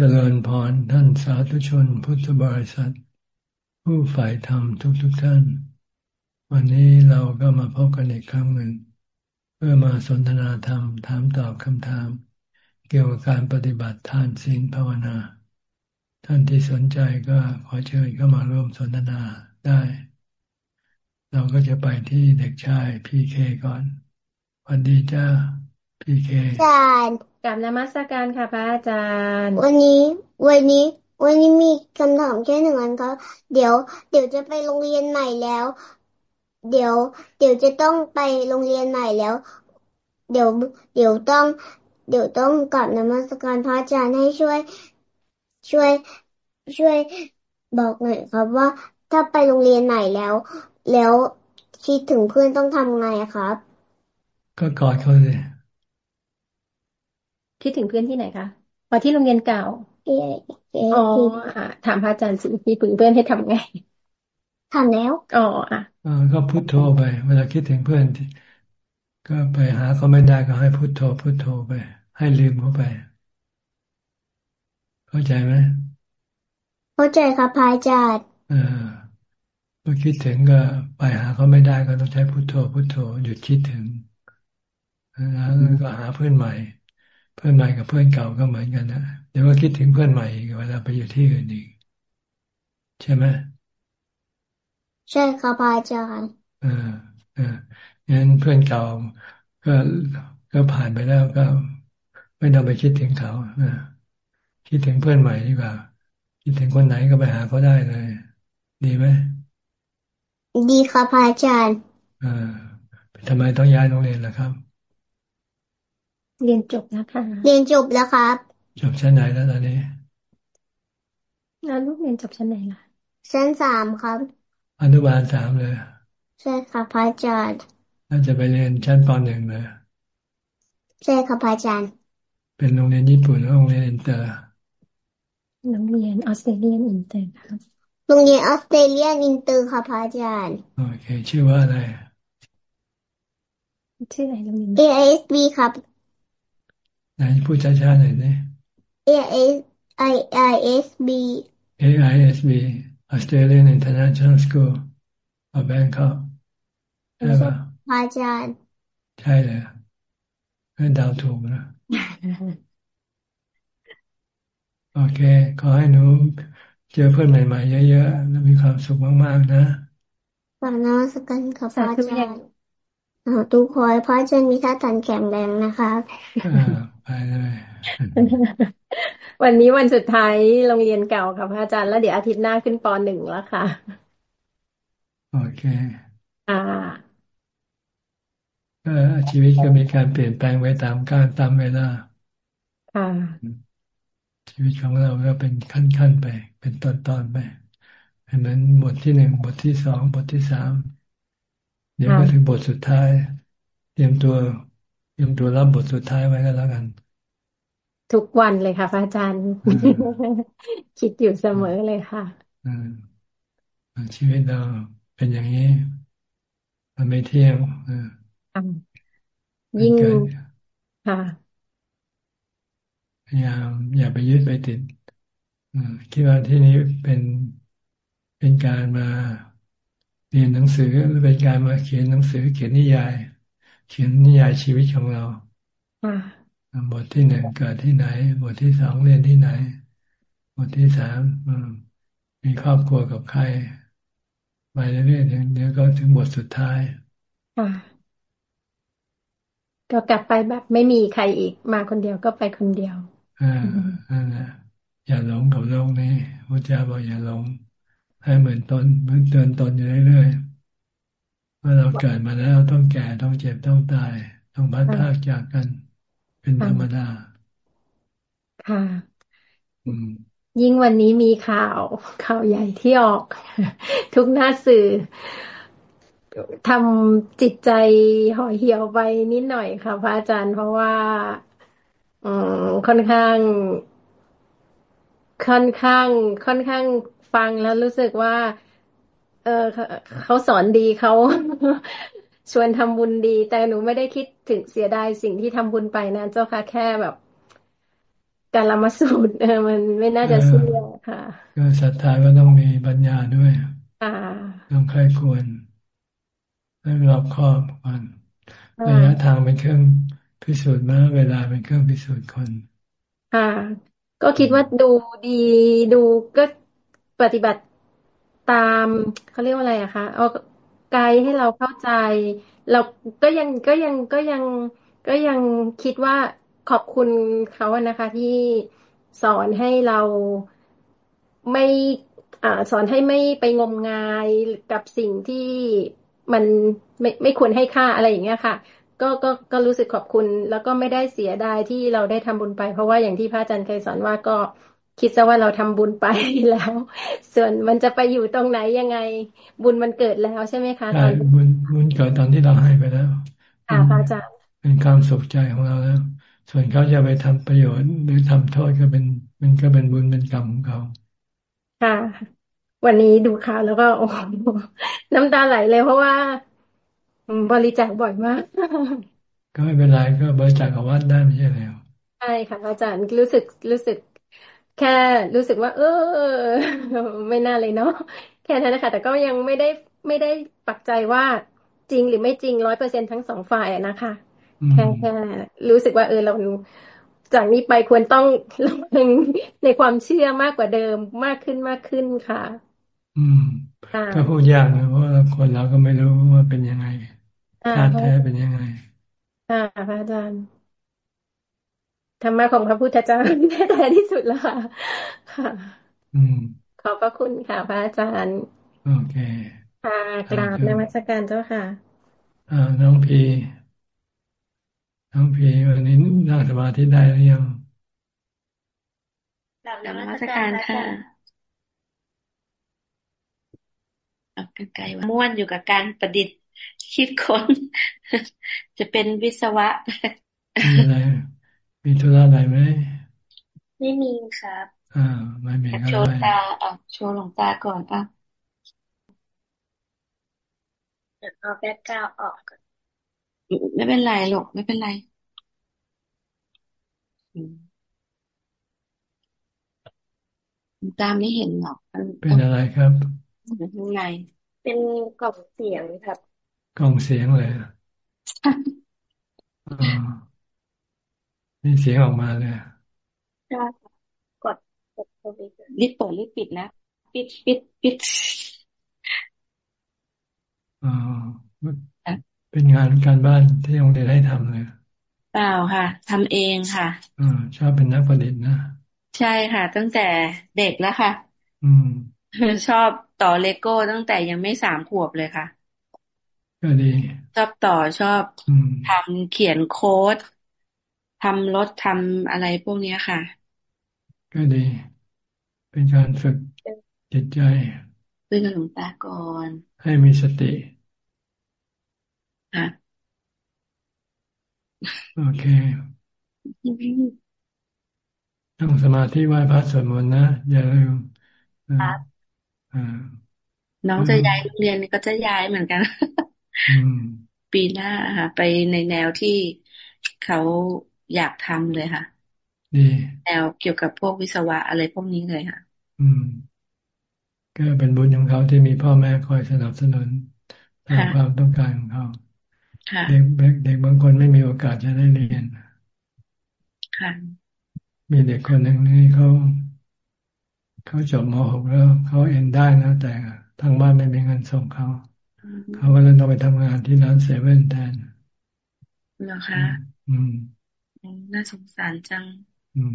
เจริญพรท่านสาธุชนพุทธบริษัท ผู้ฝ่ายธรรมทุกทุกท่าน วันนี้เราก็มาพบกันอีกครั้งหนึ่ง เพื่อมาสนทนาธรรมถามตอบคำถาม เกี่ยวกับการปฏิบัติทานศีลภาวนา ท่านที่สนใจก็ขอเชิญเข้ามาร่วมสนทนาได้ เราก็จะไปที่เด็กชายพีเคก่อนวันดีจ้าพีเคอาจารย์ กับนมัสการค่ะพระอาจารย์ วันนี้ วันนี้ วันนี้มีคำถามแค่หนึ่งอันครับเดี๋ยว เดี๋ยวจะไปโรงเรียนใหม่แล้ว เดี๋ยว เดี๋ยวจะต้องไปโรงเรียนใหม่แล้ว เดี๋ยว เดี๋ยวต้อง เดี๋ยวต้องกลับนมัสการพระอาจารย์ให้ช่วย ช่วย ช่วย บอกหน่อยครับว่าถ้าไปโรงเรียนใหม่แล้ว แล้วคิดถึงเพื่อนต้องทำไงครับ ก็กอดเขาเลย คิดถึงเพื่อนที่ไหนคะมาที่โรงเรียนเก่าอ๋อถามพระอาจารย์สิพี่ถึงเพื่อนให้ทำไงทำแล้วอ๋ออะก็พุโทโธไป เวลาคิดถึงเพื่อนก็ไปหาเขาไม่ได้ก็ให้พุโทโธพุโทโธไป ให้ลืมเขาไป เข้าใจไหมเข้าใจครับพระอาจารย์เออพอคิดถึงก็ไปหาเขาไม่ได้ก็ต้องใช้พุโทโธพุโทโธหยุดคิดถึงแล้วก็หาเพื่อนใหม่ เพื่อนใหม่กับเพื่อนเก่าก็เหมือนกันนะเดี๋ยวก็คิดถึงเพื่อนใหม่อีกเวลาไปอยู่ที่อื่นอีกใช่ไหมใช่ครับอาจารย์เออเอองั้นเพื่อนเก่าก็ก็ผ่านไปแล้วก็ ไม่ต้องไปคิดถึงเขาอคิดถึงเพื่อนใหม่ดีกว่า คิดถึงคนไหนก็ไปหาเขาได้เลย ดีไหมดีครับอาจารย์อ่าทำไมต้องย้ายโรงเรียนล่ะครับ เรียนจบแล้วค่ะ เรียนจบแล้วครับ จบชั้นไหนแล้วตอนนี้แล้วลูกเรียนจบชั้นไหนล่ะชั้นสามครับ อนุบาลสามเลยใช่ค่ะพระอาจารย์น่าจะไปเรียนชั้นปหนึ่งเลยใช่ค่ะพระอาจารย์ เป็นโรงเรียนญี่ปุ่นหรือโรงเรียนอินเตอร์โรงเรียน Australian อินเตอร์ครับโรงเรียน Australian อินเตอร์ค่ะพระอาจารย์ โอเค ชื่อว่าอะไร ชื่ออะไรโรงเรียน AISB ครับ ไหนพูดช้าๆหน่อยนี่ A S I I S B A I S B Australian International School of Bangkok ใช่ป่ะอาจารย์ ใช่เลยให้ดาวถูกนะโอเค ขอให้หนูเจอเพื่อนใหม่ ๆ เยอะๆ แล้วมีความสุขมาก ๆ นะฝังนวัสกันค่ะพระอาจารย์ ทุกคนพระอาจารย์มีท่าทันแข็งแรงนะคะไปเลยวันนี้วันสุดท้ายโรงเรียนเก่าค่ะพระอาจารย์แล้วเดี๋ยวอาทิตย์หน้าขึ้นปหนึ่งแล้วค่ะ โอเค อ่าก็ชีวิตก็มีการเปลี่ยนแปลงไว้ตามการตามเวลาค่ะชีวิตของเราก็เป็นขั้นๆไป เป็นตอนๆไปเหมือนบทที่หนึ่งบทที่สองบทที่สาม เดี๋ยวก็ถึงบทสุดท้าย เตรียมตัวเตรียมตัวรับบทสุดท้ายไว้ก็แล้วกัน ทุกวันเลยค่ะพระอาจารย์ คิดอยู่เสมอเลยค่ะชีวิตเราเป็นอย่างนี้ มันไม่เที่ยงยิ่งค่ะพยายามอย่าไปยึดไปติดคิดว่าที่นี้เป็นเป็นการมา เรียนหนังสือหรือเป็นการมาเขียนหนังสือเขียนนิยาย เขียนนิยายชีวิตของเราบทที่หนึ่งเกิดที่ไหน บทที่สองเรียนที่ไหน บทที่สามมีครอบครัวกับใครไปเรื่อยๆเดี๋ยวก็ถึงบทสุดท้ายก็กลับไปแบบไม่มีใครอีกมาคนเดียวก็ไปคนเดียวอ่านั่นแหละอย่าหลงกับโลกนี้พระเจ้าบอกอย่าหลง ให้เหมือนตนเหมือนเตือนตนอยู่เรื่อยๆว่าเราเกิดมาแล้วต้องแก่ต้องเจ็บต้องตาย ต้องพัดพากจากกัน เป็นธรรมดา ค่ะยิ่งวันนี้มีข่าวข่าวใหญ่ที่ออก ทุกหน้าสื่อทำจิตใจห่อเหี่ยวไปนิดหน่อยค่ะพระอาจารย์เพราะว่าอค่อนข้าง ค่อนข้าง ค่อนข้าง ฟังแล้วรู้สึกว่า เออเขาสอนดีเขาชวนทำบุญดี แต่หนูไม่ได้คิดถึงเสียดายสิ่งที่ทำบุญไปนะเจ้าค่ะแค่แบบการละมาสูตรเออมันไม่น่าจะเชื่อค่ะ ก็ศรัทธาก็ต้องมีปัญญาด้วยค่ะต้องใครควรให้รอบคอบก่อนระยะทางเป็นเครื่องพิสูจน์มาเวลาเป็นเครื่องพิสูจน์คน ค่ะ ก็คิดว่าดูดีดูก็ ปฏิบัติตามเขาเรียกว่าอะไรอะคะเอาไกด์ให้เราเข้าใจ เราก็ยังก็ยังก็ยังก็ยังคิดว่าขอบคุณเขานะคะ ที่สอนให้เราไม่อสอนให้ไม่ไปงมงายกับสิ่งที่มันไม่ไม่ควรให้ค่าอะไรอย่างเงี้ยค่ะ ก็ก็ก็รู้สึกขอบคุณ แล้วก็ไม่ได้เสียดายที่เราได้ทำบุญไป เพราะว่าอย่างที่พระอาจารย์เคยสอนว่าก็ คิดซะว่าเราทำบุญไปแล้ว ส่วนมันจะไปอยู่ตรงไหนยังไง บุญมันเกิดแล้วใช่ไหมคะตอนบุญบุญเกิดตอนที่เราให้ไปแล้วค่ะพระอาจารย์เป็นความสุขใจของเราแล้ว ส่วนเขาจะไปทำประโยชน์หรือทำโทษก็เป็นมันก็เป็นบุญเป็นกรรมของเขาค่ะ วันนี้ดูข่าวแล้วก็โอ้น้ำตาไหลเลยเพราะว่าบริจาคบ่อยมาก ก็ไม่เป็นไรก็บริจาคกับวัดได้ไม่ใช่แล้วใช่ค่ะอาจารย์รู้สึกรู้สึก แค่รู้สึกว่า เออ ไม่น่าเลยเนาะแค่นั้นนะคะแต่ก็ยังไม่ได้ไม่ได้ปักใจว่าจริงหรือไม่จริงร้อยเปอร์เซ็นทั้งสองฝ่ายนะคะแค่แค่รู้สึกว่าเออเราจากนี้ไปควรต้องลงในความเชื่อมากกว่าเดิมมากขึ้นมากขึ้นค่ะ อืมก็พูดยากนะเพราะคนเราก็ไม่รู้ว่าเป็นยังไงชาติแท้เป็นยังไงค่ะพระอาจารย์ ธรรมะของพระพุทธเจ้าแน่แต่ที่สุดแล้วค่ะค่ะอืมขอบพระคุณค่ะพระอาจารย์ โอเคค่ะกราบนมัสการเจ้าค่ะอ่าน้องพี น้องพีวันนี้นั่งสมาธิได้หรือยังกราบนมัสการค่ะออกไกลๆม่วนอยู่กับการประดิษฐ์คิดค้น จะเป็นวิศวะมีอะไร มีธุระอะไรไหม ไม่มีครับ อ่า ไม่มีก็โชว์ตาอะโชว์หลงตาก่อนป่ะเดี๋ยวเอาแบ็กกราวออกก่อนไม่เป็นไรหรอกไม่เป็นไรตามไม่เห็นหรอก เป็นอะไรครับข้างในเป็นกล่องเสียงครับ กล่องเสียงเลย มีเสียงออกมาเลยใช่กดกดรีบเปิดรีบปิดนะ ปิดปิดปิดอ๋อเป็นงานการบ้านที่โรงเรียนให้ทำเลยเปล่าค่ะทำเองค่ะอชอบเป็นนักประดิษฐ์นะ ใช่ค่ะ ตั้งแต่เด็กแล้วค่ะ อืมชอบต่อเลโก้ตั้งแต่ยังไม่สามขวบเลยค่ะ ก็ดี ชอบต่อชอบทำเขียนโค้ด ทำรถทำอะไรพวกนี้ค่ะ ก็ดี เป็นการฝึกจิตใจเพื่อหลวงตาก่อน ให้มีสติค่ะโอเคต้องสมาธิไหว้พระสวดมนต์นะ อย่าลืมน้องจะย้ายโรงเรียนก็จะย้ายเหมือนกัน ปีหน้าค่ะ ไปในแนวที่เขา อยากทำเลยค่ะแนวเกี่ยวกับพวกวิศวะอะไรพวกนี้เลยค่ะ อืม ก็เป็นบุญของเขาที่มีพ่อแม่คอยสนับสนุนตามความต้องการของเขาเด็กเด็กบางคนไม่มีโอกาสจะได้เรียนค่ะมีเด็กคนหนึ่งนี่เขาเขาจบม .6 แล้วเขาเอ็นได้นะแต่ทางบ้านไม่มีเงินส่งเขาเขาก็เลยต้องไปทำงานที่ร้านเซเว่นแทนเหรอคะ อืม น่าสงสารจัง อืม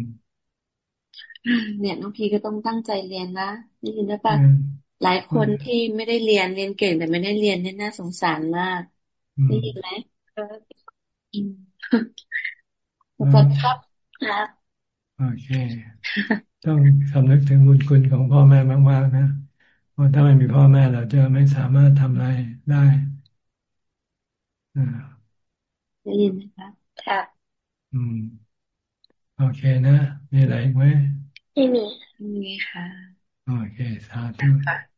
เนี่ยน้องพีก็ต้องตั้งใจเรียนนะนี่ยินได้ปะหลายคนที่ไม่ได้เรียนเรียนเก่งแต่ไม่ได้เรียนเนี่ยน่าสงสารมากได้ยินไหมครับครับโอเค ต้องสำนึกถึงบุญคุณของพ่อแม่มากๆนะเพราะถ้าไม่มีพ่อแม่เราจะไม่สามารถทำอะไรได้ได้ยินไหมคะค่ะ อืม โอเคนะ มีอะไรอีกไหมไม่มีไม่มีค่ะ โอเคสาธุ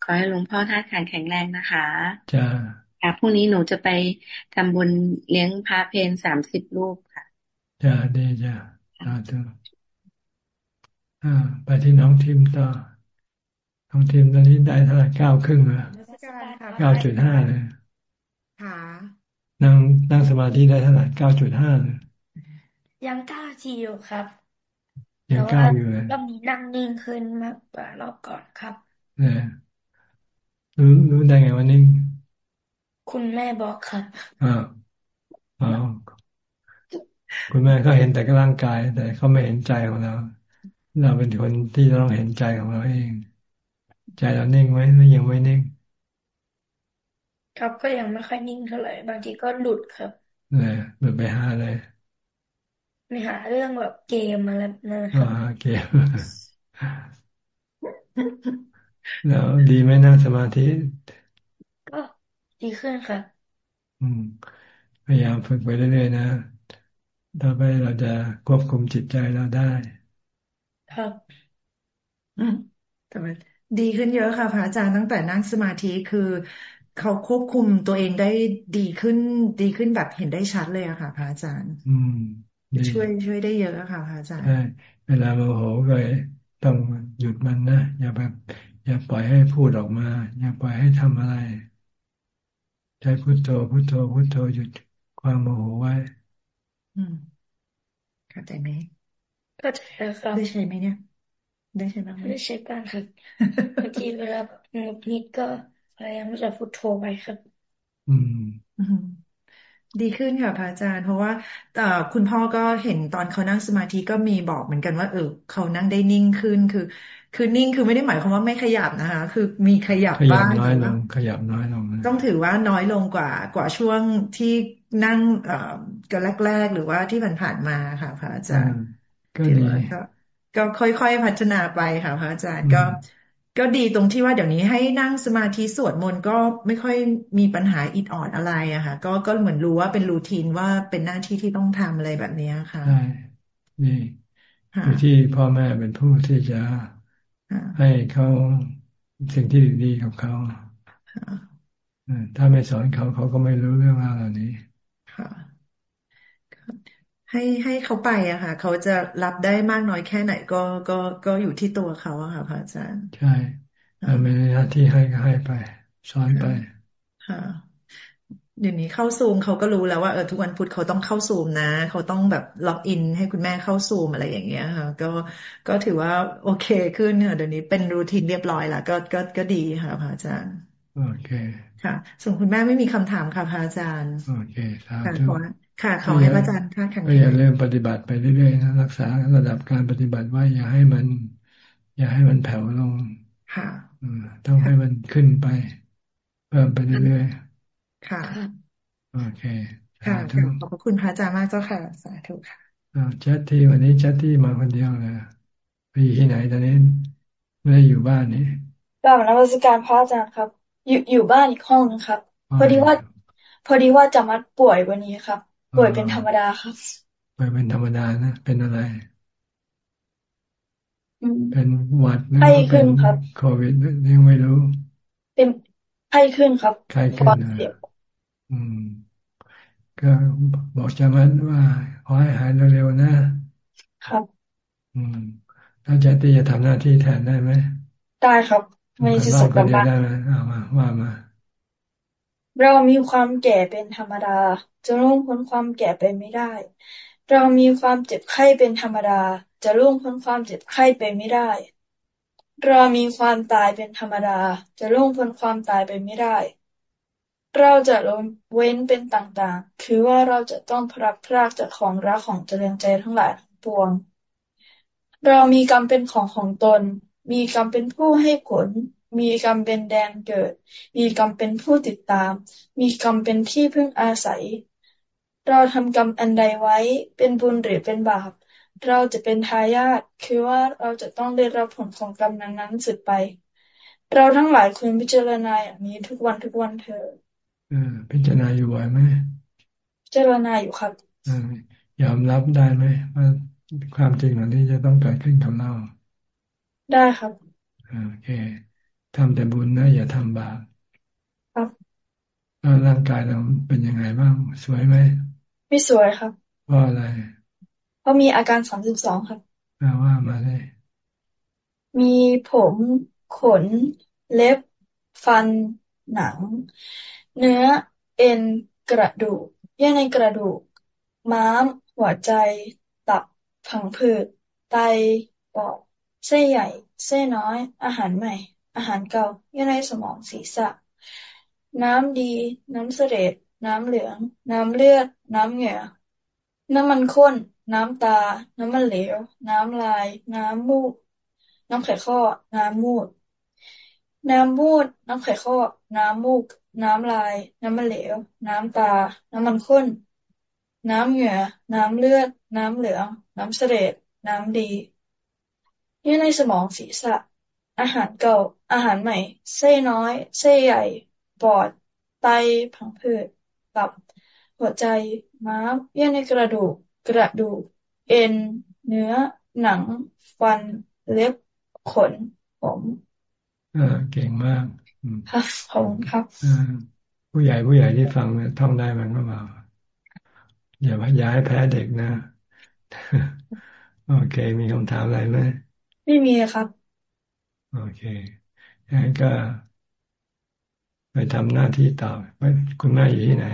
ขอให้หลวงพ่อท่าแข็งแข็งแรงนะคะจ้าค่ะพรุ่งนี้หนูจะไปทำบุญเลี้ยงพระเพนสามสิบรูปค่ะจ้าดีจ้าสาธุอ่า ไปที่น้องทิมต่อน้องทิมตอนนี้ได้เท่าไหร่เก้าครึ่งเหรอเก้าจุดห้าเลยค่ะนั่งนั่งสมาธิได้เท่าไหร่เก้าจุดห้าเลย ยังเก้าทีอยู่ครับยังเก้าอยู่เลยรอบนี้นั่งนิ่งขึ้นมากกว่ารอบก่อนครับเนี่ยรู้รู้ได้ไงว่านิ่ง คุณแม่บอกครับอ่าอ๋อคุณแม่ก็เห็นแต่ร่างกาย แต่เขาไม่เห็นใจของเรา เราเป็นคนที่ต้องเห็นใจของเราเอง ใจเรานิ่งไหมหรือยังไม่นิ่ง ครับก็ยังไม่ค่อยนิ่งเท่าไหร่บางทีก็หลุดครับเลยหลุดไปหาเลย ไปหาเรื่องแบบเกมอะไรนั่นครับอ่าเกมแล้วดีไหมนั่งสมาธิ ก็ดีขึ้นค่ะ อืม พยายามฝึกไปเรื่อยๆนะต่อไปเราจะควบคุมจิตใจเราได้ ครับ อืมแต่ว่าดีขึ้นเยอะค่ะพระอาจารย์ตั้งแต่นั่งสมาธิคือเขาควบคุมตัวเองได้ดีขึ้น ดีขึ้นแบบเห็นได้ชัดเลยอะค่ะพระอาจารย์ อืม ช่วยช่วยได้เยอะค่ะพระอาจารย์ใช่เวลาโมโหก็ต้องหยุดมันนะอย่าแบบอย่าปล่อยให้พูดออกมา อย่าปล่อยให้ทำอะไร ใช้พุโทโธพุโทโธพุโทโธหยุดความโมโหไว้ อืมเข้าใจไหมเข้าใจครับได้ใช่ไหมเนี่ย ได้ใช่ไหมได้ใช่บ้างครับบางทีเวลาหงุดหงิดก็พยายามจะพุทโธไว้ครับ อืม ดีขึ้นค่ะพระอาจารย์ เพราะว่าคุณพ่อก็เห็นตอนเขานั่งสมาธิก็มีบอกเหมือนกันว่าเออเขานั่งได้นิ่งขึ้นคือ คือนิ่งคือไม่ได้หมายความว่าไม่ขยับนะคะ คือมีขยับบ้างน้อยลงขยับน้อยลงต้องถือว่าน้อยลงกว่ากว่าช่วงที่นั่งเอ่อกันแรก ๆ หรือว่าที่ผ่านๆมาค่ะ พระอาจารย์ก็ดีก็ค่อยๆพัฒนาไปค่ะ พระอาจารย์ก็ ก็ดีตรงที่ว่าเดี๋ยวนี้ให้นั่งสมาธิสวดมนต์ก็ไม่ค่อยมีปัญหาอิดออดอะไรอะค่ะ ก็ก็เหมือนรู้ว่าเป็นรูทีนว่าเป็นหน้าที่ที่ต้องทำอะไรแบบนี้ค่ะใช่นี่คือที่พ่อแม่เป็นผู้ที่จะให้เขาสิ่งที่ดีกับเขาถ้าไม่สอนเขาเขาก็ไม่รู้เรื่องราวเหล่านี้ค่ะ ให้ให้เขาไปอะค่ะ เขาจะรับได้มากน้อยแค่ไหนก็ก็ก็อยู่ที่ตัวเขาอะค่ะพระอาจารย์ใช่ทำเป็นหน้าที่ให้ก็ให้ไปสอนไปค่ะเดี๋ยวนี้เข้าซูมเขาก็รู้แล้วว่าเออทุกวันพุธเขาต้องเข้าซูมนะ เขาต้องแบบล็อกอิน ให้คุณแม่เข้าซูมอะไรอย่างเงี้ยค่ะ ก็ก็ถือว่าโอเคขึ้นเนี่ยเดี๋ยวนี้เป็นรูทีนเรียบร้อยแล้วก็ก็ก็ดีค่ะพระอาจารย์โอเค ค่ะส่วนคุณแม่ไม่มีคำถามค่ะพระอาจารย์โอเคคค่ะขอ ค่ะขอให้พระอาจารย์ท่านแข็งแรงอย่าเริ่มปฏิบัติไปเรื่อยๆนะรักษาระดับการปฏิบัติไว้อย่าให้มัน อย่าให้มันแผ่วลง ค่ะต้องให้มันขึ้นไปเพิ่มไปเรื่อยๆค่ะโอเคค่ะขอบพระคุณพระอาจารย์มากเจ้าค่ะ สาธุค่ะแชทที่วันนี้แชทที่มาคนเดียวเลยไปที่ไหนตอนนี้ไม่ได้อยู่บ้านนี่กลับมาวัสการพระอาจารย์ครับ อยู่อยู่บ้านอีกห้องนึงครับ พอดีว่า พอดีว่าจะมัดป่วยวันนี้ครับ ป่วยเป็นธรรมดาครับป่วยเป็นธรรมดานะเป็นอะไร เป็นหวัดหรือเป็นโควิดยังไม่รู้ เป็นไข้ขึ้นครับไข้ขึ้นนะอืม ก็บอกจะมันว่าขอให้หายเร็วๆนะครับ อืมถ้าจะตีจะทำหน้าที่แทนได้ไหมได้ครับไม่ที่สุดกับบ้านได้ไหมเอามาว่ามา เรามีความแก่เป็นธรรมดา จะล่วงพ้นความแก่ไปไม่ได้ เรามีความเจ็บไข้เป็นธรรมดา จะล่วงพ้นความเจ็บไข้ไปไม่ได้ เรามีความตายเป็นธรรมดา จะล่วงพ้นความตายไปไม่ได้ เราจะลงเว้นเป็นต่างๆ คือว่าเราจะต้องพลัดพรากจากของรักของเจริญใจทั้งหลายทั้งปวง เรามีกรรมเป็นของของตน มีกรรมเป็นผู้ให้ผล มีกรรมเป็นแดนเกิด มีกรรมเป็นผู้ติดตาม มีกรรมเป็นที่พึ่งอาศัย เราทำกรรมอันใดไว้ เป็นบุญหรือเป็นบาป เราจะเป็นทายาท คือว่าเราจะต้องได้รับผลของกรรมนั้นๆสืบไป เราทั้งหลายควรพิจารณาอย่างนี้ทุกวันทุกวันเถอะพิจารณาอยู่ไหวไหมพิจารณาอยู่ครับยอมรับได้ไหมว่าความจริงเหล่านี้จะต้องเกิดขึ้นกับเรา ได้ครับโอเค ทำแต่บุญนะอย่าทำบาปครับแล้วร่างกายเราเป็นยังไงบ้าง สวยไหมไม่สวยครับเพราะอะไรเพราะมีอาการสามสิบสองครับแปลว่ามาเลยมีผมขน เล็บ ฟัน หนัง เนื้อ เอ็น กระดูกเยื่อในกระดูก ม้าม หัวใจ ตับ ผังผืด ไต ปอด เส้นใหญ่ เส้นน้อย อาหารใหม่ อาหารเก่าเยื่อในสมองศีรษะ น้ำดี น้ำเสลดน้ำเหลือง น้ำเลือด น้ำเหงื่อ น้ำมันข้น น้ำตา น้ำมันเหลว น้ำลาย น้ำมูก น้ำไขข้อ น้ำมูด น้ำมูด น้ำไขข้อ น้ำมูก น้ำลาย น้ำมันเหลว น้ำตา น้ำมันข้น น้ำเหงื่อ น้ำเลือด น้ำเหลือง น้ำเสลดน้ำดีเยื่อในสมองศีรษะ อาหารเก่า อาหารใหม่เส้น้อยเส้ใหญ่ปอด ไต ผังผืด ตับ หัวใจ ม้าม เยื่อในกระดูก กระดูก เอ็น เนื้อ หนัง ฟัน เล็บ ขน ผมอ่าเก่งมากครับขอบคุณครับผู้ใหญ่ผู้ใหญ่ที่ฟังท่องได้มันก็มาอย่าอย่าให้แพ้เด็กนะ โอเค มีคำถามอะไรไหม ไม่มีครับ โอเคงั้นก็ ไปทำหน้าที่ต่อคุณแม่อยู่ที่ไหน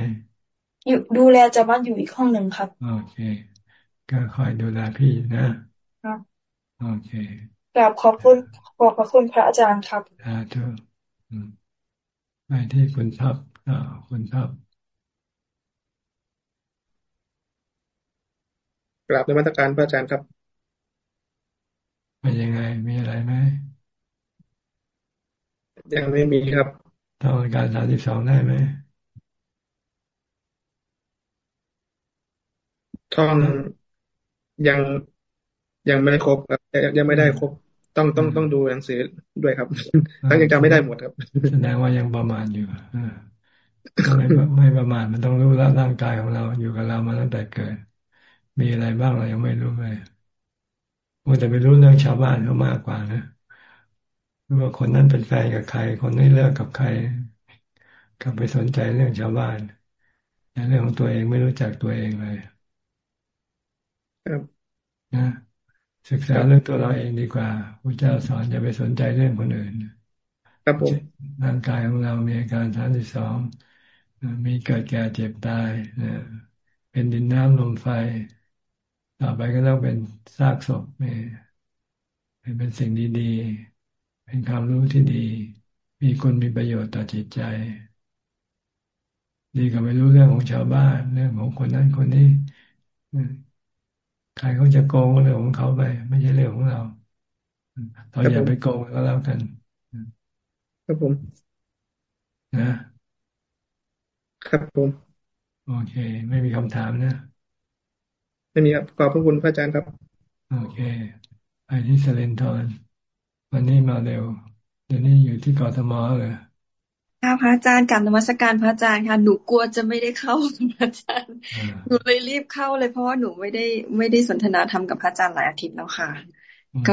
อยู่ดูแลจะบ้านอยู่อีกห้องหนึ่งครับ โอเค ก็คอยดูแลพี่นะครับโอเคกราบขอบคุณขอบพระคุณพระอาจารย์ครับสาธุไปที่คุณทับอ่าคุณทับกราบในมาตรการพระอาจารย์ครับเป็นยังไง มีอะไรไหม ยังไม่มีครับทำการสามสิบสองได้ไหมท่องยังยังไม่ได้ครบครับยังไม่ได้ครบ ต้องต้องต้องดูหนังสือด้วยครับทั้งยังจำไม่ได้หมดครับแสดงว่ายังประมาณอยู่ไม่ไม่ประมาณมันต้องรู้แล้วร่างกายของเราอยู่กับเรามาตั้งแต่เกิด มีอะไรบ้างเรายังไม่รู้เลยมันแต่ไปรู้เรื่องชาวบ้านเขามากกว่านะ ว่าคนนั้นเป็นแฟนกับใคร คนนี้เลิกกับใคร กลับไปสนใจเรื่องชาวบ้านในเรื่องของตัวเองไม่รู้จักตัวเองเลยครับนะศึกษาเรื่องตัวเราเองดีกว่าพระเจ้าสอนอย่าไปสนใจเรื่องคนอื่นครับผมร่างกายของเรามีอาการสามสิบสองมีเกิดแก่เจ็บตายเป็นดินน้ำลมไฟ ต่อไปก็ต้องเป็นซากศพเป็นสิ่งดีๆ เป็นความรู้ที่ดี มีคนมีประโยชน์ต่อจิตใจ ดีกว่าไม่รู้เรื่องของชาวบ้านเรื่องของคนนั้นคนนี้ใครเขาจะโกงเรื่องของเขาไป ไม่ใช่เรื่องของเราเราอย่าไปโกงก็แล้วกัน ครับผม นะครับผม โอเค ไม่มีคำถามนะ ไม่มีครับ ขอบพระคุณพระอาจารย์ครับ โอเค ไปที่เซเลนทอน วันนี้มาเร็ว เดี๋ยวนี้อยู่ที่กอทมเลยค่ะพระอาจารย์กรรมนมัสการพระอาจารย์ค่ะหนูกลัวจะไม่ได้เข้าพระอาจารย์หนูเลยรีบเข้าเลยเพราะว่าหนูไม่ได้ไม่ได้สนทนาธรรมกับพระอาจารย์หลายอาทิตย์แล้วค่ะ ก็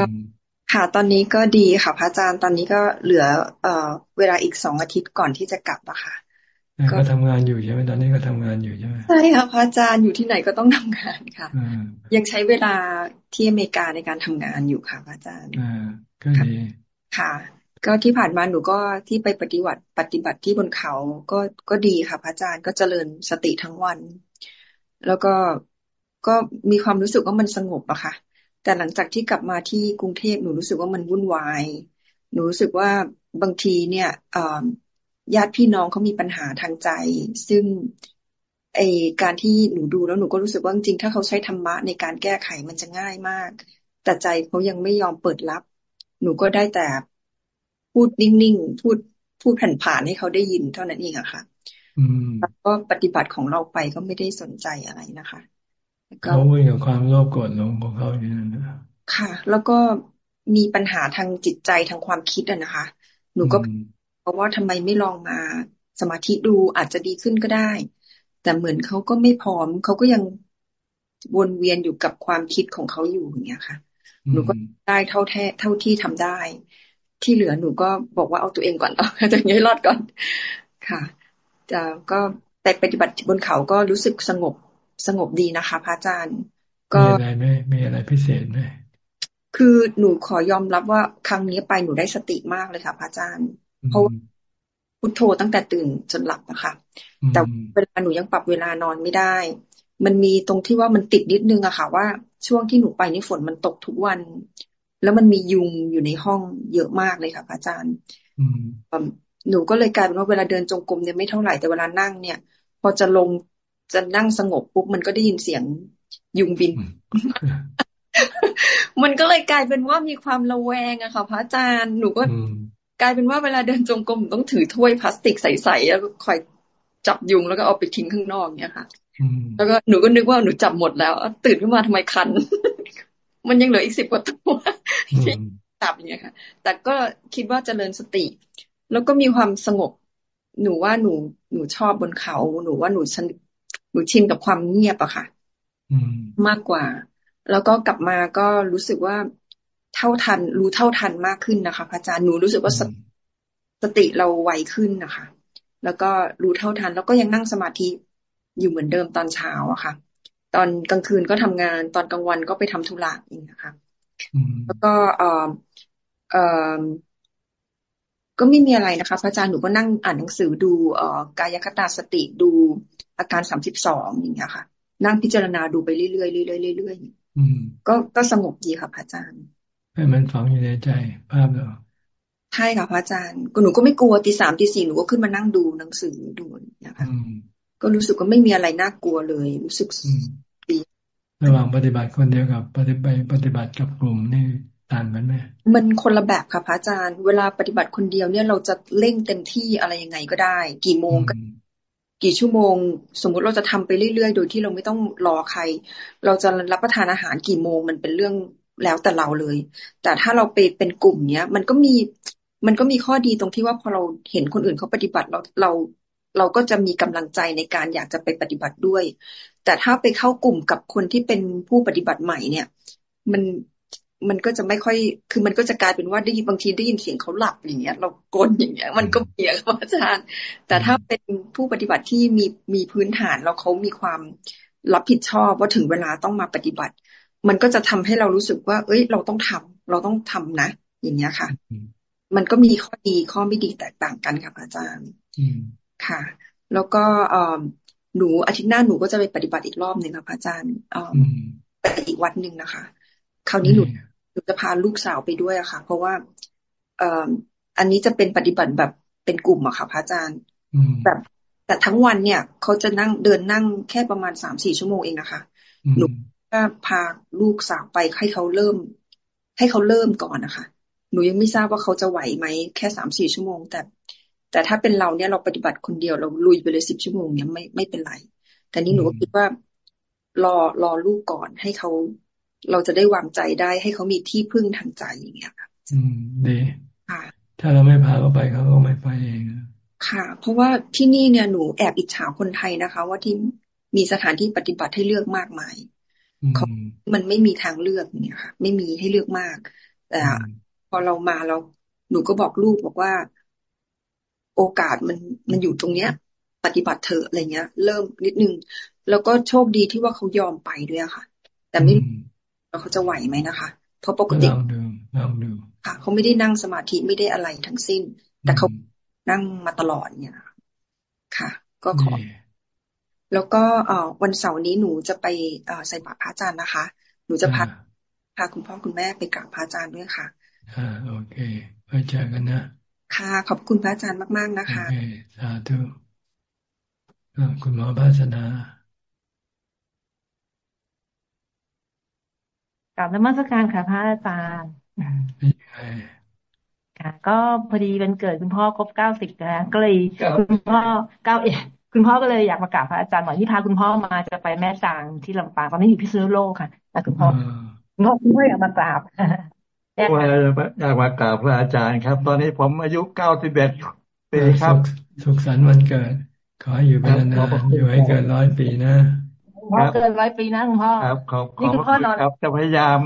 ค่ะตอนนี้ก็ดีค่ะ พระอาจารย์ตอนนี้ก็เหลือ เอ่อ เวลาอีกสองอาทิตย์ก่อนที่จะกลับอะค่ะ ก็ทำงานอยู่ใช่ไหมตอนนี้ก็ทำงานอยู่ใช่ไหมใช่ค่ะพระอาจารย์อยู่ที่ไหนก็ต้องทำงานค่ะยังใช้เวลาที่อเมริกาในการทำงานอยู่ค่ะพระอาจารย์อ่าก็ดีค่ะ ก็ที่ผ่านมาหนูก็ที่ไปปฏิบัติปฏิบัติที่บนเขาก็ก็ดีค่ะพระอาจารย์ก็เจริญสติทั้งวัน แล้วก็ก็มีความรู้สึกว่ามันสงบอะค่ะ แต่หลังจากที่กลับมาที่กรุงเทพหนูรู้สึกว่ามันวุ่นวาย หนูรู้สึกว่าบางทีเนี่ย ญาติพี่น้องเขามีปัญหาทางใจ ซึ่งไอการที่หนูดูแล้วหนูก็รู้สึกว่าจริงถ้าเขาใช้ธรรมะในการแก้ไขมันจะง่ายมาก แต่ใจเขายังไม่ยอมเปิดรับ หนูก็ได้แต่พูดนิ่งๆ พูดพูดผ่านๆให้เขาได้ยินเท่านั้นเองอะค่ะแล้วก็ปฏิบัติของเราไปก็ไม่ได้สนใจอะไรนะคะเขาเว่กับความโลภโกรธหลงของเขาอย่างนั้นนะค่ะ แล้วก็มีปัญหาทางจิตใจทางความคิดอะนะคะ หนูก็เพ ราะว่าทำไมไม่ลองมาสมาธิดูอาจจะดีขึ้นก็ได้ แต่เหมือนเขาก็ไม่พร้อมเขาก็ยังวนเวียนอยู่กับความคิดของเขาอยู่อย่างเงี้ยค่ะ หนูก็ได้เท่าแท้เท่าที่ทำได้ ที่เหลือหนูก็บอกว่าเอาตัวเองก่อนเอาตัวเองให้รอดก่อนค่ะจะก็แต่ปฏิบัติบนเขาก็รู้สึกสงบสงบดีนะคะ พระอาจารย์ ก็มีอะไรไหมมีอะไรพิเศษไหมคคือหนูขอยอมรับว่าครั้งนี้ไปหนูได้สติมากเลยค่ะพระอาจารย์ เพราะพุทโธตั้งแต่ตื่นจนหลับนะคะ แต่เวลาหนูยังปรับเวลานอนไม่ได้ มันมีตรงที่ว่ามันติดนิดนึงอะค่ะ ว่าช่วงที่หนูไปนี่ฝนมันตกทุกวัน แล้วมันมียุงอยู่ในห้องเยอะมากเลยค่ะพระอาจารย์หนูก็เลยกลายเป็นว่าเวลาเดินจงกรมเนี่ยไม่เท่าไหร่แต่เวลานั่งเนี่ย พอจะลงจะนั่งสงบปุ๊บมันก็ได้ยินเสียงยุงบิน มันก็เลยกลายเป็นว่ามีความระแวงอะค่ะพระอาจารย์หนูก็ กลายเป็นว่าเวลาเดินจงกรมต้องถือถ้วยพลาสติกใสๆแล้วคอยจับยุงแล้วก็เอาไปทิ้งข้างนอกเนี่ยค่ะแล้วก็หนูก็นึกว่าหนูจับหมดแล้วตื่นขึ้นมาทำไมคัน มันยังเหลืออีกสิบกว่าตัวที่จับอย่างเงี้ยค่ะ แต่ก็คิดว่าเจริญสติ แล้วก็มีความสงบ หนูว่าหนูหนูชอบบนเขา หนูว่าหนูชหนูชินกับความเงียบอะค่ะมากกว่า แล้วก็กลับมาก็รู้สึกว่า เท่าทัน รู้เท่าทันมากขึ้นนะคะพระอาจารย์หนูรู้สึกว่าสติเราไวขึ้นนะคะ แล้วก็รู้เท่าทัน แล้วก็ยังนั่งสมาธิอยู่เหมือนเดิมตอนเช้าอะค่ะ ตอนกลางคืนก็ทำงานตอนกลางวันก็ไปทำธุระอีกนะคะแล้วก็เออเออก็ไม่มีอะไรนะคะ พระอาจารย์หนูก็นั่งอ่านหนังสือดูเอ่อกายคตาสติดูอาการสามสิบสองอย่างเงี้ยค่ะ นั่งพิจารณาดูไปเรื่อยๆเรื่อยๆเรื่อยๆก็ก็สงบดีค่ะพระอาจารย์ให้ มันฝังอยู่ในใจภาพเราใช่ค่ะพระอาจารย์ก็หนูก็ไม่กลัวตีสามตีสี่หนูก็ขึ้นมานั่งดูหนังสือดูนะคะก็รู้สึกว่าไม่มีอะไรน่ากลัวเลย รู้สึกดีระหว่างปฏิบัติคนเดียวกับ ปฏิบัติปฏิบัติกับกลุ่มนี่ต่างกันไหมมันคนละแบบค่ะพระอาจารย์ เวลาปฏิบัติคนเดียวเนี่ยเราจะเร่งเต็มที่อะไรยังไงก็ได้ กี่โมงก็กี่ชั่วโมง สมมุติเราจะทำไปเรื่อยๆ โดยที่เราไม่ต้องรอใคร เราจะรับประทานอาหารกี่โมงมันเป็นเรื่อง แล้วแต่เราเลย แต่ถ้าเราไปเป็นกลุ่มเนี้ย มันก็มีมันก็มีข้อดีตรงที่ว่าพอเราเห็นคนอื่นเขาปฏิบัติเราเราเราก็จะมีกำลังใจในการอยากจะไปปฏิบัติด้วย แต่ถ้าไปเข้ากลุ่มกับคนที่เป็นผู้ปฏิบัติใหม่เนี่ย มันมันก็จะไม่ค่อย คือมันก็จะกลายเป็นว่าได้ยินบางทีได้ยินเสียงเขาหลับอย่างเงี้ย เรากลนอย่างเงี้ย มันก็เปียครับอาจารย์ แต่ถ้าเป็นผู้ปฏิบัติที่มีมีพื้นฐานแล้วเขามีความรับผิดชอบว่าถึงเวลาต้องมาปฏิบัติ มันก็จะทำให้เรารู้สึกว่า เอ้ย เราต้องทำเราต้องทำนะ อย่างเงี้ยค่ะ มันก็มีข้อดีข้อไม่ดีแตกต่างกันครับอาจารย์ค่ะ แล้วก็หนูอาทิตย์หน้าหนูก็จะไปปฏิบัติอีกรอบหนึ่งค่ะอาจารย์ไปอีกวัดหนึ่งนะคะ คราวนี้หนูหนูจะพาลูกสาวไปด้วยอะค่ะ เพราะว่าเอ่ออันนี้จะเป็นปฏิบัติแบบเป็นกลุ่มอะค่ะพระอาจารย์แบบแต่ทั้งวันเนี่ยเขาจะนั่งเดินนั่งแค่ประมาณสามสี่ชั่วโมงเองนะคะหนู ก็พาลูกสาวไปให้เขาเริ่ม ให้เขาเริ่มก่อนนะคะ หนูยังไม่ทราบว่าเขาจะไหวไหมแค่สามสี่ชั่วโมง แต่ แต่ถ้าเป็นเราเนี่ยเราปฏิบัติคนเดียวเราลุยไปเลยสิบชั่วโมงเนี่ยไม่ไม่เป็นไร แต่นี้หนูก็คิดว่ารอรอลูกก่อนให้เขาเราจะได้วางใจได้ให้เขามีที่พึ่งทางใจอย่างเงี้ยค่ะอืมดีค่ะถ้าเราไม่พาเขาไปเขาก็ไม่ไปเองค่ะ เพราะว่าที่นี่เนี่ยหนูแอบอิจฉาคนไทยนะคะ ว่าที่มีสถานที่ปฏิบัติให้เลือกมากมายเขา มันไม่มีทางเลือกเนี่ยค่ะ ไม่มีให้เลือกมากแต่พอเรามาเราหนูก็บอกลูกบอกว่า โอกาสมันมันอยู่ตรงเนี้ย ปฏิบัติเถอะอะไรเงี้ย เริ่มนิดนึง แล้วก็โชคดีที่ว่าเขายอมไปด้วยค่ะ แต่ไม่แล้วเขาจะไหวไหมนะคะ เพราะปกติลองดูลองดูค่ะ เขาไม่ได้นั่งสมาธิไม่ได้อะไรทั้งสิ้น แต่เขานั่งมาตลอดเนี่ยค่ะ ก็ขอ แล้วก็เอวันเสาร์นี้หนูจะไปใส่บาตรพระอาจารย์นะคะ หนูจะพาพาคุณพ่อคุณแม่ไปกราบพระอาจารย์ด้วยค่ะอ่าโอเคไปเจอกันนะค่ะขอบคุณพระอาจารย์มาก ๆ นะคะโอเคสาธุคุณหมอภาสนากับนมัสการค่ะพระอาจารย์ค่ะ ก็พอดีวันเกิดคุณพ่อครบเก้าสิบแล้วก็เลยคุณพ่อเก้าเอ็ด คุณพ่อก็เลยอยากมากราบพระอาจารย์หน่อยที่พาคุณพ่อมาจะไปแม่จางที่ลำปางตอนนี้อยู่พิษณุโลกค่ะแต่คุณพ่อคุณพ่อคุณพ่ออยากมากราบว่าอยากมากราบพระอาจารย์ครับ ตอนนี้ผมอายุเก้าสิบเอ็ดปีครับสุขสันต์วันเกิด ขออยู่เป็นนานอยู่ให้เกินร้อยปีนะพ่อเกินร้อยปีนะคุณพ่อครับขอบนี่คุณพ่อนอนครับจะพยายาม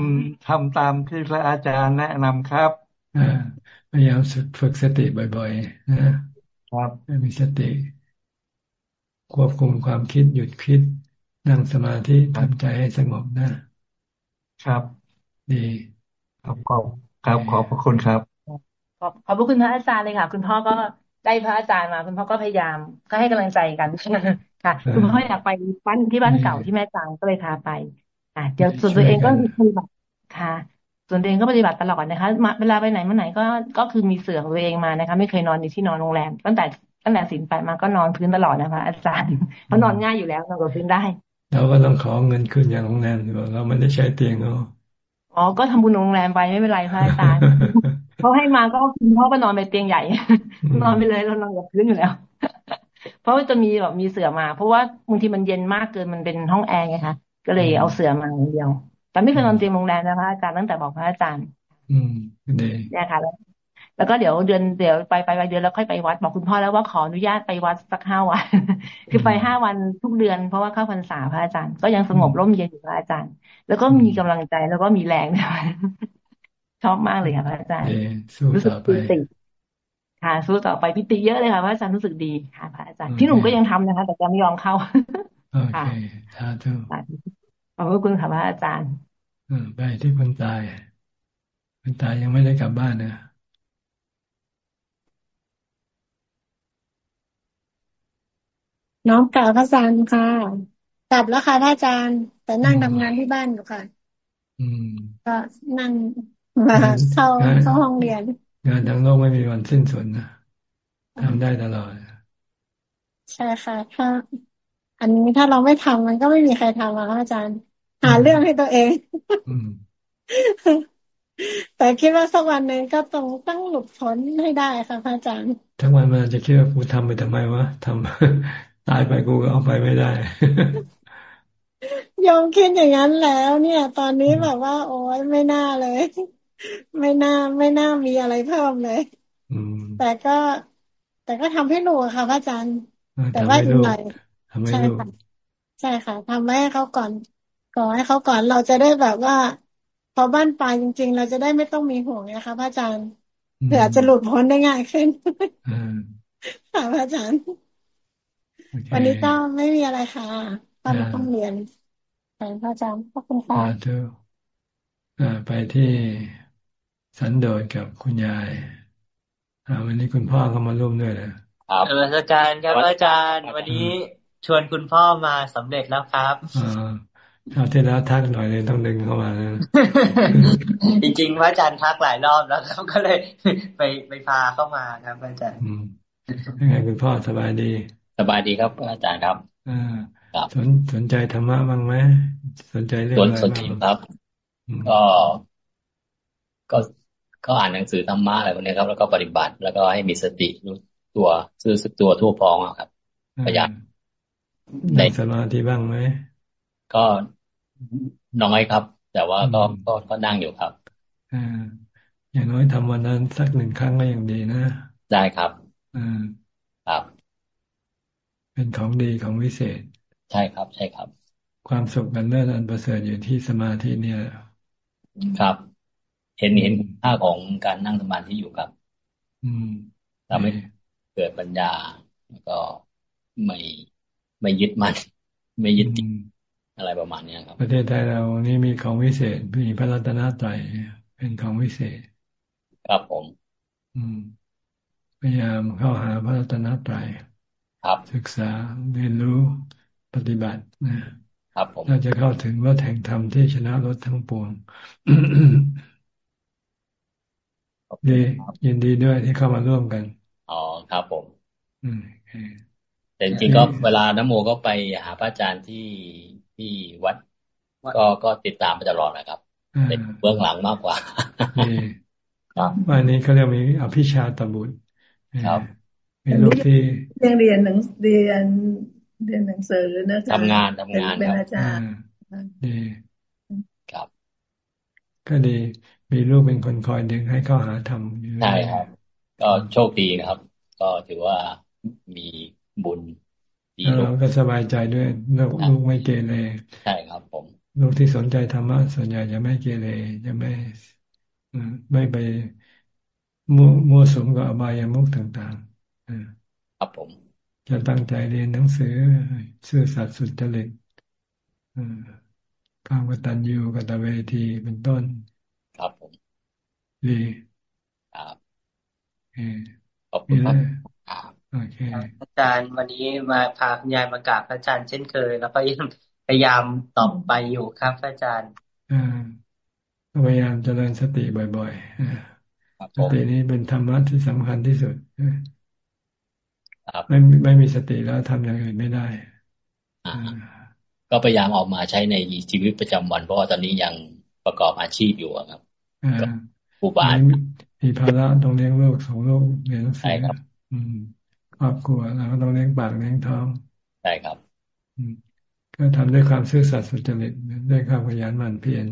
ทำตามที่พระอาจารย์แนะนำครับพยายามฝึกสติบ่อยๆนะครับมีสติ ควบคุมความคิดหยุดคิด นั่งสมาธิทำใจให้สงบนะครับ ดี ครับขอบครับขอบพระคุณครับ ขอบขอบพระคุณพระอาจารย์เลยค่ะ คุณพ่อก็ได้พระอาจารย์มา คุณพ่อก็พยายามก็ให้กำลังใจกันค่ะ คุณพ่ออยากไปบ้านที่บ้านเก่าที่แม่จางก็เลยพาไป อ่าเดี๋ยวส่วนตัวเองก็ปฏิบัติค่ะ ส่วนตัวเองก็ปฏิบัติตลอดนะคะเวลาไปไหนมาไหนก็ก็คือมีเสื่อของตัวเองมานะคะ ไม่เคยนอนในที่นอนโรงแรมตั้งแต่ ตั้งแต่สินไปมาก็นอนพื้นตลอดนะคะ อาจารย์เพราะนอนง่ายอยู่แล้วนอนกับพื้นได้เราก็ต้องขอเงินคืนอย่างโรงแรมดีกว่าเราไม่ได้ใช้เตียงเนาะอ๋อก็ทำบุญโรงแรมไปไม่เป็นไรพระอาจารย์เขาให้มาก็คุณพ่อก็นอนไปเตียงใหญ่ นอนไปเลยเรานอนกับพื้นอยู่แล้ว เพราะว่าจะมีแบบมีเสื่อมา เพราะว่าบางทีมันเย็นมากเกินมันเป็นห้องแอร์ไงคะก็เลยเอาเสื่อมาอย่างเดียว แต่ไม่เคยนอนเตียงโรงแรมนะพระอาจารย์ตั้งแต่บอกพระอาจารย์ อืมดีเนี่ยค่ะ แล้วแล้วก็เดี๋ยวเดือนเดี๋ยวไปไปไปเดือนแล้วค่อยไปวัดบอกคุณพ่อแล้วว่าขออนุญาตไปวัดสักห้าวัน คือไปห้าวันทุกเดือน เพราะว่าเข้าพรรษาพระอาจารย์ ก็ยังสงบร่มเย็นอยู่พระอาจารย์ แล้วก็มีกำลังใจแล้วก็มีแรงนะชอบมากเลยค่ะพระอาจารย์รู้สึกปิติค่ะสู้ต่อไปพิติเยอะเลยค่ะพระอาจารย์รู้สึกดีค่ะพระอาจารย์พี่หนุ่มก็ยังทำนะคะ แต่จะไม่ยอมเข้าค่ะสาธุขอบคุณค่ะพระอาจารย์ไปที่คนตายคนตายยังไม่ได้กลับบ้านนะ น้องกล่าวพระอาจารย์ค่ะกลับแล้วค่ะพระอาจารย์ แต่นั่งทำงานที่บ้านอยู่ค่ะ อืม ก็นั่งมาเข้าเข้าห้องเรียน งานทั้งโลกไม่มีวันสิ้นสุดนะทำได้ตลอดใช่ค่ะถ้าอันนี้ถ้าเราไม่ทำมันก็ไม่มีใครทำแล้วอาจารย์ หาเรื่องให้ตัวเองแต่คิดว่าสักวันหนึ่งก็ต้องตั้งหลุดพ้นให้ได้ค่ะพระอาจารย์ ทั้งวันมันจะคิดว่ากูทำไปทำไมวะทำ ตายไปกูก็เอาไปไม่ได้ยอมคิดอย่างนั้นแล้ว เนี่ย ตอนนี้แบบว่า โอ้ยไม่น่าเลย ไม่น่าไม่น่ามีอะไรเพิ่มเลยแต่ก็ แต่ก็ทำให้หนูค่ะพระอาจารย์แต่ว่าอีกหน่อยใช่ค่ะใช่ค่ะทำให้เขาก่อนก่อให้เขาก่อนเราจะได้แบบว่า พอบ้านปลายจริง ๆ เราจะได้ไม่ต้องมีห่วงนะคะพระอาจารย์เผื่อจะหลุดพ้นได้ง่ายขึ้นค่ะพระอาจารย์ วันนี้ก็ไม่มีอะไรค่ะตอนต้องเรียนพระอาจารย์ขอบคุณค่ะไปที่สันโดษกับคุณยายวันนี้คุณพ่อเข้ามาร่วมด้วยนะครับอาจารย์ครับอาจารย์ วันนี้ชวนคุณพ่อมาสำเร็จแล้วครับคราวที่แล้วทักหน่อยเลยต้องดึงเข้ามาจริงๆพระอาจารย์ทักหลายรอบแล้วครับก็เลยไปไปพาเข้ามาครับอาจารย์ยังไงคุณพ่อสบายดี สบายดีครับอาจารย์ครับอ่าสนสนใจธรรมะบ้างไหมสนใจเรื่องอะไรบ้างสนใจครับก็ ก็ก็อ่านหนังสือธรรมะอะไรพวกนี้ครับ แล้วก็ปฏิบัติ แล้วก็ให้มีสติรู้ตัวซื่อสึกตัวทั่วพร้อมครับพยายามได้สมาธิบ้างไหมก็น้อยครับ แต่ว่าก็ก็ก็นั่งอยู่ครับอ่าอย่างน้อยทำวันนั้นสักหนึ่งครั้งก็ยังดีนะ ได้ครับอ่าครับ เป็นของดีของวิเศษ ใช่ครับ ใช่ครับ ความสุขกันเลิศอันประเสริฐอยู่ที่สมาธิเนี่ย ครับ เห็นเห็นค่าของการนั่งสมาธิอยู่ครับ อืมทำให้เกิดปัญญาแล้วก็ไม่ไม่ยึดมัน ไม่ยึดติดอะไรประมาณนี้ครับ ประเทศไทยเรานี่มีของวิเศษมีพระรัตนตรัยเป็นของวิเศษ ครับผม อืมพยายามเข้าหาพระรัตนตรัย ครับศึกษาเรียนรู้ปฏิบัตินะครับผมเราจะเข้าถึงรถแห่งธรรมที่ชนะรถทั้งปวงดียินดีด้วยที่เข้ามาร่วมกัน อ๋อครับผม อืมแต่จริงๆก็เวลานโมก็ไปหาพระอาจารย์ที่ที่วัด ก็ก็ติดตามไปตลอดนะครับ เป็นเบื้องหลังมากกว่าครับวันนี้เขาเรียกมีอภิชาตบุตรครับ มีลูกที่ยังเรียนหนังเรียนเรียนหนังสือนะทำงานทำงานเป็นอาจารย์ดีครับ ก็ดี มีลูกเป็นคนคอยดึงให้เข้าหาธรรมใช่ครับ ก็โชคดีนะครับ ก็ถือว่ามีบุญเราก็สบายใจด้วยลูกลูกไม่เกเรใช่ครับ ผม ลูกที่สนใจธรรมะส่วนใหญ่จะไม่เกเรจะไม่ไม่ไปมั่วมั่วสุมกับอบายามุกต่างๆ ครับผม จะตั้งใจเรียนหนังสือซื่อสัตย์สุจริตความกตัญญูกตเวทีเป็นต้น ครับผม ดีครับขอบคุณครับโอเคอาจารย์วันนี้มาพาคุณยายมากราบอาจารย์เช่นเคย แล้วก็ยังพยายามตอบไปอยู่ครับอาจารย์อ่าพยายามเจริญสติบ่อยๆสตินี้เป็นธรรมะที่สำคัญที่สุด ไม่ไม่มีสติแล้วทำอย่างอื่นไม่ได้ก็พยายามออกมาใช้ในชีวิตประจำวัน เพราะว่าตอนนี้ยังประกอบอาชีพอยู่ครับผู้บ้านมีภาระต้องเลี้ยงลูกสองลูกเรียนหนังสือครอบครัวแล้วก็ต้องเลี้ยงปากเลี้ยงท้องใช่ครับก็ทำด้วยความซื่อสัตย์สุจริตด้วยความขยันหมั่นเพียร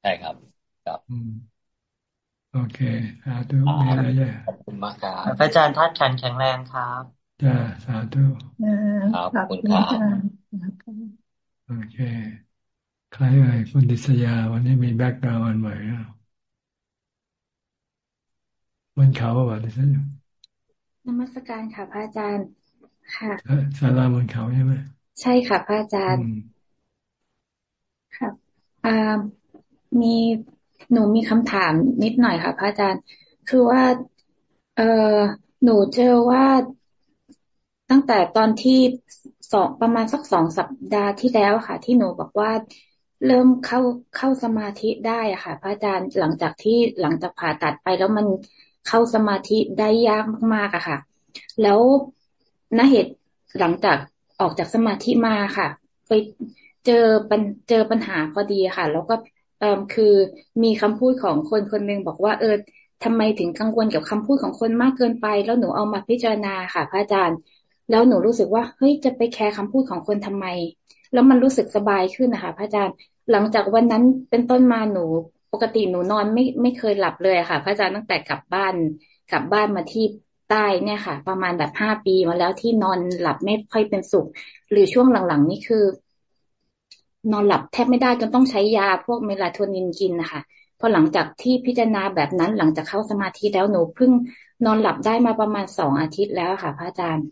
ใช่ครับ ครับโอเคสาธุมีอะไรเยอะขอบคุณมากครับพระอาจารย์ทัดขันแข็งแรงครับ จ้าสาธุครับขอบคุณครับโอเค ใครเอ่ยคุณดิษยา วันนี้มีแบ็กกราวน์ใหม่แล้ววันเขาว่าดิษยานมัสการค่ะพระอาจารย์ ค่ะสาราบนเขาใช่ไหมใช่ค่ะพระอาจารย์ครับอ่ามีหนูมีคำถามนิดหน่อยค่ะพระอาจารย์ คือว่า เออหนูเจอว่า ตั้งแต่ตอนที่สองประมาณสักสองสัปดาห์ที่แล้วค่ะ ที่หนูบอกว่าเริ่มเข้าเข้าสมาธิได้อะค่ะ พระอาจารย์หลังจากที่หลังจากผ่าตัดไปแล้วมันเข้าสมาธิได้ยากมากๆอะค่ะ แล้วณเหตุหลังจากออกจากสมาธิมาค่ะ ไปเจอปัญเจอปัญหาพอดีค่ะ แล้วก็เออคือมีคำพูดของคนคนหนึ่งบอกว่าเออทำไมถึงกังวลกับคำพูดของคนมากเกินไป แล้วหนูเอามาพิจารณาค่ะ พระอาจารย์ แล้วหนูรู้สึกว่าเฮ้ยจะไปแคร์คำพูดของคนทำไม แล้วมันรู้สึกสบายขึ้นนะคะพระอาจารย์ หลังจากวันนั้นเป็นต้นมาหนูปกติหนูนอนไม่ไม่เคยหลับเลยค่ะ พระอาจารย์ตั้งแต่กลับบ้านกลับบ้านมาที่ใต้เนี่ยค่ะ ประมาณแบบห้าปีมาแล้วที่นอนหลับไม่ค่อยเป็นสุข หรือช่วงหลังๆ นี่คือ นอนหลับแทบไม่ได้จนต้องใช้ยาพวกเมลาโทนินกินนะคะพอหลังจากที่พิจารณาแบบนั้นหลังจากเข้าสมาธิแล้วหนูเพิ่งนอนหลับได้มาประมาณสองอาทิตย์แล้วค่ะ พระอาจารย์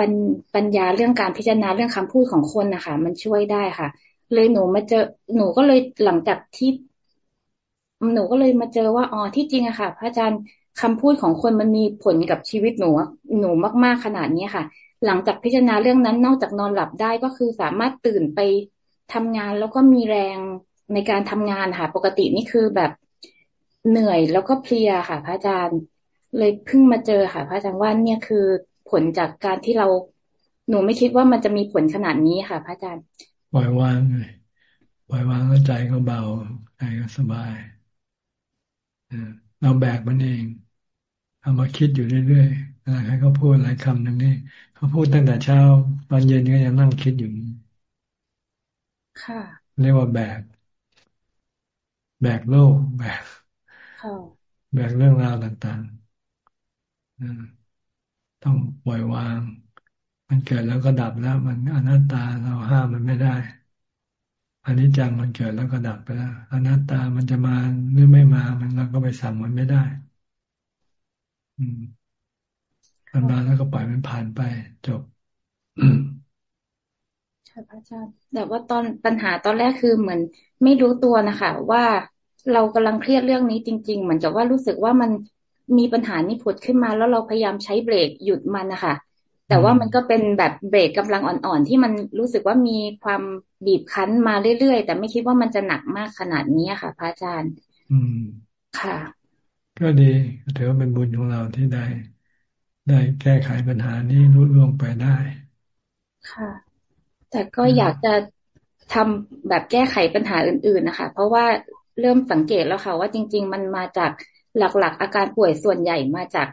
ปัญปัญญาเรื่องการพิจารณาเรื่องคำพูดของคนนะคะมันช่วยได้ค่ะ เลยหนูมาเจอหนูก็เลยหลังจากที่หนูก็เลยมาเจอว่าอ๋อที่จริงอะค่ะ พระอาจารย์คำพูดของคนมันมีผลกับชีวิตหนูหนูมาก ๆขนาดนี้ค่ะ หลังจากพิจารณาเรื่องนั้นนอกจากนอนหลับได้ก็คือสามารถตื่นไปทำงานแล้วก็มีแรงในการทำงานค่ะ ปกตินี่คือแบบเหนื่อยแล้วก็เพลียค่ะ พระอาจารย์ เลยเพิ่งมาเจอค่ะ พระอาจารย์ว่าเนี่ยคือ ผลจากการที่เราหนูไม่คิดว่ามันจะมีผลขนาดนี้ค่ะ พระอาจารย์ ปล่อยวางเลยปล่อยวางแล้วใจก็เบาใจก็สบายเราแบกมันเองเอามาคิดอยู่เรื่อยๆอะไรใครเขาพูดอะไรคำหนึ่งนี่เขาพูดตั้งแต่เช้าตอนเย็นก็ยังนั่งคิดอยู่ค่ะเรียกว่าแบก แบกโลกแบกแบกเรื่องราวต่างๆ ต้องปล่อยวาง มันเกิดแล้วก็ดับแล้ว มันอนัตตาเราห้ามมันไม่ได้อันนี้จังมันเกิดแล้วก็ดับไปแล้วอนัตตามันจะมาหรือไม่มามันเราก็ไปสั่งมันไม่ได้ อืมมันมาแล้วก็ปล่อยมันผ่านไปจบใช่พระอาจารย์แต่ว่าตอนปัญหาตอนแรกคือเหมือน ไม่รู้ตัวนะคะว่าเรากำลังเครียดเรื่องนี้จริง ๆ เหมือนกับว่ารู้สึกว่ามัน มีปัญหานี้ผุดขึ้นมาแล้วเราพยายามใช้เบรกหยุดมันนะคะแต่ว่ามันก็เป็นแบบเบรกกำลังอ่อนๆที่มันรู้สึกว่ามีความบีบคั้นมาเรื่อยๆ แต่ไม่คิดว่ามันจะหนักมากขนาดนี้ค่ะพระอาจารย์ อืมค่ะ ก็ดีถือว่าเป็นบุญของเราที่ได้ ได้แก้ไขปัญหานี้รุดล่วงไปได้ ค่ะ แต่ก็อยากจะทำแบบแก้ไขปัญหาอื่น ๆนะคะ เพราะว่าเริ่มสังเกตแล้วค่ะ ว่าจริง ๆ มันมาจาก หลักๆ อาการป่วยส่วนใหญ่มาจาก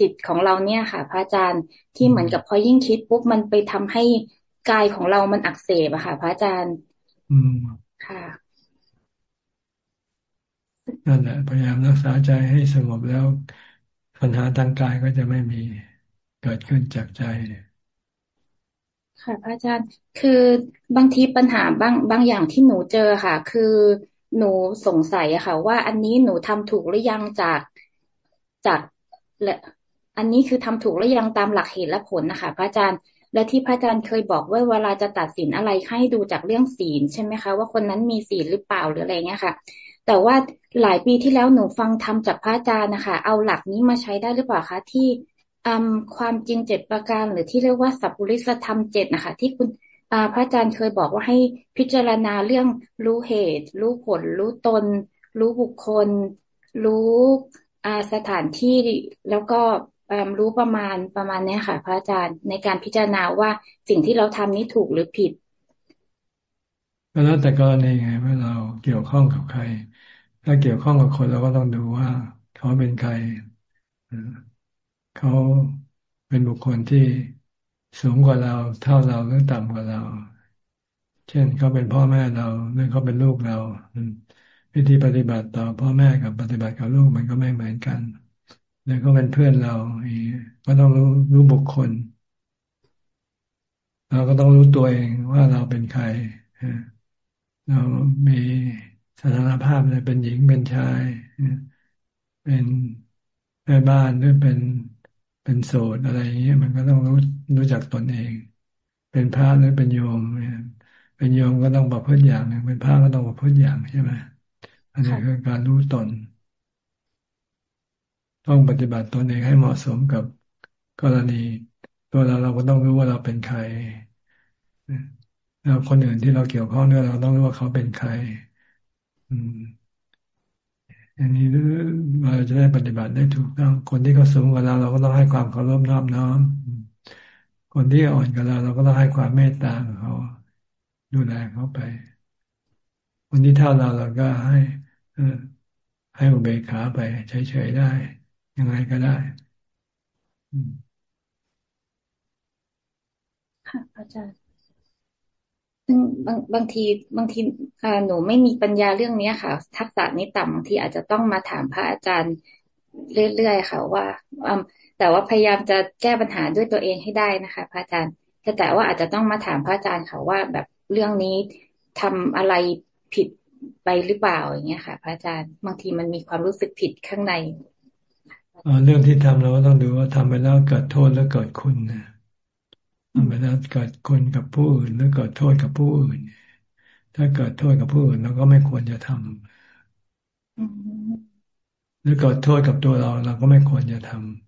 จิตของเราเนี่ยค่ะ พระอาจารย์ที่เหมือนกับพอยิ่งคิดปุ๊บมันไปทำให้กายของเรามันอักเสบอะค่ะ พระอาจารย์ อืมค่ะนั่นแหละพยายามรักษาใจให้สงบแล้วปัญหาทางกายก็จะไม่มีเกิดขึ้นจากใจค่ะพระอาจารย์ คือบางทีปัญหาบางบางอย่างที่หนูเจอค่ะ คือ หนูสงสัยอะค่ะ ว่าอันนี้หนูทำถูกหรือยังจากจากและอันนี้คือทำถูกแล้วยังตามหลักเหตุและผลนะคะพระอาจารย์และที่พระอาจารย์เคยบอกว่าเวลาจะตัดสินอะไรให้ดูจากเรื่องศีลใช่ไหมคะ ว่าคนนั้นมีศีลหรือเปล่าหรืออะไรเงี้ยค่ะ แต่ว่าหลายปีที่แล้วหนูฟังธรรมจากพระอาจารย์นะคะ เอาหลักนี้มาใช้ได้หรือเปล่าคะที่ความจริงเจ็ดประการหรือที่เรียกว่าสัพพุริสธรรมเจ็ดนะคะ ที่คุณ พระอาจารย์เคยบอกว่าให้พิจารณาเรื่องรู้เหตุ รู้ผล รู้ตน รู้บุคคล รู้สถานที่แล้วก็รู้ประมาณประมาณนี้ค่ะ พระอาจารย์ในการพิจารณาว่าสิ่งที่เราทำนี้ถูกหรือผิดก็แล้วแต่กรณีไงว่าเราเกี่ยวข้องกับใคร ถ้าเกี่ยวข้องกับคนเราก็ต้องดูว่า เขาเป็นใครเขาเป็นบุคคลที่ สูงกว่าเราเท่าเราหรือต่ำกว่าเรา เช่นเขาเป็นพ่อแม่เราหรือเขาเป็นลูกเราวิธีปฏิบัติต่อพ่อแม่กับปฏิบัติกับลูกมันก็ไม่เหมือนกันแล้วก็เป็นเพื่อนเราก็ต้องรู้รู้บุคคล เราก็ต้องรู้ตัวเองว่าเราเป็นใครเรามีสถานภาพอะไรเป็นหญิงเป็นชายเป็นแม่บ้านหรือเป็นเป็นโสดอะไรอย่างเงี้ยมันก็ต้องรู้ รู้จักตนเอง เป็นพระหรือเป็นโยมเป็นโยมก็ต้องประพฤติอย่างหนึ่งเป็นพระก็ต้องประพฤติอย่างใช่ไหมอันนี้คือการรู้ตน ต้องปฏิบัติตนเองให้เหมาะสมกับกรณี ตัวเราเราก็ต้องรู้ว่าเราเป็นใครแล้วคนอื่นที่เราเกี่ยวข้องด้วยเราต้องรู้ว่าเขาเป็นใคร อืมอันนี้เราจะได้ปฏิบัติได้ถูกต้อง คนที่เขาสูงกว่าเราเราก็ต้องให้ความเคารพนอบน้อม คนที่อ่อนกว่าเรา เราก็ต้องให้ความเมตตาเขา ดูแลเขาไป คนที่เท่าเราเราก็ให้ให้อุเบกขาไปเฉยๆได้ ยังไงก็ได้ค่ะอาจารย์ซึ่งบางบางทีบางทีหนูไม่มีปัญญาเรื่องนี้ค่ะ ทักษะนี้ต่ำบางทีอาจจะต้องมาถามพระอาจารย์เรื่อยๆค่ะ ว่า แต่ว่าพยายามจะแก้ปัญหาด้วยตัวเองให้ได้นะคะ พระอาจารย์แต่แต่ว่าอาจจะต้องมาถามพระอาจารย์ค่ะว่าแบบเรื่องนี้ทำอะไรผิดไปหรือเปล่าอย่างเงี้ยค่ะ พระอาจารย์บางทีมันมีความรู้สึกผิดข้างในเรื่องที่ทำเราก็ต้องดูว่าทำไปแล้วเกิดโทษแล้วเกิดคุณนะทำไปแล้วเกิดคนกับผู้อื่นหรือเกิดโทษกับผู้อื่น ถ้าเกิดโทษกับผู้อื่นเราก็ไม่ควรจะทำหรือเกิดโทษกับตัวเราเราก็ไม่ควรจะทำ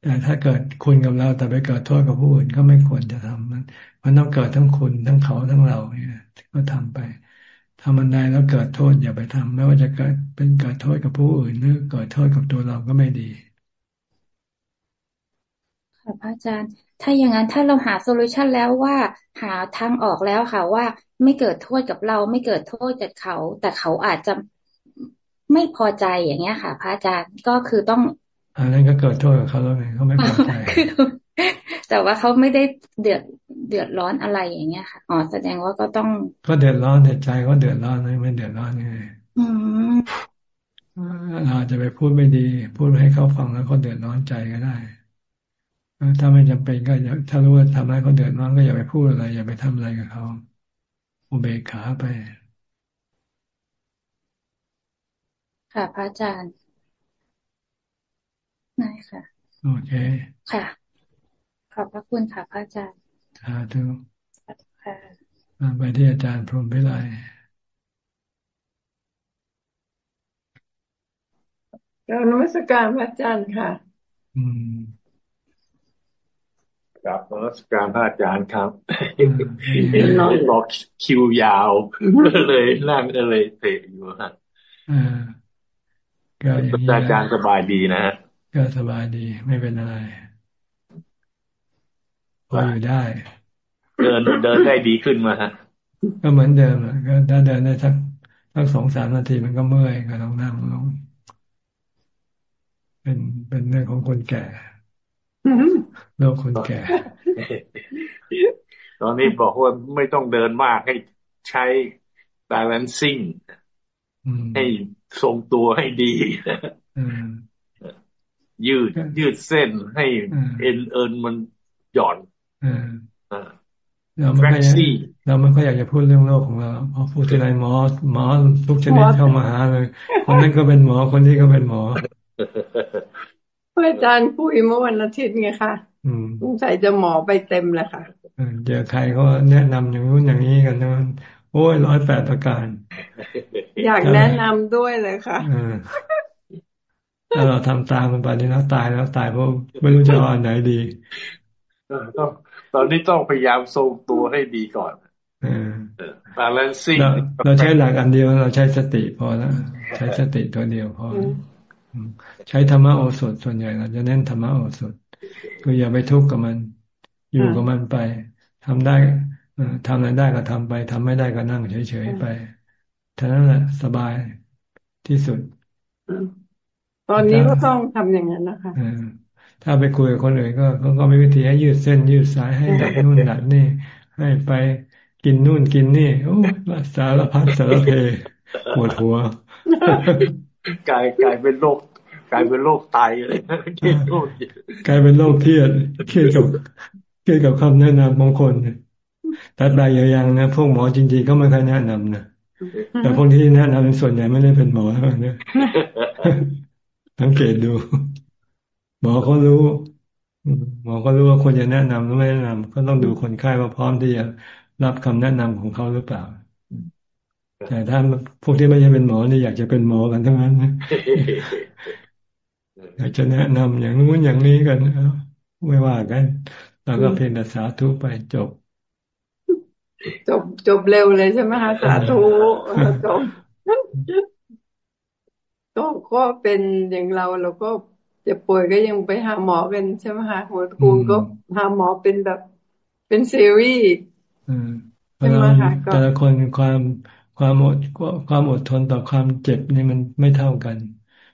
แต่ถ้าเกิดคุณกับเราแต่ไปเกิดโทษกับผู้อื่นก็ไม่ควรจะทำมันมันต้องเกิดทั้งคุณทั้งเขาทั้งเราเนี่ยก็ทำไปทำมันใดแล้วเกิดโทษอย่าไปทำไม่ว่าจะเกิดเป็นเกิดโทษกับผู้อื่นหรือเกิดโทษกับตัวเราก็ไม่ดีค่ะพระอาจารย์ ถ้าอย่างนั้นถ้าเราหาโซลูชันแล้วว่าหาทางออกแล้วค่ะว่าไม่เกิดโทษกับเรา ไม่เกิดโทษกับเขา แต่เขาอาจจะ ไม่พอใจอย่างเงี้ยค่ะพระอาจารย์ก็คือต้องอันนั้นก็เกิดโทษกับเขาแล้วไงเขาไม่พอใจแต่ว่าเขาไม่ได้เดือดเดือดร้อนอะไรอย่างเงี้ยค่ะอ๋อแสดงว่าก็ต้อง ก็เดือดร้อนแต่ใจก็เดือดร้อนไม่เดือดร้อนไงอืมเราจะไปพูดไม่ดี พูดให้เขาฟังแล้วเขาเดือดร้อนใจก็ได้ถ้าไม่จำเป็นก็อย่าถ้ารู้ว่าทำให้เขาเดือดร้อนก็อย่าไปพูดอะไร อย่าไปทำอะไรกับเขาอุเบกขาไป ค่ะ พระอาจารย์ได้ค่ะ โอเค ค่ะ ขอบพระคุณค่ะ พระอาจารย์สาธุค่ะไปที่อาจารย์พรหมพิไลเรานมัสการพระอาจารย์ค่ะ อืมครับนมัสการพระอาจารย์ครับน้องบอกคิวยาวเลยนั่งเลยเตะอยู่ฮะ ก็อาจารย์สบายดีนะฮะก็สบายดี ไม่เป็นอะไรพออยู่ได้ เดินเดินได้ดีขึ้นมาฮะก็เหมือนเดิมก็ถ้าเดินได้สักสักสองสามนาทีมันก็เมื่อยก็ต้องนั่งลงเป็นเป็นเรื่องของคนแก่โรคคนแก่ ตอนนี้บอกว่าไม่ต้องเดินมากให้ใช้ balancing ให้ทรงตัวให้ดียืดยืดเส้นให้เอ็นเอินมันหย่อนเราไม่ค่อยเราไม่ค่อยอยากจะพูดเรื่องโรคของเราพอพูดทีไรหมอหมอทุกชนิดเข้ามาหาเลยคนนั้นก็เป็นหมอคนนี้ก็เป็นหมออาจารย์คุยเมื่อวันอาทิตย์ไงคะสงสัยจะหมอไปเต็มเลยค่ะเจอใครก็แนะนำอย่างนู้นอย่างนี้กันนะ โอ้ยร้อยแปดประการ อยากแนะนำด้วยเลยค่ะถ้าเราทำตามมันไปนี่แล้วตายแล้วตายเพราะไม่รู้จะเอาอันไหนดีต้องตอนนี้ต้องพยายามทรงตัวให้ดีก่อนบาลานซิ่งเราใช้หลักอันเดียวเราใช้สติพอแล้วใช้สติตัวเดียวพอ ใช้ธรรมะโอสถส่วนใหญ่เราจะเน้นธรรมะโอสถคืออย่าไปทุกข์กับมัน อยู่กับมันไปทำได้ ทำอะไรได้ก็ทำไปทำไม่ได้ก็นั่งเฉยๆไปท่านั้นแหละสบายที่สุด ตอนนี้ก็ต้องทำอย่างนั้นนะคะถ้าไปคุยกับคนอื่นก็เขาก็มีวิธีให้ยืดเส้นยืดสายให้ดัดนู่นดัดนี่ ให้ไปกินนู่นกินนี่โอ้สารพัดสารเพปวดหัวกลายกลายเป็นโรคกลายเป็นโรคไตเลยกลายเป็นโรคเครียดเครียดกับเครียดกับคำแนะนำบางคน แต่ใดอย่างนะพวกหมอจริงๆก็ไม่ค่อยแนะนำนะแต่พวกที่แนะนำส่วนใหญ่ไม่ได้เป็นหมอเนี่ยสังเกตดู หมอเขารู้ หมอก็รู้ว่าควรจะแนะนำหรือไม่แนะนำก็ต้องดูคนไข้ว่าพร้อมที่จะรับคำแนะนำของเขาหรือเปล่า แต่ถ้าพวกที่ไม่ใช่เป็นหมอนี่อยากจะเป็นหมอกันทั้งนั้นอยากจะแนะนำอย่างนู้นอย่างนี้กันไม่ว่ากันเราก็เพียงแต่สาธุไปจบ จบจบเร็วเลยใช่ไหมคะสาธุจบก็ก็เป็นอย่างเราเราก็จะป่วยก็ยังไปหาหมอกันใช่ไหมคะหัวคูก็หาหมอเป็นแบบเป็นซีรีส์ใช่ไหมคะแต่ละคนความความอดความอดทนต่อความเจ็บนี่มันไม่เท่ากัน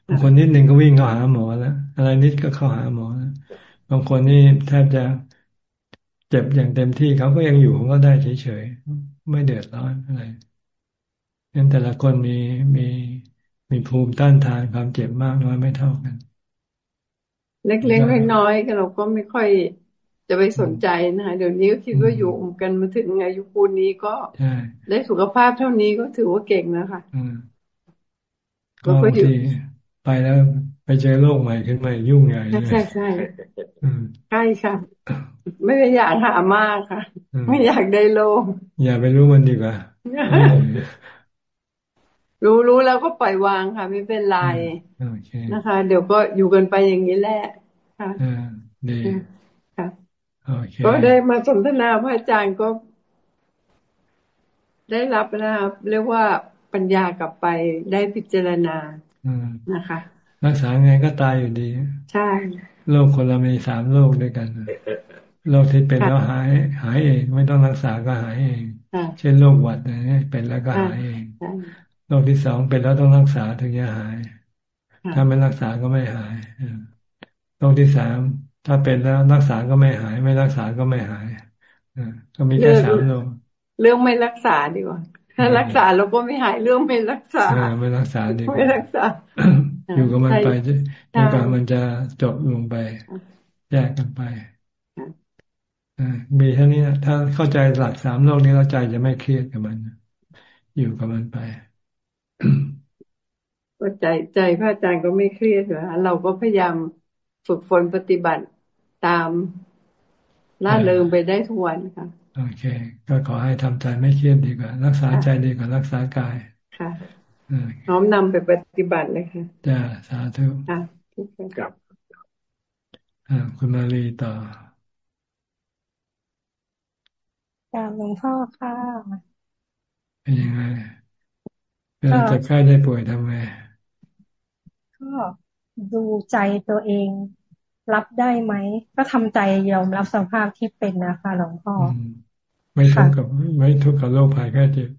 บางคนนิดหนึ่งก็วิ่งเข้าหาหมอแล้วอะไรนิดก็เข้าหาหมอแล้วบางคนนี่แทบจะ เจ็บอย่างเต็มที่เขาก็ยังอยู่ก็ได้เฉยๆไม่เดือดร้อนอะไรงั้นแต่ละคนมีมีมีภูมิต้านทานความเจ็บมากน้อยไม่เท่ากัน เล็กๆน้อยๆก็เราก็ไม่ค่อยจะไปสนใจนะคะเดี๋ยวนี้ก็คิดว่าอยู่กันมาถึงอายุปูนนี้ก็ได้สุขภาพเท่านี้ก็ถือว่าเก่งนะคะก็บางทีไปแล้ว ไปเจอโลกใหม่ขึ้นมายุ่งใหญ่เลยใช่ใช่ใช่ค่ะ ไม่อยากหามากค่ะ ไม่อยากได้โลกอย่าไปรู้มันดีกว่ารู้รู้แล้วก็ปล่อยวางค่ะ ไม่เป็นไรนะคะ เดี๋ยวก็อยู่กันไปอย่างนี้แหละค่ะดีค่ะก็ได้มาสนทนาพระอาจารย์ก็ ได้รับนะครับเรียกว่าปัญญากลับไปได้พิจารณานะคะ รักษาไงก็ตายอยู่ดี ใช่โรคคนเรามีสามโรคด้วยกันโรคที่เป็นแล้วหาย หายเอง ไม่ต้องรักษาก็หายเอง เช่นโรคหวัดนี่เป็นแล้วก็หายเองโรคที่สองเป็นแล้วต้องรักษาถึงจะหาย ถ้าไม่รักษาก็ไม่หายโรคที่สามถ้าเป็นแล้วรักษาก็ไม่หาย ไม่รักษาก็ไม่หายก็มีแค่สามโรคเรื่องไม่รักษาดีกว่าถ้ารักษาเราก็ไม่หายเรื่องไม่รักษาไม่รักษาดีกว่าไม่รักษา อยู่กับมันไปจนกว่ามันจะจบลงไป แยกกันไปมีเท่านี้ถ้าเข้าใจหลักสามโลกนี้เราใจจะไม่เครียดกับมัน อยู่กับมันไปก็ใจใจพระอาจารย์ก็ไม่เครียดเหรอเราก็พยายามฝึกฝนปฏิบัติตามล่าเริงไปได้ทุกวันค่ะ โอเค ก็ขอให้ทำใจไม่เครียดดีกว่า รักษาใจดีกว่ารักษากายค่ะ น้อมนำไปปฏิบัติเลยค่ะจ้าสาธุค่ะครับอ่าคุณมาลีต่อกราบหลวงพ่อค่ะ เป็นยังไงเวลาจะใกล้ได้ป่วยทำไง ก็ดูใจตัวเอง รับได้ไหม ก็ทำใจยอมรับสภาพที่เป็นนะคะหลวงพ่อ ไม่ทุกข์กับไม่ทุกข์กับโรคภัยแค่เจ็บ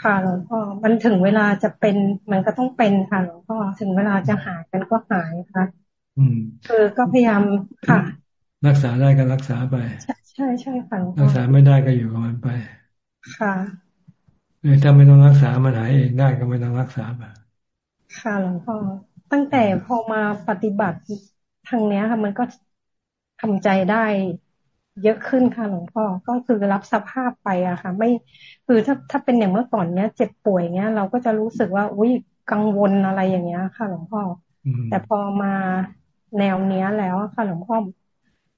ค่ะหลวงพ่อ มันถึงเวลาจะเป็น มันก็ต้องเป็นค่ะหลวงพ่อ ถึงเวลาจะหายกันก็หายค่ะคือก็พยายามค่ะ รักษาได้ก็รักษาไป ใช่ใช่ค่ะรักษาไม่ได้ก็อยู่กับมันไป ค่ะหรือถ้าไม่ต้องรักษา มันหายเองได้ก็ไม่ต้องรักษาไปค่ะหลวงพ่อ ตั้งแต่พอมาปฏิบัติทางเนี้ยค่ะ มันก็ทำใจได้ เยอะขึ้นค่ะหลวงพ่อก็คือรับสภาพไปอะค่ะ ไม่คือถ้าถ้าเป็นอย่างเมื่อก่อนเนี้ย เจ็บป่วยเนี้ยเราก็จะรู้สึกว่าอุ้ยกังวลอะไรอย่างเงี้ยค่ะ หลวงพ่อ แต่พอมาแนวเนี้ยแล้วค่ะหลวงพ่อ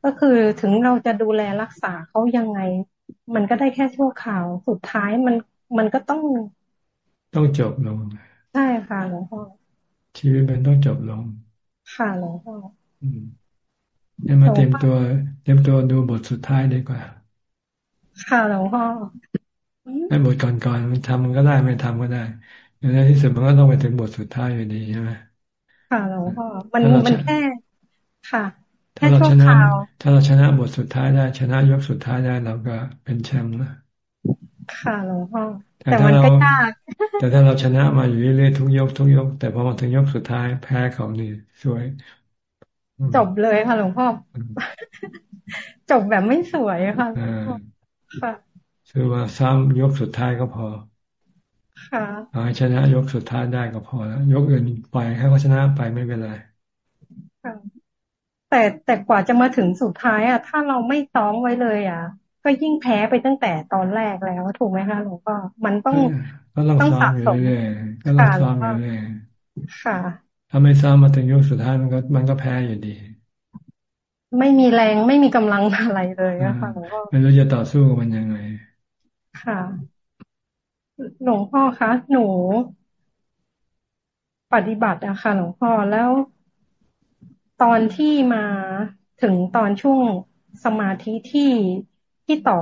ก็คือถึงเราจะดูแลรักษาเขายังไง มันก็ได้แค่ชั่วข่าวสุดท้ายมันมันก็ต้อง ต้องจบลงใช่ค่ะหลวงพ่อชีวิตมันต้องจบลง ค่ะหลวงพ่อ เนี่ยมาเตรียมตัวเตรียมตัวดูบทสุดท้ายดีกว่า ค่ะหลวงพ่อให้บทก่อนๆมันทำมันก็ได้ไม่ทำก็ได้ในที่สุดมันก็ต้องไปถึงบทสุดท้ายอยู่ดีใช่ไหมค่ะหลวงพ่อมันมันแค่ค่ะถ้าเราชนะถ้าเราชนะบทสุดท้ายได้ ชนะยกสุดท้ายได้เราก็เป็นแชมป์นะค่ะหลวงพ่อแต่มันก็ยากแต่ถ้าเราชนะมาอยู่เรื่อยๆทุกยกทุกยก แต่พอมาถึงยกสุดท้ายแพ้เขานี่สวย จบเลยค่ะ หลวงพ่อ จบแบบไม่สวยค่ะค่ะคือว่าซ้ำยกสุดท้ายก็พอ ค่ะชนะยกสุดท้ายได้ก็พอแล้วยกอื่นไปให้เขาชนะไปไม่เป็นไรแต่แต่กว่าจะมาถึงสุดท้ายอะ ถ้าเราไม่ซ้อมไว้เลย อะ ก็ยิ่งแพ้ไปตั้งแต่ตอนแรกแล้วถูกไหมคะหลวงพ่อมันต้องต้องสะสมก็ต้องซ้อมอยู่เลยค่ะ ถ้าไม่ซ้อมมาถึงยกสุดท้ายมันก็มันก็แพ้อยู่ดี ไม่มีแรงไม่มีกำลังอะไรเลยอะค่ะหลวงพ่อไม่รู้จะต่อสู้กับมันยังไง ค่ะหลวงพ่อคะหนูปฏิบัติอะค่ะหลวงพ่อแล้วตอนที่มาถึงตอนช่วงสมาธิที่ที่ต่อ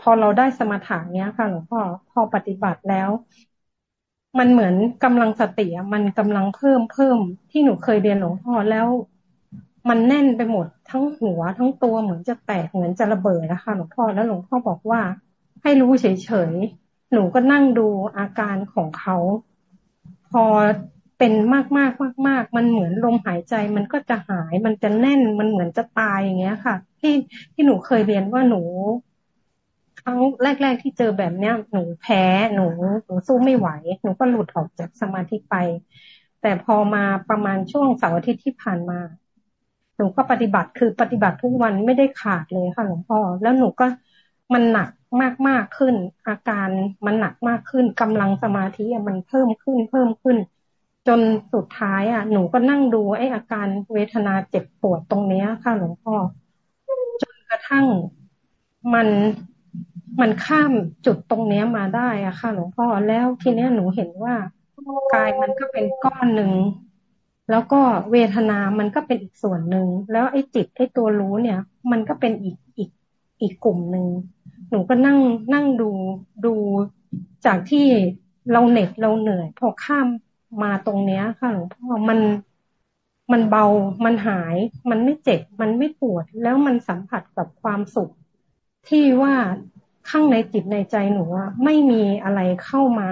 พอเราได้สมาธิเนี้ยค่ะหลวงพ่อพอปฏิบัติแล้ว มันเหมือนกำลังสติมันกำลังเพิ่มเพิ่มที่หนูเคยเรียนหลวงพ่อแล้ว มันแน่นไปหมดทั้งหัวทั้งตัวเหมือนจะแตกเหมือนจะระเบิดนะคะหลวงพ่อแล้วหลวงพ่อบอกว่า ให้รู้เฉยๆหนูก็นั่งดูอาการของเขา พอเป็นมากมากมากมากมันเหมือนลมหายใจ มันก็จะหายมันจะแน่นมันเหมือนจะตายอย่างเงี้ยค่ะ ที่ที่หนูเคยเรียนว่าหนู รั้งแรก ๆ ที่เจอแบบเนี้ยหนูแพ้หนูหนูสู้ไม่ไหว หนูก็หลุดออกจากสมาธิไป แต่พอมาประมาณช่วงเสาร์อาทิตย์ที่ผ่านมา หนูก็ปฏิบัติคือปฏิบัติทุกวันไม่ได้ขาดเลยค่ะหลวงพ่อแล้วหนูก็มันหนักมากมากขึ้น อาการมันหนักมากขึ้นกำลังสมาธิมันเพิ่มขึ้นเพิ่มขึ้น จนสุดท้ายอะหนูก็นั่งดูไอ้อาการเวทนาเจ็บปวดตรงเนี้ยค่ะหลวงพ่อจนกระทั่งมัน มันข้ามจุดตรงเนี้ยมาได้อะค่ะ หลวงพ่อแล้วทีเนี้ยหนูเห็นว่ากายมันก็เป็นก้อนหนึ่งแล้วก็เวทนามันก็เป็นอีกส่วนหนึ่งแล้วไอ้จิตไอ้ตัวรู้เนี่ย มันก็เป็นอีกอีกอีกกลุ่มหนึ่งหนูก็นั่งนั่งดูดูจากที่เราเหน็ดเราเหนื่อย พอข้ามมาตรงเนี้ย ค่ะหลวงพ่อมันมันเบามันหาย มันไม่เจ็บ มันไม่ปวด แล้วมันสัมผัสกับความสุข ที่ว่า ข้างในจิตในใจหนูอะไม่มีอะไรเข้ามา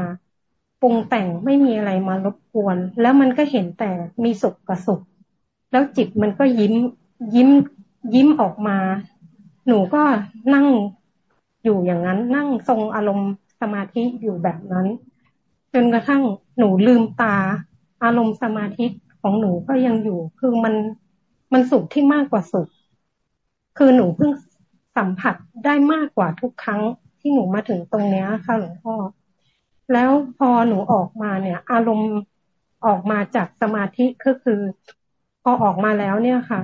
ปรุงแต่งไม่มีอะไรมารบกวน แล้วมันก็เห็นแต่มีสุขกับสุข แล้วจิตมันก็ยิ้มยิ้มยิ้มออกมา หนูก็นั่งอยู่อย่างนั้น นั่งทรงอารมณ์สมาธิอยู่แบบนั้น จนกระทั่งหนูลืมตา อารมณ์สมาธิของหนูก็ยังอยู่ คือมันมันสุขที่มากกว่าสุข คือหนูเพิ่ง สัมผัสได้มากกว่าทุกครั้งที่หนูมาถึงตรงนี้ค่ะหลวงพ่อแล้วพอหนูออกมาเนี่ย อารมณ์ออกมาจากสมาธิก็คือ พอออกมาแล้วเนี่ยค่ะ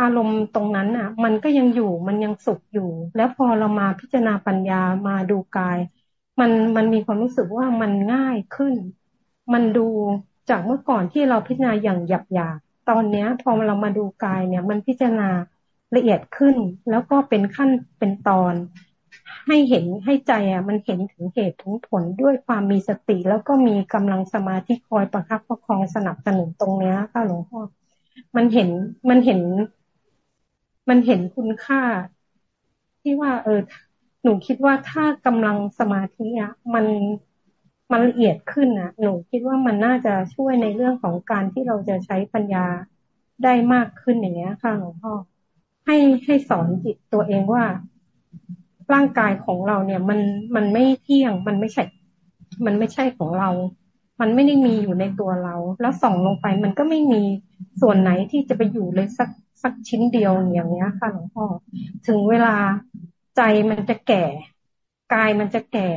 อารมณ์ตรงนั้นอะ มันก็ยังอยู่มันยังสุขอยู่ แล้วพอเรามาพิจารณาปัญญามาดูกาย มันมันมีความรู้สึกว่ามันง่ายขึ้น มันดูจากเมื่อก่อนที่เราพิจารณาอย่างหยาบหยาตอนเนี้ย พอเรามาดูกายเนี่ย มันพิจารณา ละเอียดขึ้น แล้วก็เป็นขั้นเป็นตอน ให้เห็นให้ใจอะ มันเห็นถึงเหตุถึงผลด้วยความมีสติ แล้วก็มีกำลังสมาธิคอยประคับประคองสนับสนุนตรงเนี้ยค่ะหลวงพ่อมันเห็นมันเห็น มันเห็นคุณค่า ที่ว่า เออ หนูคิดว่าถ้ากำลังสมาธิอะมันมันละเอียดขึ้นอะหนูคิดว่ามันน่าจะช่วยในเรื่องของการที่เราจะใช้ปัญญาได้มากขึ้นอย่างเงี้ยค่ะหลวงพ่อ ให้ให้สอนจิตตัวเองว่า ร่างกายของเราเนี่ยมันมันไม่เที่ยงมันไม่ใช่ มันไม่ใช่ของเรา มันไม่ได้มีอยู่ในตัวเรา แล้วส่องลงไปมันก็ไม่มีส่วนไหนที่จะไปอยู่เลยสักสักชิ้นเดียวอย่างเงี้ยค่ะหลวงพ่อถึงเวลาใจมันจะแก่ กายมันจะแก่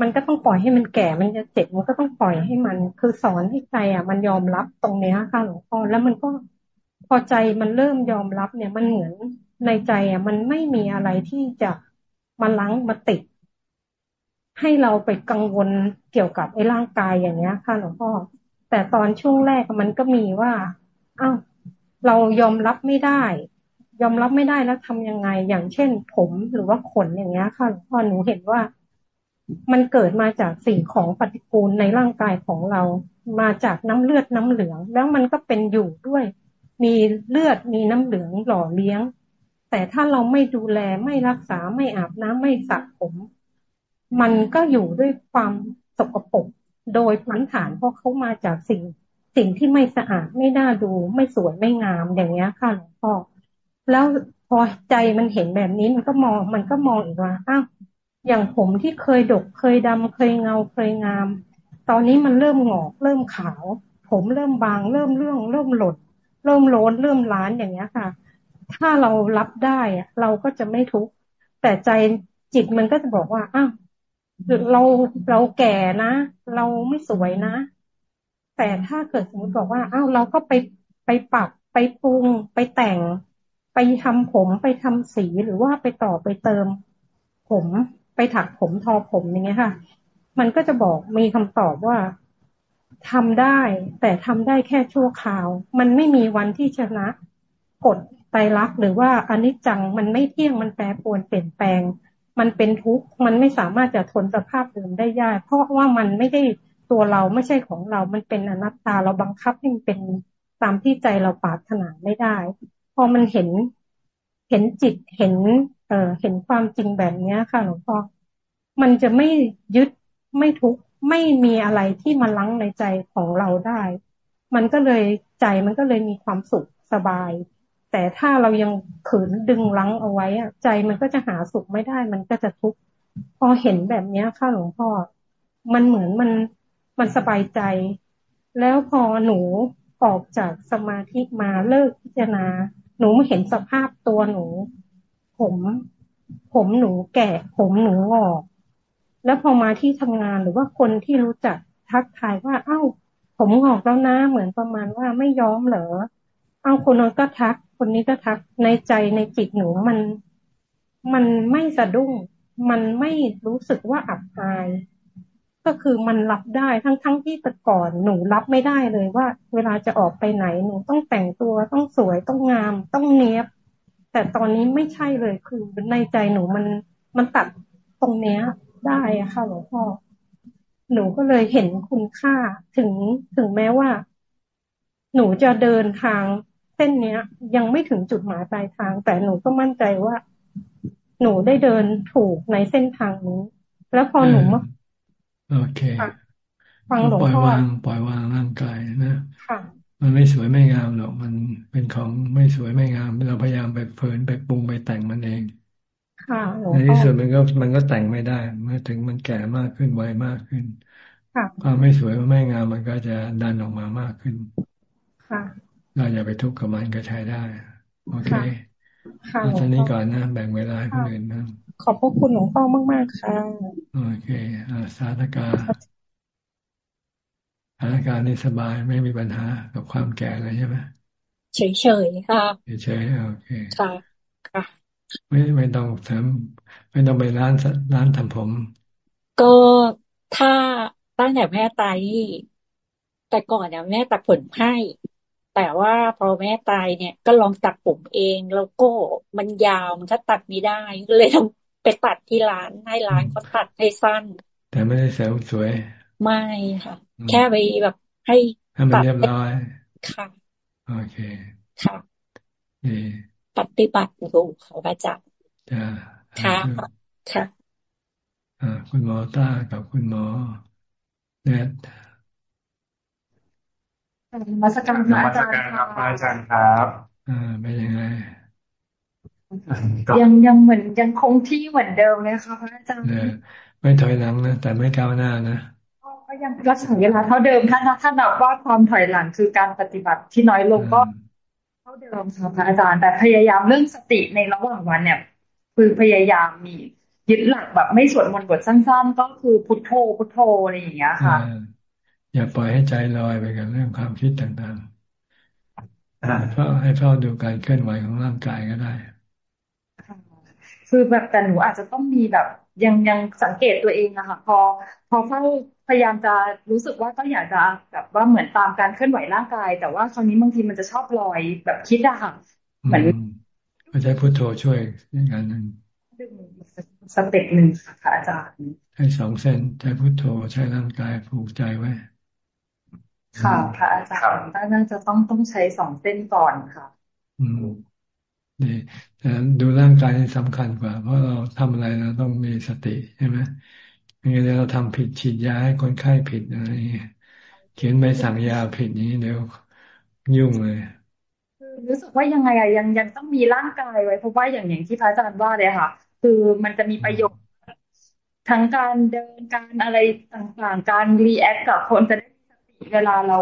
มันก็ต้องปล่อยให้มันแก่ มันจะเจ็บมันก็ต้องปล่อยให้มัน คือสอนให้ใจอะ มันยอมรับตรงเนี้ยค่ะหลวงพ่อแล้วมันก็ พอใจมันเริ่มยอมรับเนี่ยมันเหมือนในใจอะมันไม่มีอะไรที่จะมาลังมาติด ให้เราไปกังวลเกี่ยวกับไอ้ร่างกายอย่างเนี้ย ค่ะหลวงพ่อแต่ตอนช่วงแรกมันก็มีว่าอ้าวเรายอมรับไม่ได้ ยอมรับไม่ได้แล้วทำยังไง อย่างเช่น ผมหรือว่าขนอย่างเงี้ย ค่ะหลวงพ่อหนูเห็นว่า มันเกิดมาจากสิ่งของปฏิกูลในร่างกายของเรา มาจากน้ำเลือดน้ำเหลือง แล้วมันก็เป็นอยู่ด้วย มีเลือดมีน้ำเหลืองหล่อเลี้ยง แต่ถ้าเราไม่ดูแลไม่รักษาไม่อาบน้ำไม่สระผม มันก็อยู่ด้วยความสกปรกโดยพื้นฐานเพราะเขามาจากสิ่งสิ่งที่ไม่สะอาดไม่น่าดูไม่สวยไม่งามอย่างเงี้ยค่ะหลวงพ่อแล้วพอใจมันเห็นแบบนี้มันก็มองมันก็มองอีกว่าอ้าวอย่างผมที่เคยดกเคยดำเคยเงาเคยงาม ตอนนี้มันเริ่มหงอกเริ่มขาว ผมเริ่มบางเริ่มเรื่องเริ่มหลด เริ่มโลนเริ่มล้านอย่างเงี้ยค่ะ ถ้าเรารับได้เราก็จะไม่ทุกข์แต่ใจจิตมันก็จะบอกว่าอ้าวเราเราแก่นะ เราไม่สวยนะ แต่ถ้าเกิดสมมติบอกว่าอ้าวเราก็ไปไปปรับไปปรุงไปแต่ง ไปทำผมไปทำสีหรือว่าไปต่อไปเติม ผมไปถักผมทอผมอย่างเงี้ยค่ะ มันก็จะบอกมีคำตอบว่า ทำได้ แต่ทำได้แค่ชั่วคราว มันไม่มีวันที่ชนะกดไตรักหรือว่าอนิจจังมันไม่เที่ยงมันแปรปรวนเปลี่ยนแปลง มันเป็นทุกข์มันไม่สามารถจะทนสภาพเดิมได้ยาก เพราะว่ามันไม่ได้ตัวเราไม่ใช่ของเรา มันเป็นอนัตตาเราบังคับให้มันเป็นตามที่ใจเราปรารถนาไม่ได้ พอมันเห็นเห็นจิตเห็น เอ่อเห็นความจริงแบบนี้ค่ะหลวงพ่อมันจะไม่ยึดไม่ทุกข์ ไม่มีอะไรที่มาลังในใจของเราได้ มันก็เลยใจมันก็เลยมีความสุขสบาย แต่ถ้าเรายังขืนดึงลังเอาไว้อะใจมันก็จะหาสุขไม่ได้ มันก็จะทุกข์พอเห็นแบบเนี้ยค่ะหลวงพ่อ มันเหมือนมันมันสบายใจ แล้วพอหนูออกจากสมาธิมาเลิกพิจารณา หนูมาเห็นสภาพตัวหนู ผม ผมหนูแก่ผมหนูงอก แล้วพอมาที่ทำงานหรือว่าคนที่รู้จักทักทายว่า เอ้า ผมงอกแล้วนะ เหมือนประมาณว่าไม่ยอมเหรอ เอาคนนั้นก็ทัก คนนี้ก็ทักในใจในจิตหนูมันมันไม่สะดุ้ง มันไม่รู้สึกว่าอับอาย ก็คือมันรับได้ทั้งๆทที่แต่ก่อนหนูรับไม่ได้เลยว่า เวลาจะออกไปไหนหนูต้องแต่งตัวต้องสวยต้องงาม ต้องเนี้ยบ แต่ตอนนี้ไม่ใช่เลยคือในใจหนูมันมันตัดตรงเนี้ย ได้อะค่ะหลวงพ่อหนูก็เลยเห็นคุณค่าถึงถึงแม้ว่า หนูจะเดินทางส้นเนี้ย ยังไม่ถึงจุดหมายปลายทาง แต่หนูก็มั่นใจว่า หนูได้เดินถูกในเส้นทางนี้ แล้วพอหนูมาโอเคฟังหลวงพ่อปล่อยวางปล่อยวางร่างกายนะมันไม่สวยไม่งามหรอกมันเป็นของไม่สวยไม่งาม เราพยายามไปเพินไปปรุงไปแต่งมันเอง ในที่สุดมันก็มันก็แต่งไม่ได้ เมื่อถึงมันแก่มากขึ้นวัยมากขึ้นความไม่สวยไม่งามมันก็จะดันออกมามากขึ้นค่ะเราอย่าไปทุกข์กับมันก็ใช้ได้ โอเคค่ะตอนนี้ก่อนนะ แบ่งเวลาให้คนอื่นนะขอบพระคุณหลวงพ่อมาก ๆ ค่ะ โอเคอาสาธกาสถานการณ์นี่สบายไม่มีปัญหากับความแก่เลยใช่ไหมเฉยๆค่ะเฉยๆโอเคค่ะค่ะ ไม่ไม่ต้องทำไม่ต้องไปร้านร้านทำผม ก็ถ้าตั้งแต่แม่ตายแต่ก่อนเนี่ยแม่ตัดผลให้ แต่ว่าพอแม่ตายเนี่ย ก็ลองตัดผมเองแล้วก็มันยาวมันก็ตัดไม่ได้ก็เลยต้องไปตัดที่ร้านให้ร้านเขาตัดให้สั้น แต่ไม่ได้เสริมสวย ไม่ค่ะ แค่ไปแบบให้ให้มันเรียบร้อยค่ะโอเคค่ะดี ปฏิบัติอยู่เขาอาจารย์จ้าค่ะค่ะอ่าคุณหมอต้ากับคุณหมอเนทมาสการพระอาจารย์ครับพระอาจารย์ครับอ่าเป็นยังไงยังยังเหมือนยังคงที่เหมือนเดิมเลยค่ะพระอาจารย์ไม่ถอยหลังนะแต่ไม่ก้าวหน้านะก็ยังรักษาเวลาเท่าเดิมถ้าถ้านับว่าความถอยหลังคือการปฏิบัติที่น้อยลงก็เท่าเดิมค่ะพระอาจารย์ แต่พยายามเรื่องสติในระหว่างวันเนี่ย คือพยายามมียึดหลักแบบไม่สวดมนต์บทสั้น ๆ ก็คือพุทโธพุทโธอะไรอย่างเงี้ยค่ะ อย่าปล่อยให้ใจลอยไปกับเรื่องความคิดต่างๆเฝ้าให้เฝ้าดูการเคลื่อนไหวของร่างกายก็ได้คือแบบแต่หนูอาจจะต้องมีแบบ ยังยังสังเกตตัวเองอะค่ะพอ พอเฝ้าพยายามจะรู้สึกว่าก็อยากจะแบบว่าเหมือนตามการเคลื่อนไหวร่างกาย แต่ว่าคราวนี้บางทีมันจะชอบลอยแบบคิดอะค่ะเหมือนก็ใช้พุทโธช่วยอย่างนั้นหนึ่งสเต็ปหนึ่งค่ะอาจารย์ให้สองเส้นใช้พุทโธใช้ร่างกายผูกใจไว้ค่ะพระอาจารย์น่าจะต้องต้องใช้สองเส้นก่อนค่ะ อืม ดีแต่ดูร่างกายนี่สำคัญกว่า เพราะเราทำอะไรเราต้องมีสติใช่ไหมไม่งั้นเราทำผิดฉีดยาให้คนไข้ผิดอะไรเขียนใบสั่งยาผิดนี้เดี๋ยวยุ่งเลยรู้สึกว่ายังไงอะยังยังต้องมีร่างกายไว้เพราะว่าอย่างอย่างที่พระอาจารย์ว่าเลยค่ะ คือมันจะมีประโยชน์ทั้งการเดินการอะไรต่างๆ การ react กับคนจะได้สติเวลาเรา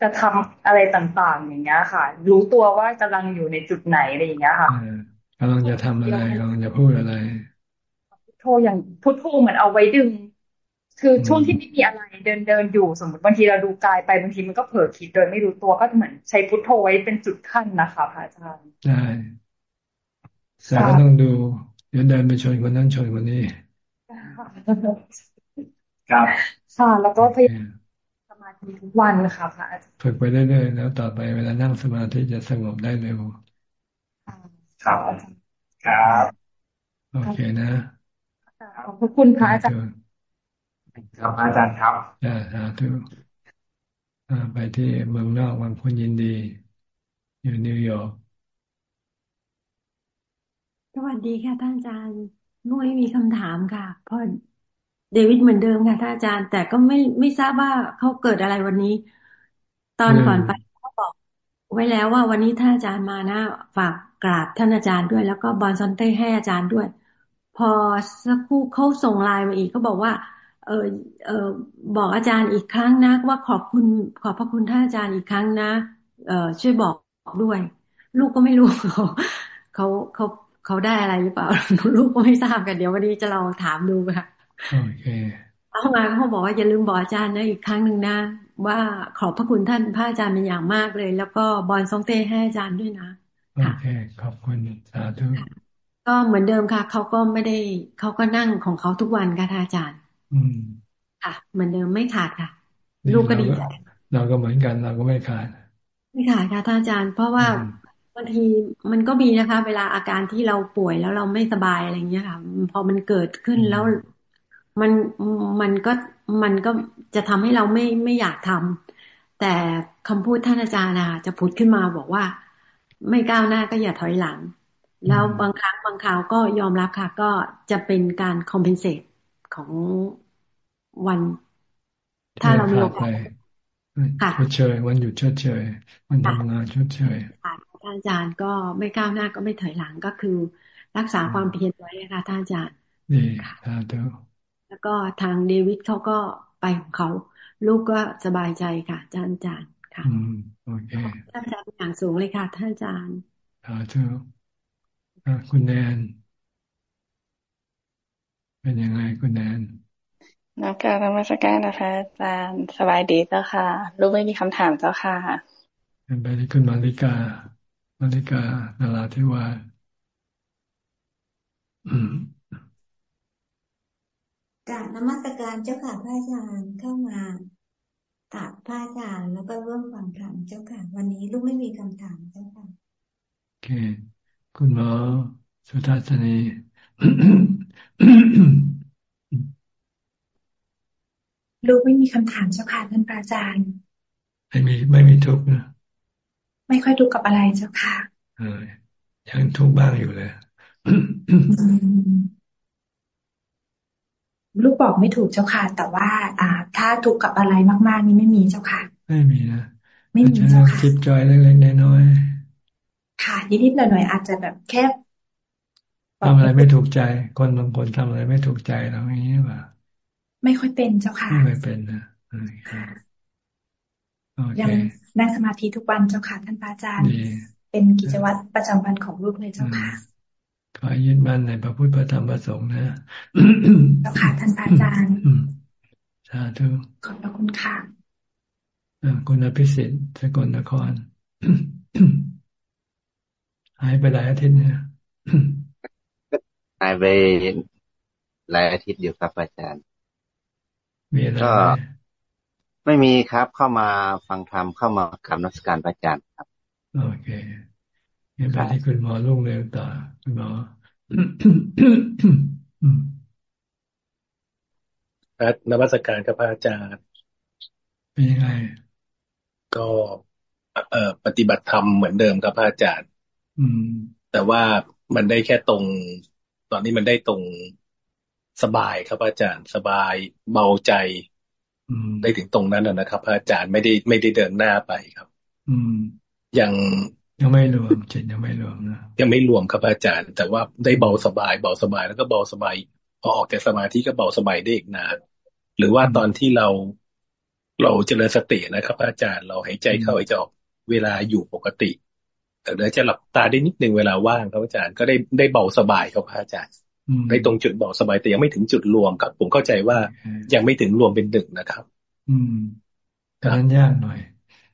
จะทำอะไรต่างๆ อย่างเงี้ยค่ะ รู้ตัวว่ากำลังอยู่ในจุดไหนอะไรอย่างเงี้ยค่ะกำลังจะทำอะไรกำลังจะพูดอะไรพุทโธอย่างพุทโธเหมือนเอาไว้ดึง คือช่วงที่ไม่มีอะไรเดินเดินอยู่สมมติบางทีเราดูกายไปบางทีมันก็เผลอคิดโดยไม่รู้ตัวก็เหมือนใช้พุทโธไว้เป็นจุดคั่นนะคะพระอาจารย์ได้แต่ก็ต้องดูเดี๋ยวเดินไปชนคนนั้นชนคนนี้ครับค่ะแล้วก็พยายามสมาธิทุก วันค่ะพระอาจารย์ฝึกไปเรื่อยๆแล้วต่อไปเวลานั่งสมาธิจะสงบได้เร็วครับครับโอเคนะขอบคุณพระอาจารย์ครับอาจารย์ครับอ่าสาธุไปที่เมืองนอกบ้างคุณยินดี อยู่นิวยอร์กสวัสดีค่ะท่านอาจารย์หนูมีคำถามค่ะเพราะ เดวิดเหมือนเดิมค่ะท่านอาจารย์ แต่ก็ไม่ไม่ทราบว่าเขาเกิดอะไรวันนี้ ตอนก่อนไปเขาบอก ไว้แล้วว่าวันนี้ท่านอาจารย์มานะฝากกราบท่านอาจารย์ด้วย แล้วก็ bonne santé ให้อาจารย์ด้วย พอสักครู่เขาส่งไลน์มาอีกเขาบอกว่า เออเออบอกอาจารย์อีกครั้งนะว่าขอบคุณขอบพระคุณท่านอาจารย์อีกครั้งนะเออช่วยบอกด้วย ลูกก็ไม่รู้เขาเขาเขาเขาได้อะไรหรือเปล่าลูกก็ไม่ทราบกันเดี๋ยววันนี้จะลองถามดูค่ะ โอเคเอามาเขาบอกว่าอย่าลืมบอกอาจารย์นะอีกครั้งหนึ่งนะว่าขอบพระคุณท่านพระอาจารย์เป็นอย่างมากเลย แล้วก็บอลซองเต้ให้อาจารย์ด้วยนะโอเคขอบคุณสาธุก็เหมือนเดิมค่ะเขาก็ไม่ได้เขาก็นั่งของเขาทุกวันค่ะอาจารย์ อืมค่ะ เหมือนเดิมไม่ขาดค่ะ ลูกก็ดีใจเราก็เหมือนกันเราก็ไม่ขาดไม่ขาดค่ะท่านอาจารย์ เพราะว่าบางทีมันก็มีนะคะ เวลาอาการที่เราป่วยแล้วเราไม่สบายอะไรเงี้ยค่ะ พอมันเกิดขึ้นแล้ว มันมันก็มันก็จะทำให้เราไม่ไม่อยากทำแต่คำพูดท่านอาจารย์นะจะพูดขึ้นมาบอกว่า ไม่ก้าวหน้าก็อย่าถอยหลัง แล้วบางครั้งบางคราวก็ยอมรับค่ะ ก็จะเป็นการคอมเพนเซตของวัน ถ้าเรามีโอกาสชดเชยวันหยุดชดเชยวันทำงานชดเชยท่านอาจารย์ก็ไม่ก้าวหน้าก็ไม่ถอยหลังก็คือ รักษาความเพียรไว้ค่ะท่านอาจารย์ดีครับ แล้วก็ทางเดวิดเขาก็ไปของเขา ลูกก็สบายใจค่ะอาจารย์อาจารย์ค่ะอืมโอเคท่านอาจารย์อย่างสูงเลยค่ะท่านอาจารย์ค่ะเจ้าคุณแนน เป็นยังไงคุณแนนนักการธรรมสการนะคะอาจารย์สบายดีเจ้าค่ะ ลูกไม่มีคำถามเจ้าค่ะเป็นไปที่คุณมาริกา มาริกานาราธิวาอืม กราบนมัสการเจ้าค่ะพระอาจารย์เข้ามากราบพระอาจารย์แล้วก็ร่วมฟังธรรมเจ้าค่ะ วันนี้ลูกไม่มีคำถามเจ้าค่ะโอเค คุณหมอสุทัศนีลูกไม่มีคำถามเจ้าค่ะท่านอาจารย์ ไม่มีไม่มีทุกข์นะไม่ค่อยทุกข์กับอะไรเจ้าค่ะเออยังทุกข์บ้างอยู่เลย ลูกบอกไม่ถูกเจ้าค่ะ แต่ว่า อ่า ถ้าถูกกับอะไรมาก ๆ นี่ไม่มีเจ้าค่ะ ไม่มีนะไม่มีเจ้าค่ะจิบจอยเล็กๆน้อยๆค่ะนิดๆหน่อยๆอาจจะแบบแค่ทำอะไรไม่ถูกใจ คนบางคนทำอะไรไม่ถูกใจเราอย่างนี้ป่ะไม่ค่อยเป็นเจ้าค่ะไม่เป็นนะยังนั่งสมาธิทุกวันเจ้าค่ะท่านพระอาจารย์ เป็นกิจวัตรประจำวันของลูกเลยเจ้าค่ะ ขอยึดมั่นในพระพุทธพระธรรมพระสงฆ์นะเจ้าค่ะท่านอาจารย์สาธุขอบพระคุณค่ะคุณอภิสิทธิ์สกลนครหายไปหลายอาทิตย์เนี่ยหายไปหลายอาทิตย์อยู่ครับอาจารย์มีอะไรก็ไม่มีครับเข้ามาฟังธรรมเข้ามากราบนักสการพระอาจารย์ครับ โอเค งั้นไปที่คุณหมอลุงเร็วต่อคุณหมอครับนวัตการครับพระอาจารย์เป็นยังไง ก็เอ่อปฏิบัติธรรมเหมือนเดิมครับพระอาจารย์ อืม แต่ว่ามันได้แค่ตรง ตอนนี้มันได้ตรงสบายครับอาจารย์ สบายเบาใจอืมได้ถึงตรงนั้นนะนะครับพระอาจารย์ไม่ได้ไม่ได้เดินหน้าไปครับ อืมยัง ยังไม่รวมจิตยังไม่รวมนะยังไม่รวมครับอาจารย์ แต่ว่าได้เบาสบาย เบาสบายแล้วก็เบาสบายพอออกจากสมาธิก็เบาสบายได้อีกนานหรือว่าตอนที่เราเราเจริญสตินะครับ อาจารย์เราหายใจเข้าหายใจออกเวลาอยู่ปกติ แต่เดี๋ยวจะหลับตาได้นิดนึงเวลาว่างครับอาจารย์ก็ได้ได้เบาสบายครับอาจารย์อืมได้ตรงจุดเบาสบายแต่ยังไม่ถึงจุดรวมครับ ผมเข้าใจว่ายังไม่ถึงรวมเป็นหนึ่งนะครับ อืมแต่นั้นยากหน่อย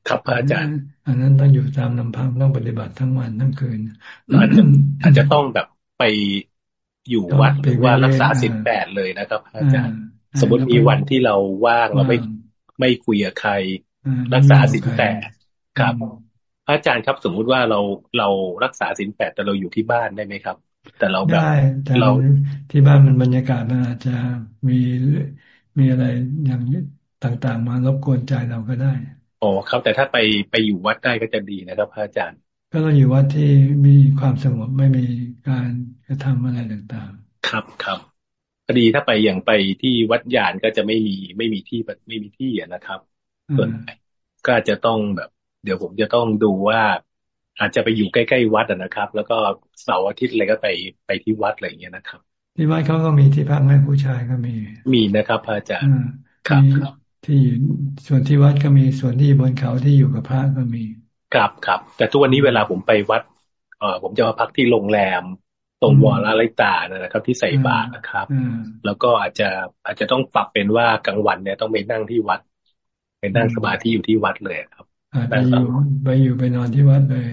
ครับพระอาจารย์ อันนั้นต้องอยู่ตามลำพังต้องปฏิบัติทั้งวันทั้งคืนอาจจะอาจจะต้องแบบไปอยู่วัดต้องหรือว่าไปเว้นรักษาอ่าศีลแปดเลยนะครับพระอาจารย์อ่าสมมติมีวันที่เราว่างเราไม่ไม่คุยกับใครอ่ารักษาศีลไม่ยุ่งกับใครแปดครับพระอาจารย์ครับสมมุติว่าเราเรารักษาศีลแปดแต่เราอยู่ที่บ้านได้ไหมครับ แต่เราแบบได้แต่เราที่บ้านมันบรรยากาศมันอาจจะมีมีอะไรอย่างต่างๆ มารบกวนใจเราก็ได้ อ๋อครับ แต่ถ้าไปไปอยู่วัดได้ก็จะดีนะครับพระอาจารย์ ก็ต้องอยู่วัดที่มีความสงบไม่มีการกระทำอะไรต่างครับครับพอดีถ้าไปอย่างไปที่วัดยานก็จะไม่มีไม่มีที่ไม่มีที่อะนะครับๆส่วนอ่าก็อาจจะต้องแบบ เดี๋ยวผมจะต้องดูว่า อาจจะไปอยู่ใกล้ๆวัดอะนะครับ แล้วก็เสาร์อาทิตย์อะไรก็ไปไปที่วัดอะไรอย่างเงี้ยนะครับที่วัดเขาก็มีที่พักให้ผู้ชายก็มี มีนะครับพระอาจารย์อ่าครับมี ที่อยู่ส่วนที่วัดก็มีส่วนที่บนเขาที่อยู่กับพระก็มีครับครับ แต่ทุกวันนี้เวลาผมไปวัด เออผมจะมาพักที่โรงแรม ตรงอืมวอลาไรตานะครับ ที่ใส่บาตรนะครับอ่าแล้วก็อาจจะอาจจะต้องปรับเป็นว่ากลางวันเนี่ยต้องไปนั่งที่วัดไปนั่งสมาธิอยู่ที่วัดเลยครับอ่าไปอยู่ไปอยู่ไปนอนที่วัดเลย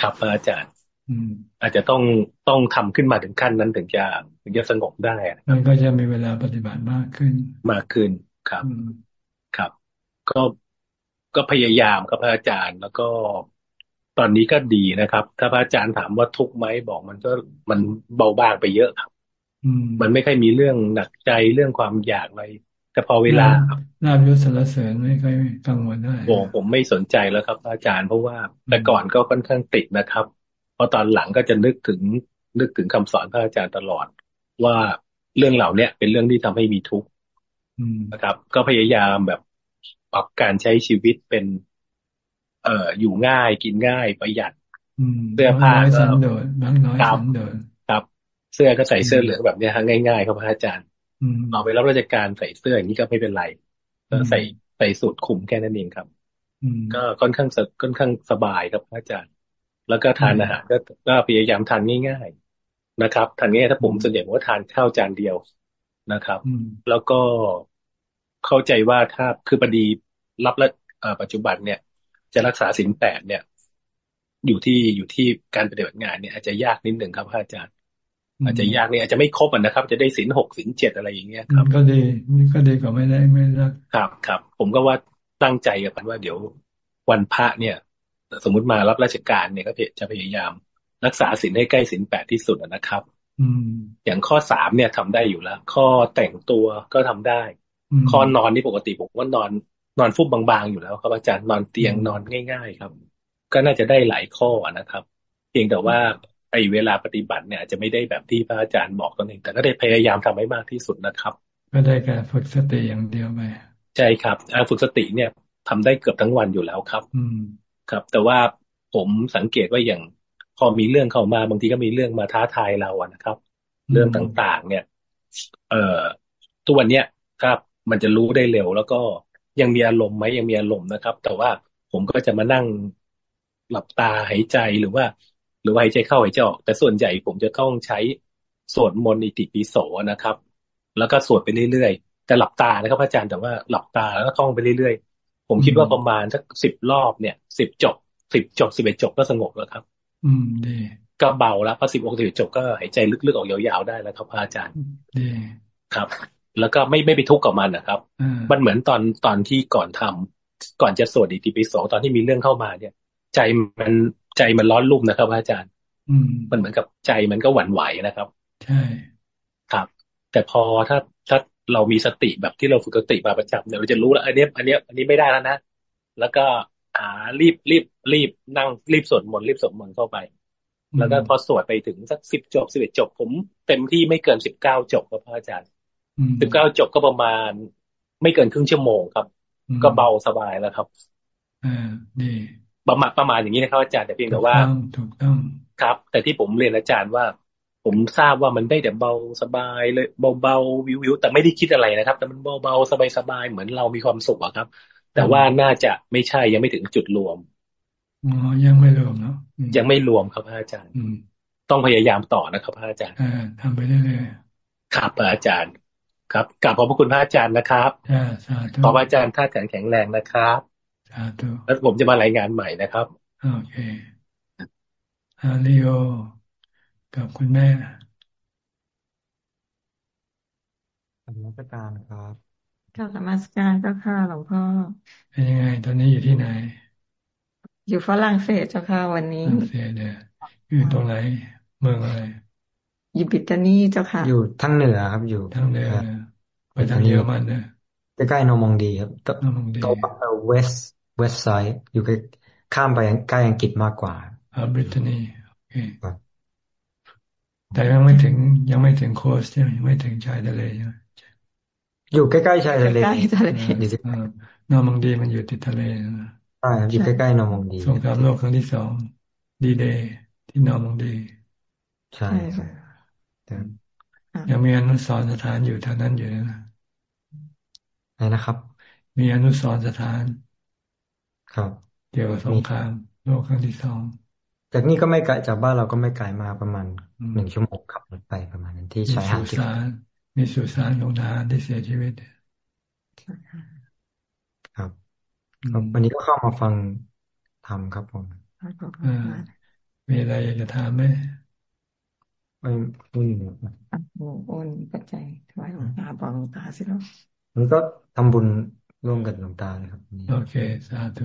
ครับพระอาจารย์อืมอาจจะต้องต้องทำขึ้นมาถึงขั้นนั้นถึงจะถึงจะสงบได้อะมันก็จะมีเวลาปฏิบัติมากขึ้น มากขึ้นครับอืมครับ ก็ก็พยายามครับพระอาจารย์ แล้วก็ตอนนี้ก็ดีนะครับ ถ้าพระอาจารย์ถามว่าทุกข์ไหมบอกมันก็มันเบาบางไปเยอะครับ อืม มันไม่ค่อยมีเรื่องหนักใจเรื่องความอยากอะไรแต่พอเวลาลาบยศสรรเสริญไม่ค่อยกังวลได้โอ้ผมไม่สนใจแล้วครับ อาจารย์เพราะว่าแต่ก่อนก็ค่อนข้างติดนะครับเพราะตอนหลังก็จะนึกถึงนึกถึงคำสอนพระอาจารย์ตลอด ว่าเรื่องเหล่าเนี้ยเป็นเรื่องที่ทำให้มีทุกข์อืมนะครับ ก็พยายามแบบ ปรับการใช้ชีวิตเป็น เอ่ออยู่ง่ายกินง่ายประหยัดอืมเสื้อผ้าน้อยก็สันโดษบางน้อยครับสันโดษครับ เสื้อก็ใส่เสื้อเหลืองแบบเนี้ยฮะง่ายๆครับพระอาจารย์อืมเราไปรับราชการใส่เสื้ออย่างนี้ก็ไม่เป็นไรก็ใส่ใส่สูทคลุมแค่นั้นเองครับอืมก็ค่อนข้างสค่อนข้างสบายครับพระอาจารย์ แล้วก็ทานอาหารก็ก็พยายามทานง่ายๆนะครับทานง่ายๆถ้าผมส่วนใหญ่ผมก็ทานข้าวจานเดียวนะครับอืมแล้วก็ เข้าใจว่าถ้าคือพอดีรับแล้วเอ่อปัจจุบันเนี่ย จะรักษาศีลแปดเนี่ย อยู่ที่อยู่ที่การปฏิบัติงานเนี่ย อาจจะยากนิดหนึ่งครับพระอาจารย์ อาจจะยากเนี่ยอาจจะไม่ครบอะนะครับ จะได้ศีลหกศีลเจ็ดอะไรอย่างเงี้ยครับก็ดีก็ดีกว่าไม่ได้ไม่รักครับครับ ผมก็ว่าตั้งใจกับมันว่าเดี๋ยววันพระเนี่ย สมมุติมารับราชการเนี่ยก็จะพยายามรักษาศีลให้ใกล้ศีลแปดที่สุดอะนะครับ อืม อย่างข้อสามเนี่ยทำได้อยู่แล้ว ข้อแต่งตัวก็ทำได้ อืมข้อนอนนี่ปกติผมก็นอน นอนฟุบบางๆอยู่แล้วครับอาจารย์นอนเตียงนอนง่าย ๆ ครับ ก็น่าจะได้หลายข้อนะครับ เพียงแต่ว่าไอ้เวลาปฏิบัติเนี่ยอาจจะไม่ได้แบบที่พระอาจารย์บอกตัวเองแต่ก็ได้พยายามทำให้มากที่สุดนะครับ ก็ได้แค่ฝึกสติอย่างเดียวไปใช่ครับการฝึกสติเนี่ยทำได้เกือบทั้งวันอยู่แล้วครับ อืมครับ แต่ว่าผมสังเกตว่าอย่างพอมีเรื่องเข้ามาบางทีก็มีเรื่องมาท้าทายเราอะนะครับ เรื่องต่างๆ เนี่ย เอ่อทุกวันเนี้ยครับ มันจะรู้ได้เร็ว แล้วก็ยังมีอารมณ์ไหมยังมีอารมณ์นะครับ แต่ว่าผมก็จะมานั่งหลับตาหายใจหรือว่า หรือว่าหายใจเข้าหายใจออก แต่ส่วนใหญ่ผมจะต้องใช้สวดมนต์อิติปิโสนะครับ แล้วก็สวดไปเรื่อยๆ แต่หลับตานะครับอาจารย์แต่ว่าหลับตาแล้วก็ท่องไปเรื่อยๆ ผมคิดว่าประมาณสักสิบรอบเนี่ยสิบจบสิบจบสิบเอ็ดจบก็สงบแล้วครับ อืมดีก็เบาแล้วพอสิบองค์สิบจบก็หายใจลึกๆออกยาวๆได้แล้วครับพระอาจารย์ดีครับ แล้วก็ไม่ไม่ไปทุกข์กับมันนะครับ มันเหมือนตอนตอนที่ก่อนทำก่อนจะสวดอิติปิโสตอนที่มีเรื่องเข้ามาเนี่ย ใจมันใจมันร้อนรุ่มนะครับ อาจารย์ อืมมันเหมือนกับใจมันก็หวั่นไหวนะครับ ใช่ครับ แต่พอถ้าถ้าเรามีสติแบบที่เราฝึกสติมาประจำเนี่ยเราจะรู้แล้วอันนี้อันนี้อันนี้ไม่ได้แล้วนะแล้วก็หารีบรีบรีบนั่งรีบสวดมนต์รีบสวดมนต์เข้าไป แล้วก็พอสวดไปถึงสักสิบจบสิบเอ็ดจบผม เต็มที่ไม่เกินสิบเก้าจบครับพระอาจารย์ สิบเก้าจบก็ประมาณ ไม่เกินครึ่งชั่วโมงครับ ก็เบาสบายแล้วครับอ่าดีประมาณประมาณอย่างนี้นะครับอาจารย์แต่เพียงแต่ว่าถูกต้องครับ แต่ที่ผมเรียนอาจารย์ว่า ผมทราบว่ามันได้แต่เบาสบายเลยเบาเบาวิววิวแต่ไม่ได้คิดอะไรนะครับ แต่มันเบาเบาสบายสบายเหมือนเรามีความสุขอะครับ แต่ว่าน่าจะไม่ใช่ยังไม่ถึงจุดรวมอ๋อยังไม่รวมเนาะยังไม่รวมครับอาจารย์ต้องพยายามต่อนะครับอาจารย์ทำไปเรื่อยๆครับอาจารย์ ครับกลับขอบพระคุณพระอาจารย์นะครับขอพระอาจารย์ท่าแข็งแข็งแรงนะครับาธุแล้วผมจะมารายงานใหม่นะครับโอเคฮาริโอกับคุณแม่นมัสการครับกาบนมัสการเจ้าค่ะหลวงพ่อเป็นยังไง ตอนนี้อยู่ที่ไหน อยู่ฝรั่งเศสเจ้าค่ะวันนี้ฝรั่งเศสเนี่ยอยู่ตรงไหนเมืองอะไรอ ยู่บริตานีเจ้าค่ะ อยู่ทั้งเหนือครับ อยู่ทั้งเหนือไปทางเยอรมันเนี่ยใกล้ๆนอร์มองดีครับนอร์มองดีเวสเวสไซด์อยู่ใกล้ข้ามไปใกล้อังกฤษมากกว่าอ่าบริตานีโอเคแต่ยังไม่ถึงยังไม่ถึง coast ใช่ไหมยังไม่ถึงชายทะเลใช่ไหมอยู่ใกล้ๆชายทะเลใกล้ทะเลอยู่ที่นอร์มองดีมันอยู่ติดทะเลนะใช่อยู่ใกล้ๆนอร์มองดีสงครามโลกครั้งที่สองดีเดย์ที่นอร์มองดี ใช่ค่ะ ยังมีอนุสรณ์สถานอยู่ทางนั้นอยู่นะไหนนะครับ มีอนุสรณ์สถาน ครับ เกี่ยวกับสงครามโลกครั้งที่สองจากนี้ก็ไม่ไกลจากบ้านเราก็ไม่ไกลมาประมาณหนึ่งชั่วโมงขับรถไปประมาณนั้นที่ชายหาดที่มีสุสานของทหารที่เสียชีวิต ครับวันนี้ก็เข้ามาฟังทำครับผมมีอะไรอยากจะถามไหม ไม่ไม่มีโอ้โอนปัจจัยถวายหลวงตาบอกหลวงตาสิเนาะมันก็ทำบุญร่วมกับหลวงตาเลยครับโอเคสาธุ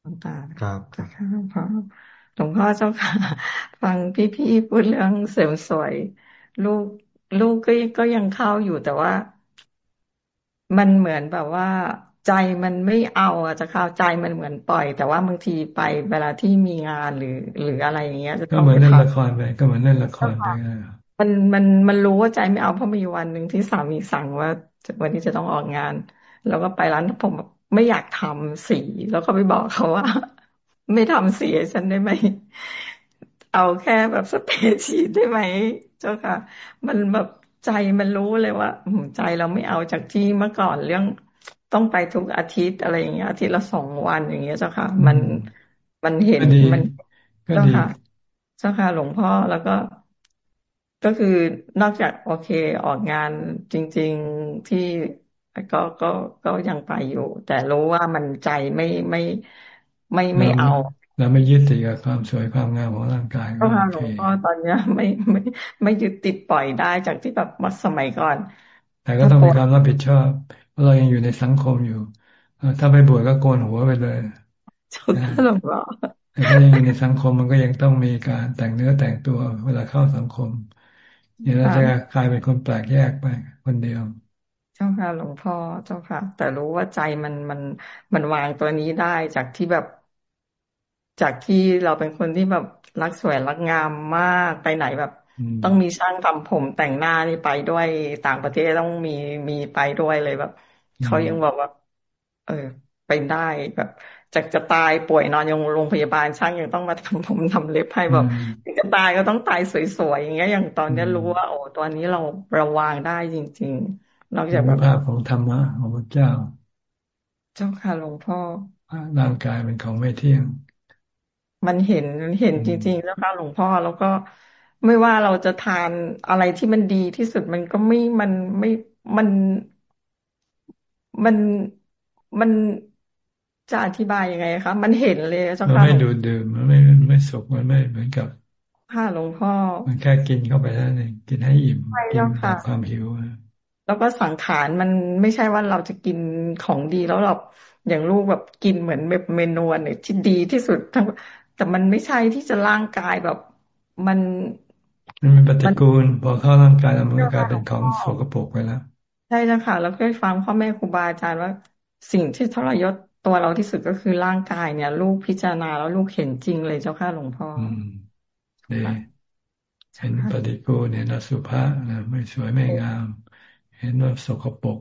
หลวงตาครับค่ะหลวงพ่อหลวงพ่อเจ้าค่ะ ฟังพี่ๆพูดเรื่องเสริมสวย ลูกลูกก็ก็ยังเข้าอยู่แต่ว่า มันเหมือนแบบว่า ใจมันไม่เอาอะจะเข้าใจมันเหมือนปล่อย แต่ว่าบางทีไปเวลาที่มีงานหรือหรืออะไรอย่างเงี้ยจะก็เหมือนเล่นละครไปก็เหมือนเล่นละครไปมันมันมันรู้ว่าใจไม่เอาเพราะมีวันหนึ่งที่สามีสั่งว่าวันนี้จะต้องออกงาน แล้วก็ไปร้านผมไม่อยากทำสี แล้วก็ไปบอกเขาว่า ไม่ทำสีฉันได้ไหมเอาแค่แบบสเปรย์ชีได้ไหมเจ้าค่ะ มันแบบใจมันรู้เลยว่าใจเราไม่เอาจากที่เมื่อก่อนเรื่อง ต้องไปทุกอาทิตย์อะไรอย่างเงี้ยอาทิตย์ละสองวันอย่างเงี้ยเจ้าค่ะ มันมันเห็นมันเจ้าค่ะ เจ้าค่ะหลวงพ่อแล้วก็ก็คือนอกจากโอเคออกงานจริง ๆที่ก็ก็ก็ยังไปอยู่ แต่รู้ว่ามันใจไม่ไม่ไม่ไม่เอาเราไม่ยึดติดกับความสวยความงามของร่างกายก็หลวงพ่อตอนเนี้ย ไม่ไม่ไม่ยึดติดปล่อยได้จากที่แบบมาสมัยก่อน แต่ก็ต้องมีความรับผิดชอบ เพราะเรายังอยู่ในสังคมอยู่ถ้าไปบวชก็โกนหัวไปเลยชุดหลวงพ่อแต่ถ้ายังอยู่ในสังคมมันก็ยังต้องมีการแต่งเนื้อแต่งตัวเวลาเข้าสังคมเดี๋ยวเราจะกลายเป็นคนแปลกแยกไปคนเดียวเจ้าค่ะหลวงพ่อเจ้าค่ะ แต่รู้ว่าใจมันมันมันวางตัวนี้ได้จากที่แบบ จากที่เราเป็นคนที่แบบรักสวยรักงามมากไปไหนแบบ ต้องมีช่างทำผมแต่งหน้านี่ไปด้วยต่างประเทศต้องมีมีไปด้วยเลยแบบ เขายังบอกว่า เออ ไปได้แบบจากจะตายป่วยนอนยังโรงพยาบาลช่างยังต้องมาทำผมทำเล็บให้แบบถึงจะตายก็ต้องตายสวยๆอย่างเงี้ย อย่างตอนนี้รู้ว่า โอ้ตอนนี้เราระวางได้จริง ๆ นอกจากแบบภาพของธรรมะของพระเจ้า เจ้าค่ะหลวงพ่อร่างกายเป็นของไม่เที่ยง มันเห็นเห็นจริงๆแล้วค่ะหลวงพ่อแล้วก็ไม่ว่าเราจะทานอะไรที่มันดีที่สุดมันก็ไม่มันไม่มัน มันมันจะอธิบายยังไงคะมันเห็นเลยเจ้าค่ะมันไม่ดูดื่มมันไม่ไม่สุกมันไม่เหมือนกับค่ะหลวงพ่อ มันแค่กินเข้าไปแล้วเองกินให้อิ่มกินตามความหิวแแล้วก็สังขารมันไม่ใช่ว่าเราจะกินของดีแล้วเราอย่างลูกแบบกินเหมือนแบบเมนูเนี่ยที่ดีที่สุดทั้งแต่มันไม่ใช่ที่จะร่างกายแบบมันมันเป็นปฏิกูลพอเข้าร่างกายแล้วมันก็กลายเป็นของโสกปรกไปแล้ว ใช่แล้วค่ะ แล้วก็ฟังพ่อแม่ครูบาอาจารย์ว่า สิ่งที่ทรยศตัวเราที่สุดก็คือร่างกายเนี่ย ลูกพิจารณาแล้วลูกเห็นจริงเลยเจ้าค่ะหลวงพ่ออืมดีเห็นปฏิกูลเห็นอสุภะไม่สวยไม่งาม เห็นว่าสกปรก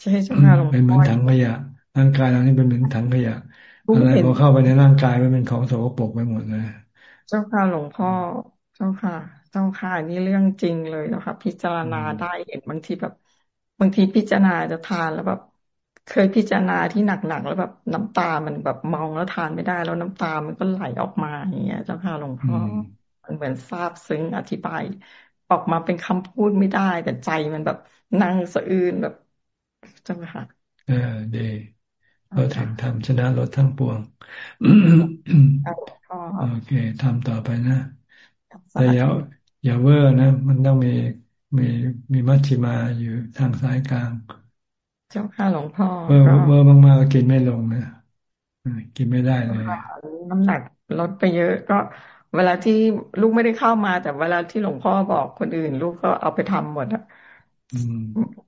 ใช่เจ้าค่ะหลวงพ่อเป็นเหมือนถังขยะร่างกายเรานี่เป็นเหมือนถังขยะอะไรพอเข้าไปในร่างกายมันเป็นของสกปรกไปหมดเลยเจ้าค่ะหลวงพ่อเจ้าค่ะ เจ้าค่ะนี่เรื่องจริงเลยนะคะพิจารณาได้เห็นบางทีแบบ บางทีพิจารณาจะทานแล้วแบบ เคยพิจารณาที่หนักๆแล้วแบบน้ำตามันแบบมองแล้วทานไม่ได้ แล้วน้ำตามันก็ไหลออกมาอย่างเงี้ย เจ้าค่ะหลวงพ่อมันเหมือนซาบซึ้งอธิบาย ออกมาเป็นคำพูดไม่ได้ แต่ใจมันแบบนั่งสะอื้นแบบเจ้าค่ะเออดีรสแห่งธรรมชนะรสทั้งปวงโอเคทำต่อไปนะแต่อย่าอย่า over นะ มันต้องมี มีมีมัชชิมาอยู่ทางสายกลาง เจ้าค่ะหลวงพ่อเวอร์เวอร์มากๆกินไม่ลงนะกินไม่ได้เลยน้ำหนักลดไปเยอะก็เวลาที่ลูกไม่ได้เข้ามา แต่เวลาที่หลวงพ่อบอกคนอื่น ลูกก็เอาไปทำหมดอะ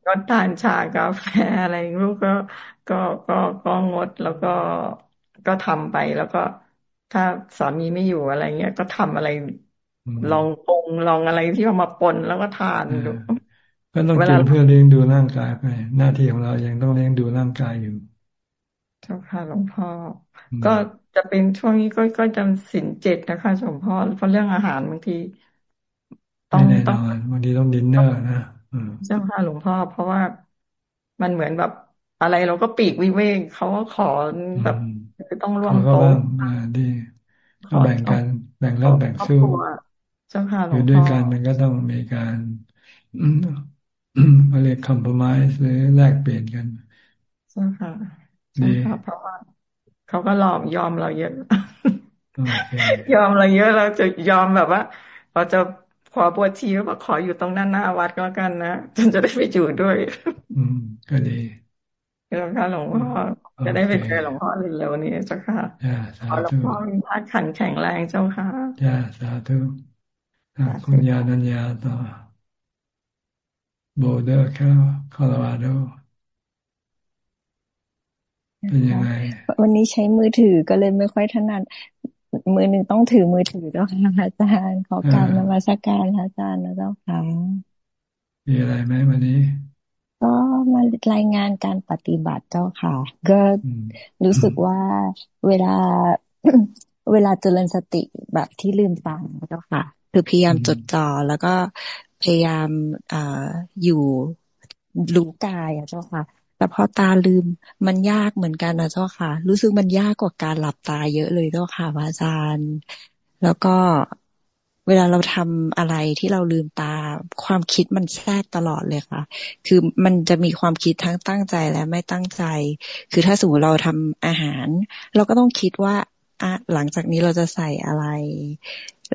ก็ทานชากาแฟอะไรลูกก็ก็ก็ก็งดแล้วก็ก็ทำไปแล้วก็ถ้าสามีไม่อยู่อะไรเงี้ยก็ทำอะไร ลองปรุงลองอะไรที่เอามาปนแล้วก็ทานดูก็ต้องกินเพื่อเลี้ยงดูร่างกายไป หน้าที่ของเรายังต้องเลี้ยงดูร่างกายอยู่ เจ้าค่ะหลวงพ่อ ก็จะเป็นช่วงนี้ก็ก็จำสินเจ็ดนะคะหลวงพ่อเพราะเรื่องอาหารบางทีต้องต้องบางทีต้องดินเนอร์นะเจ้าค่ะหลวงพ่อ เพราะว่ามันเหมือนแบบอะไรเราก็ปีกวิเวกเขาก็ขอแบบต้องร่วมโต๊ะดีก็แบ่งกันแบ่งแล้วแบ่งสู้ เจ้าค่ะหลวงพ่ออยู่ด้วยกันมันก็ต้องมีการเขาเรียกคอมเพลมไ์หรือแลกเปลี่ยนกันใช่ค่ะใช่ค่ะเพราะว่าเขาก็หลอมยอมเราเยอะยอมเราเยอะเราจะยอมแบบว่าพอจะพอบวชชีก็บอกขออยู่ตรงนั้นหน้าวัดก็กันนะจนจะได้ไปอยู่ด้วย อืมก็ดีเจ้าค่ะหลวงพ่อจะได้ไปเจอหลวงพ่อเร็วๆนี้เจ้าค่ะขอหลวงพ่อมีพาขันแข็งแรงเจ้าค่ะจ้าสาธุ คุณยานัญญาต่อโบเดอร์แค่คอโลราโดเป็นยังไง วันนี้ใช้มือถือก็เลยไม่ค่อยถนัดมือหนึ่งต้องถือมือถือด้วยค่ะอาจารย์ ขอการนมัสการอาจารย์นะเจ้าค่ะมีอะไรไหมวันนี้ ก็มารายงานการปฏิบัติเจ้าค่ะ ก็รู้สึกว่าเวลาเวลาเจริญสติแบบที่ลืมตาเจ้าค่ะ คือพยายามจดจ่อแล้วก็พยายามออยู่รู้กายอะเจ้าค่ะ แต่พอตาลืมมันยากเหมือนกันนะเจ้าค่ะ รู้สึกมันยากกว่าการหลับตาเยอะเลยเจ้าค่ะอาจารย์ แล้วก็เวลาเราทำอะไรที่เราลืมตาความคิดมันแทรกตลอดเลยค่ะ คือมันจะมีความคิดทั้งตั้งใจและไม่ตั้งใจ คือถ้าสมมติเราทำอาหาร เราก็ต้องคิดว่าอะหลังจากนี้เราจะใส่อะไร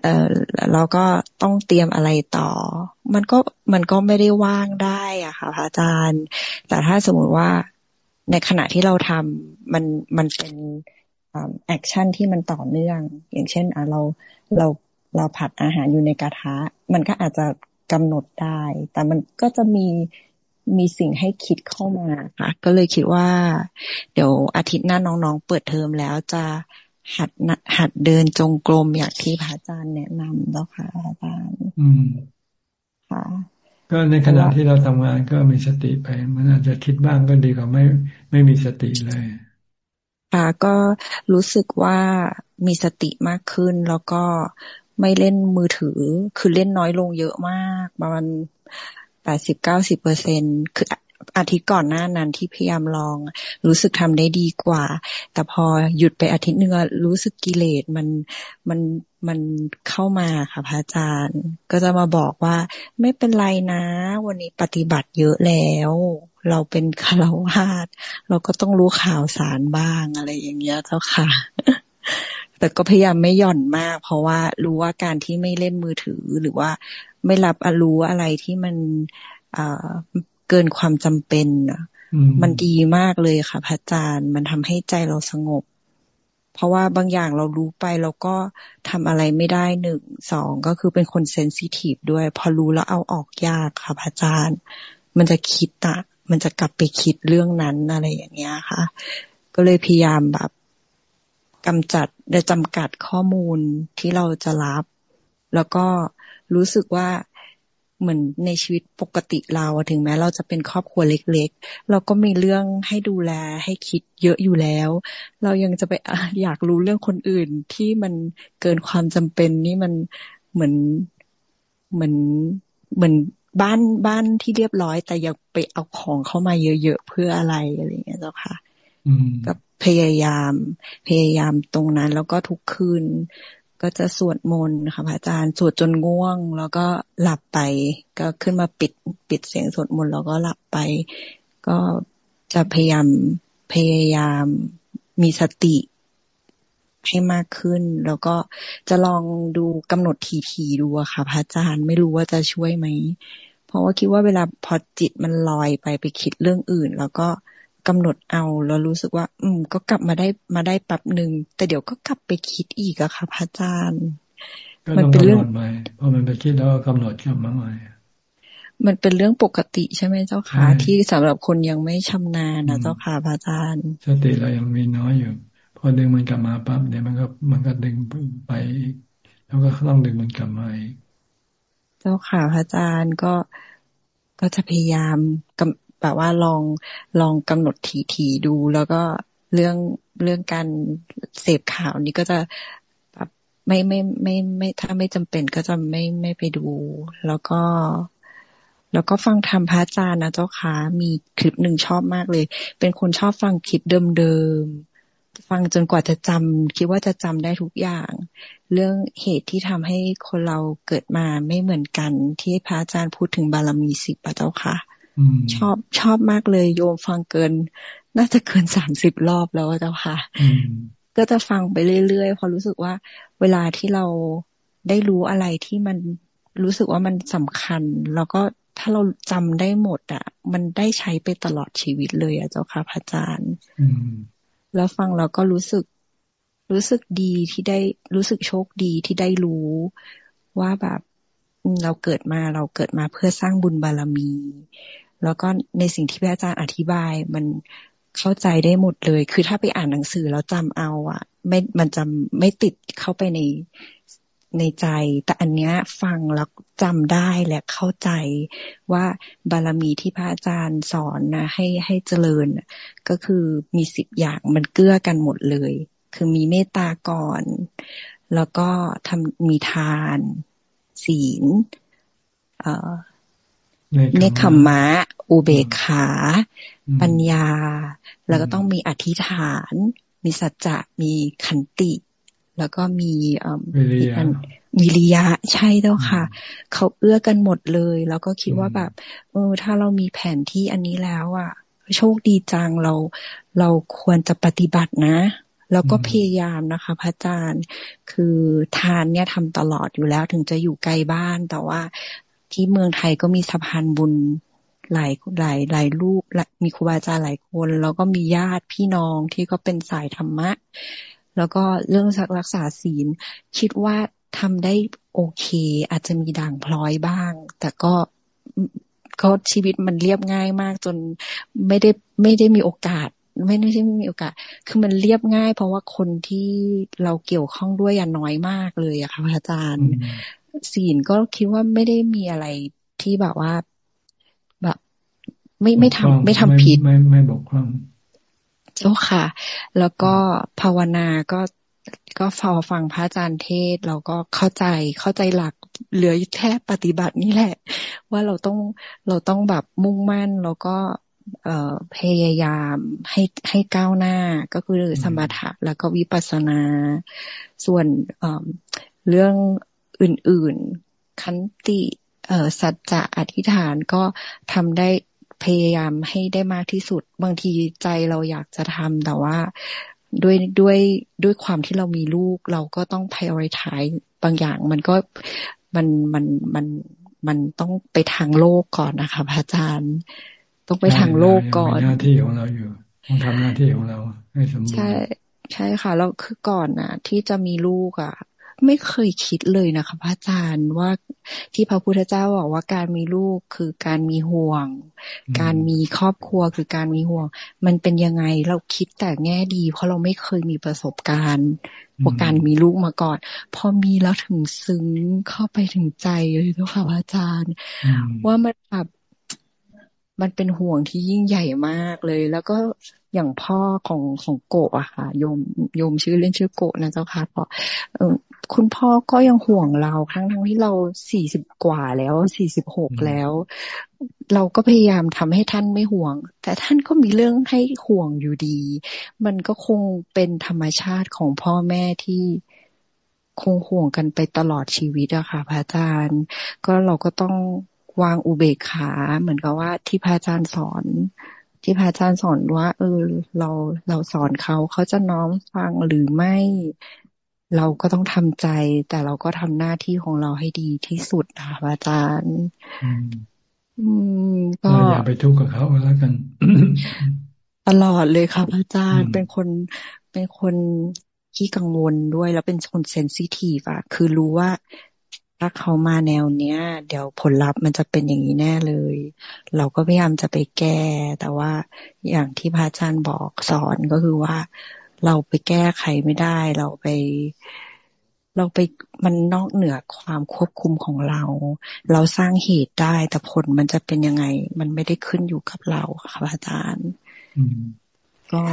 เออเราก็ต้องเตรียมอะไรต่อ มันก็มันก็ไม่ได้ว่างได้อะค่ะพระอาจารย์ แต่ถ้าสมมติว่าในขณะที่เราทำมันมันเป็น action ที่มันต่อเนื่อง อย่างเช่นอะเราเราเราผัดอาหารอยู่ในกระทะ มันก็อาจจะกำหนดได้ แต่มันก็จะมีมีสิ่งให้คิดเข้ามาค่ะก็เลยคิดว่า เดี๋ยวอาทิตย์หน้าน้องๆ เปิดเทอมแล้วจะ หัดหัดเดินจงกรมอย่างที่พระอาจารย์แนะนำแล้วค่ะอาจารย์อืมค่ะ ก็ในขณะที่เราทำงานก็มีสติไปมันอาจจะคิดบ้างก็ดีกว่าไม่ไม่มีสติเลยค่ะก็รู้สึกว่ามีสติมากขึ้นแล้วก็ไม่เล่นมือถือ คือเล่นน้อยลงเยอะมาก ประมาณแปดสิบเก้าสิบเปอร์เซ็นคือ อาทิตย์ก่อนหน้านั้นที่พยายามลอง รู้สึกทำได้ดีกว่า แต่พอหยุดไปอาทิตย์หนึ่งรู้สึกกิเลสมันมันมันเข้ามาค่ะพระอาจารย์ ก็จะมาบอกว่า ไม่เป็นไรนะ วันนี้ปฏิบัติเยอะแล้ว เราเป็นคารวาสเราก็ต้องรู้ข่าวสารบ้างอะไรอย่างเงี้ยเจ้าค่ะแต่ก็พยายามไม่หย่อนมาก เพราะว่ารู้ว่าการที่ไม่เล่นมือถือหรือว่าไม่รับรู้อะไรที่มัน เกินความจำเป็นอะ มันดีมากเลยค่ะพระอาจารย์มันทำให้ใจเราสงบ เพราะว่าบางอย่างเรารู้ไปเราก็ทำอะไรไม่ได้หนึ่งสองก็คือเป็นคนเซนซิทีฟด้วย พอรู้แล้วเอาออกยากค่ะพระอาจารย์ มันจะคิดอะมันจะกลับไปคิดเรื่องนั้นอะไรอย่างเงี้ยค่ะ ก็เลยพยายามแบบกำจัดและจำกัดข้อมูลที่เราจะรับ แล้วก็รู้สึกว่า เหมือนในชีวิตปกติเราถึงแม้เราจะเป็นครอบครัวเล็ก ๆ เราก็มีเรื่องให้ดูแลให้คิดเยอะอยู่แล้ว เรายังจะไปอยากรู้เรื่องคนอื่นที่มันเกินความจำเป็นนี่มันเหมือนเหมือนเหมือนบ้านบ้านที่เรียบร้อย แต่ยังไปเอาของเข้ามาเยอะๆเพื่ออะไรอะไรอย่างเงี้ยเจ้าค่ะก็พยายาม พยายามตรงนั้น แล้วก็ทุกคืน ก็จะสวดมนต์ค่ะพระอาจารย์สวดจนง่วง แล้วก็หลับไป ก็ขึ้นมาปิดปิดเสียงสวดมนต์แล้วก็หลับไป ก็จะพยายามพยายามมีสติให้มากขึ้น แล้วก็จะลองดูกำหนดทีทีดูอะค่ะพระอาจารย์ไม่รู้ว่าจะช่วยไหม เพราะว่าคิดว่าเวลาพอจิตมันลอยไปไปคิดเรื่องอื่น แล้วก็ กำหนดเอาแล้วรู้สึกว่า อืม ก็กลับมาได้มาได้แป๊บหนึ่งแต่เดี๋ยวก็กลับไปคิดอีกอะค่ะพระอาจารย์ มันเป็นเรื่องใหม่พอมันไปคิดแล้วก็กำหนดกลับมาใหม่มันเป็นเรื่องปกติใช่ไหมเจ้าค่ะที่สำหรับคนยังไม่ชำนาญนะเจ้าค่ะพระอาจารย์สติเรายังมีน้อยอยู่ พอดึงมันกลับมาปั๊บเดี๋ยวมันก็มันก็ดึงไปแล้วก็ต้องดึงมันกลับมาอีกเจ้าค่ะพระอาจารย์ก็ก็จะพยายาม แบบว่าลองลองกำหนดทีทีดู แล้วก็เรื่องเรื่องการเสพข่าวนี้ก็จะแบบไม่ไม่ไม่ไม่ถ้าไม่จำเป็นก็จะไม่ไม่ไปดู แล้วก็ แล้วก็ฟังธรรมพระอาจารย์นะเจ้าค่ะมีคลิปหนึ่งชอบมากเลย เป็นคนชอบฟังคลิปเดิมๆฟังจนกว่าจะจำคิดว่าจะจำได้ทุกอย่าง เรื่องเหตุที่ทำให้คนเราเกิดมาไม่เหมือนกันที่พระอาจารย์พูดถึงบารมีสิบพระเจ้าค่ะ ชอบชอบมากเลยโยมฟังเกิน น่าจะเกินสามสิบรอบแล้วเจ้าค่ะก็จะฟังไปเรื่อยๆพอรู้สึกว่า เวลาที่เราได้รู้อะไรที่มันรู้สึกว่ามันสำคัญ แล้วก็ถ้าเราจำได้หมดอะ มันได้ใช้ไปตลอดชีวิตเลยอะเจ้าค่ะพระอาจารย์แล้วฟังเราก็รู้สึกรู้สึกดีที่ได้รู้สึกโชคดีที่ได้รู้ว่าแบบเราเกิดมาเราเกิดมาเพื่อสร้างบุญบารมี แล้วก็ในสิ่งที่พระอาจารย์อธิบายมันเข้าใจได้หมดเลย คือถ้าไปอ่านหนังสือแล้วจำเอาอะ ไม่มันจำไม่ติดเข้าไปในในใจ แต่อันเนี้ยฟังแล้วจำได้และเข้าใจว่าบารมีที่พระอาจารย์สอนนะให้ให้เจริญ ก็คือมีสิบอย่างมันเกื้อกันหมดเลย คือมีเมตตาก่อน แล้วก็ทำมีทาน ศีล เอ่อ เนคขมมะ อุเบกขา ปัญญา แล้วก็ต้องมีอธิษฐาน มีสัจจะ มีขันติ แล้วก็มีวิริยะใช่เจ้าค่ะ เขาเอื้อกันหมดเลย แล้วก็คิดว่าแบบเออถ้าเรามีแผนที่อันนี้แล้วอะ โชคดีจังเรา เราควรจะปฏิบัตินะแล้วก็พยายามนะคะพระอาจารย์ คือทานเนี่ยทำตลอดอยู่แล้วถึงจะอยู่ไกลบ้าน แต่ว่า ที่เมืองไทยก็มีสะพานบุญหลายหลายหลายรูปมีครูบาอาจารย์หลายคน แล้วก็มีญาติพี่น้องที่ก็เป็นสายธรรมะ แล้วก็เรื่องรักษาศีล คิดว่าทำได้โอเค อาจจะมีด่างพลอยบ้าง แต่ก็ก็ชีวิตมันเรียบง่ายมาก จนไม่ได้ไม่ได้มีโอกาส ไม่ได้ใช่ไม่มีโอกาส คือมันเรียบง่าย เพราะว่าคนที่เราเกี่ยวข้องด้วยอย่าน้อยมากเลยอะค่ะพระอาจารย์ ศีลก็คิดว่าไม่ได้มีอะไรที่แบบว่า แบบ ไม่ไม่ทำไม่ทำผิดไม่ไม่บกพร่องเจ้าค่ะ แล้วก็ภาวนาก็ก็ฟอฟังพระอาจารย์เทศเราก็เข้าใจเข้าใจหลักเหลือแค่ปฏิบัตินี่แหละ ว่าเราต้องเราต้องแบบมุ่งมั่นแล้วก็เอ่อพยายามให้ให้ก้าวหน้าก็คือสมถะแล้วก็วิปัสสนา ส่วนเรื่อง อื่น ๆ คันติสัจจะอธิษฐานก็ทำได้พยายามให้ได้มากที่สุด บางทีใจเราอยากจะทำแต่ว่าด้วยด้วยด้วยความที่เรามีลูก เราก็ต้อง prioritize บางอย่างมันก็มันมันมันมันต้องไปทางโลกก่อนนะคะพระอาจารย์ ต้องไปทางโลกก่อนหน้าที่ของเราอยู่ต้องทำหน้าที่ของเราให้สมบูรณ์ใช่ใช่ค่ะแล้วคือก่อนนะที่จะมีลูกอะ ไม่เคยคิดเลยนะคะพระอาจารย์ว่าที่พระพุทธเจ้าบอกว่าการมีลูกคือการมีห่วง การมีครอบครัวคือการมีห่วง มันเป็นยังไงเราคิดแต่แง่ดี เพราะเราไม่เคยมีประสบการณ์ว่าการมีลูกมาก่อน พอมีแล้วถึงซึ้งเข้าไปถึงใจเลยทุกค่ะพระอาจารย์ ว่ามันแบบ มันเป็นห่วงที่ยิ่งใหญ่มากเลย แล้วก็อย่างพ่อของของโกะอะค่ะโยมโยมชื่อเล่นชื่อโกะนะเจ้าค่ะเพราะคุณพ่อก็ยังห่วงเราทั้งทั้งที่เราสี่สิบกว่าแล้วสี่สิบหกแล้ว เราก็พยายามทำให้ท่านไม่ห่วง แต่ท่านก็มีเรื่องให้ห่วงอยู่ดี มันก็คงเป็นธรรมชาติของพ่อแม่ที่คงห่วงกันไปตลอดชีวิตอะค่ะพระอาจารย์ ก็เราก็ต้อง วางอุเบกขา เหมือนกับว่าที่พระอาจารย์สอน ที่พระอาจารย์สอนว่า เออ เราเราสอนเขาเขาจะน้อมฟังหรือไม่ เราก็ต้องทำใจ แต่เราก็ทำหน้าที่ของเราให้ดีที่สุดค่ะอาจารย์ อืมก็อย่าไปทุกข์กับเขาแล้วกัน ตลอดเลยค่ะอาจารย์เป็นคนเป็นคนขี้กังวลด้วยแล้วเป็นคนเซนซิทีฟอะคือรู้ว่า ถ้าเขามาแนวเนี้ย เดี๋ยวผลลัพธ์มันจะเป็นอย่างนี้แน่เลย เราก็พยายามจะไปแก้ แต่ว่าอย่างที่พระอาจารย์บอกสอนก็คือว่า เราไปแก้ไขไม่ได้ เราไป เราไปมันนอกเหนือความควบคุมของเรา เราสร้างเหตุได้ แต่ผลมันจะเป็นยังไง มันไม่ได้ขึ้นอยู่กับเราค่ะอาจารย์ก็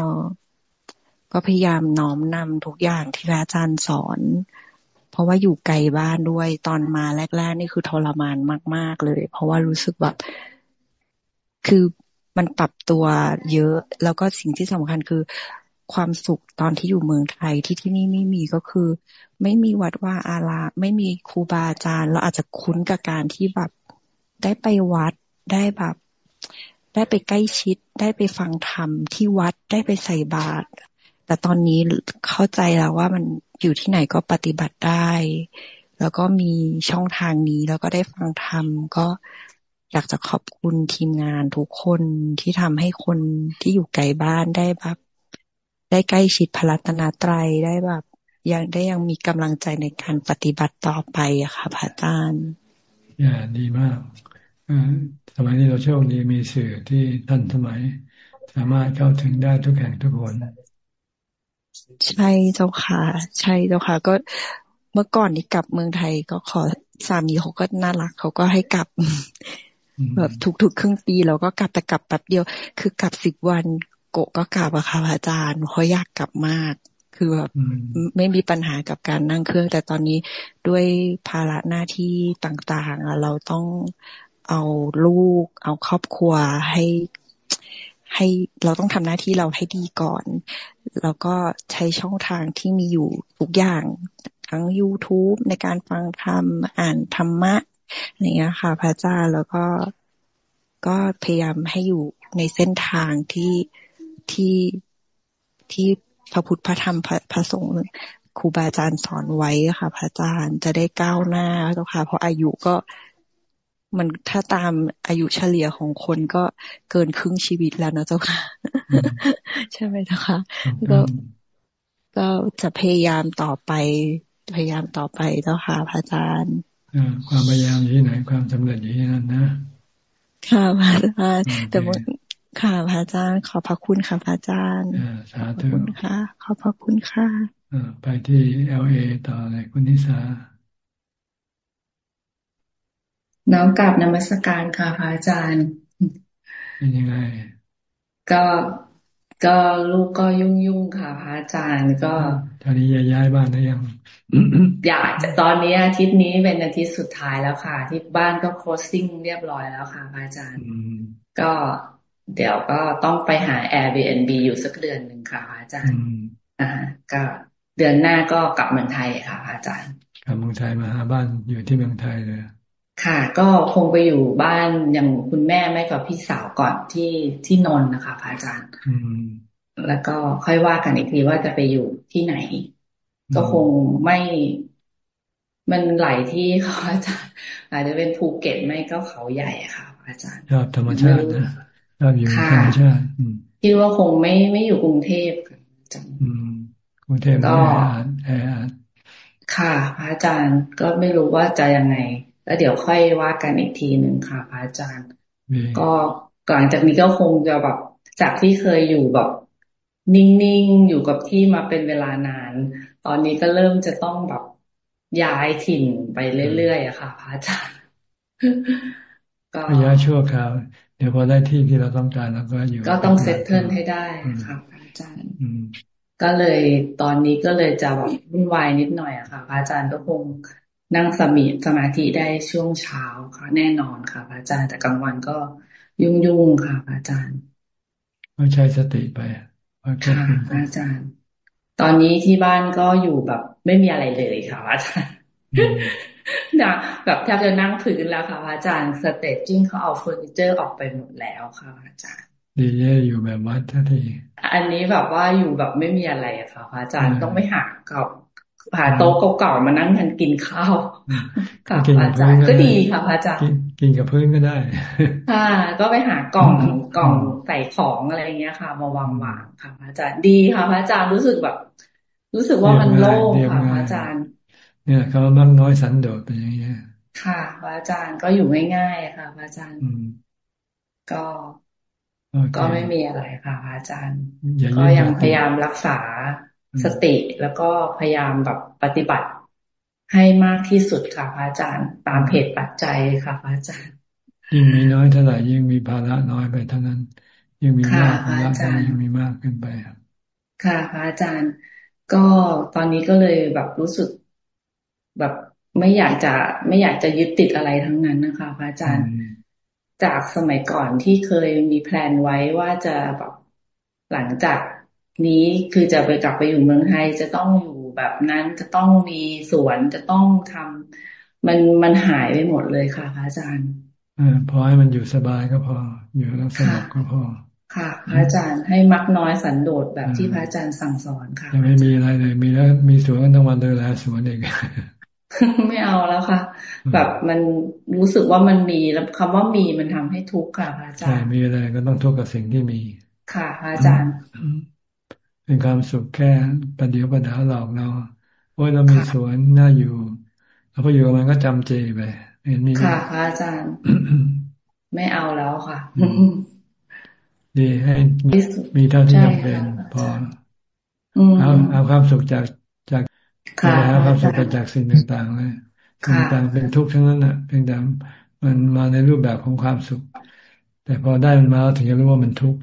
ก็พยายามน้อมนำทุกอย่างที่พระอาจารย์สอน เพราะว่าอยู่ไกลบ้านด้วยตอนมาแรก ๆ นี่คือทรมานมาก ๆ เลย เพราะว่ารู้สึกแบบ คือมันปรับตัวเยอะ แล้วก็สิ่งที่สำคัญคือความสุขตอนที่อยู่เมืองไทยที่ที่นี่ไม่มีก็คือ ไม่มีวัดว่าอาราไม่มีครูบาอาจารย์ เราอาจจะคุ้นกับการที่แบบได้ไปวัดได้แบบ ได้ไปใกล้ชิด ได้ไปฟังธรรมที่วัดได้ไปใส่บาตร แต่ตอนนี้เข้าใจแล้วว่ามันอยู่ที่ไหนก็ปฏิบัติได้ แล้วก็มีช่องทางนี้แล้วก็ได้ฟังธรรมก็อยากจะขอบคุณทีมงานทุกคนที่ทำให้คนที่อยู่ไกลบ้านได้แบบ ได้ใกล้ชิดพระรัตนตรได้แบบ ยังได้ยังมีกำลังใจในการปฏิบัติต่อไปอะค่ะพระอาจารย์อย่าดีมากสมัยนี้เราโชคดีมีสื่อที่ทันสมัย สามารถเข้าถึงได้ทุกแห่งทุกคน ใช่เจ้าค่ะ ใช่เจ้าค่ะ ก็เมื่อก่อนนี้กลับเมืองไทยก็ขอสามีเขาก็น่ารักเขาก็ให้กลับแบบทุกๆครึ่งปีเราก็กลับแต่กลับแป๊บเดียว คือกลับสิบวันโกะก็กลับอะค่ะอาจารย์เพราะอยากกลับมาก คือแบบไม่มีปัญหากับการนั่งเครื่อง แต่ตอนนี้ด้วยภาระหน้าที่ต่างๆอะเราต้องเอาลูก เอาครอบครัวให้ ให้เราต้องทำหน้าที่เราให้ดีก่อน แล้วก็ใช้ช่องทางที่มีอยู่ทุกอย่างทั้ง YouTube ในการฟังธรรมอ่านธรรมะนี่ค่ะ พระอาจารย์แล้วก็ก็พยายามให้อยู่ในเส้นทางที่ที่ที่พระพุทธพระธรรมพระพระสงฆ์ครูบาอาจารย์สอนไว้ค่ะ พระอาจารย์จะได้ก้าวหน้าเจ้าค่ะ เพราะอายุก็ มันถ้าตามอายุเฉลี่ยของคนก็เกินครึ่งชีวิตแล้วนะเจ้าค่ะ ใช่ไหมเจ้าค่ะก็ก็จะพยายามต่อไป พยายามต่อไปเจ้าค่ะพระอาจารย์ความพยายามที่ไหนความสำเร็จอยู่ที่นั่นนะ ค่ะพระอาจารย์แต่ค่ะพระอาจารย์ขอบพระคุณค่ะพระอาจารย์สาธุค่ะ ขอบพระคุณค่ะไปที่เอลเอต่อเลยคุณนิสา น้อมกลับนมัสการค่ะพระอาจารย์เป็นยังไงก็ก็ลูกก็ยุ่งยุ่งค่ะพระอาจารย์ก็ ตอนนี้ย้ายบ้านได้ยัง อยากจะตอนนี้อาทิตย์นี้เป็นอาทิตย์สุดท้ายแล้วค่ะ ที่บ้านก็โคสซิ่งเรียบร้อยแล้วค่ะพระอาจารย์ก็เดี๋ยวก็ต้องไปหา Airbnb อยู่สักเดือนหนึ่งค่ะอาจารย์อ่าก็เดือนหน้าก็กลับเมืองไทยค่ะอาจารย์กลับเมืองไทยมาหาบ้านอยู่ที่เมืองไทยเลย ค่ะ ก็คงไปอยู่บ้านอย่างคุณแม่แม่กับพี่สาวก่อนที่ที่นนนะคะพระอาจารย์แล้วก็ค่อยว่ากันอีกทีว่าจะไปอยู่ที่ไหน ก็คงไม่มันไหลที่เขาอาจารย์อาจจะเป็นภูเก็ตไม่ก็เขาใหญ่ค่ะ อาจารย์ชอบธรรมชาตินะชอบอยู่ธรรมชาติคิดว่าคงไม่ไม่อยู่กรุงเทพค่ะอาจารย์กรุงเทพก็แออัดค่ะ พระอาจารย์ก็ไม่รู้ว่าจะยังไง แล้วเดี๋ยวค่อยว่ากันอีกทีหนึ่งค่ะพระอาจารย์ ก็หลังจากนี้ก็คงจะแบบจากที่เคยอยู่แบบนิ่งๆ อยู่กับที่มาเป็นเวลานาน ตอนนี้ก็เริ่มจะต้องแบบย้ายถิ่นไปเรื่อยๆอะค่ะพระอาจารย์ก็ย้ายชั่วคราว เดี๋ยวพอได้ที่ที่เราต้องการแล้วก็อยู่ ก็ต้องเซตเทิลให้ได้ค่ะพระอาจารย์ก็เลยตอนนี้ก็เลยจะแบบวุ่นวายนิดหน่อยอะค่ะพระอาจารย์ก็คง นั่งสมีสมาธิได้ช่วงเช้าค่ะ แน่นอนค่ะพระอาจารย์แต่กลางวันก็ยุ่งๆค่ะพระอาจารย์ก็ใช้สติไปค่ะพระอาจารย์ ตอนนี้ที่บ้านก็อยู่แบบไม่มีอะไรเลยค่ะพระอาจารย์นะแบบแทบจะนั่งพื้นแล้วค่ะพระอาจารย์ staging เขาเอาเฟอร์นิเจอร์ออกไปหมดแล้วค่ะพระอาจารย์ดีเลยอยู่แบบวัดทันทีอันนี้แบบว่าอยู่แบบไม่มีอะไรค่ะพระอาจารย์ต้องไปหากับ หาโต๊ะเก่าๆมานั่งกันกินข้าวค่ะพระอาจารย์ก็ดีค่ะพระอาจารย์กินกับเพื่อนก็ได้ค่ะก็ไปหากล่องกล่องใส่ของอะไรเงี้ยค่ะ มาวางวางค่ะพระอาจารย์ดีค่ะพระอาจารย์รู้สึกแบบ รู้สึกว่ามันโล่งค่ะพระอาจารย์ เนี่ยเขามั่งน้อยสันโดษเป็นอย่างเงี้ยค่ะพระอาจารย์ก็อยู่ง่ายๆค่ะพระอาจารย์ก็ก็ไม่มีอะไรค่ะพระอาจารย์ ก็ยังพยายามรักษา สติแล้วก็พยายามแบบปฏิบัติให้มากที่สุดค่ะพระอาจารย์ ตามเหตุปัจจัยค่ะพระอาจารย์ ยิ่งมีน้อยเท่าไหร่ยิ่งมีภาระน้อยไปเท่านั้น ยิ่งมีมากภาระก็ยิ่งมีมากขึ้นไปครับค่ะพระอาจารย์ ก็ตอนนี้ก็เลยแบบรู้สึกแบบไม่อยากจะไม่อยากจะยึดติดอะไรทั้งนั้นนะคะพระอาจารย์ จากสมัยก่อนที่เคยมีแพลนไว้ว่าจะแบบหลังจาก นี้คือจะไปกลับไปอยู่เมืองไทยจะต้องอยู่แบบนั้นจะต้องมีสวนจะต้องทำมันมันหายไปหมดเลยค่ะพระอาจารย์อพอให้มันอยู่สบายก็พอ อยู่แล้วสงบก็พอ ค่ะ พระอาจารย์ให้มักน้อยสันโดษแบบที่พระอาจารย์สั่งสอนค่ะยังไม่มีอะไรเลย มีแล้วมีสวนก็ต้องมาดูแลสวนเองไม่เอาแล้วค่ะ แบบมันรู้สึกว่ามันมีแล้วคำว่ามีมันทำให้ทุกข์ค่ะพระอาจารย์ใช่มีอะไรก็ต้องทุกข์กับสิ่งที่มี ค่ะพระอาจารย์ เป็นความสุขแค่ประเดี๋ยวประดาหลอกเราโอ้ยเรามีสวนน่าอยู่เราพออยู่กับมันก็จำเจไปเห็นมีค่ะพระอาจารย์ ไม่เอาแล้วค่ะ ดีให้มีเท่าที่จำเป็นพอเอาเอาความสุขจากจากเอาความสุขจากสิ่งต่างๆเลยสิ่งต่างเป็นทุกข์ทั้งนั้นอะเพียงแต่มันมาในรูปแบบของความสุข แต่พอได้มันมาถึงจะรู้ว่ามันทุกข์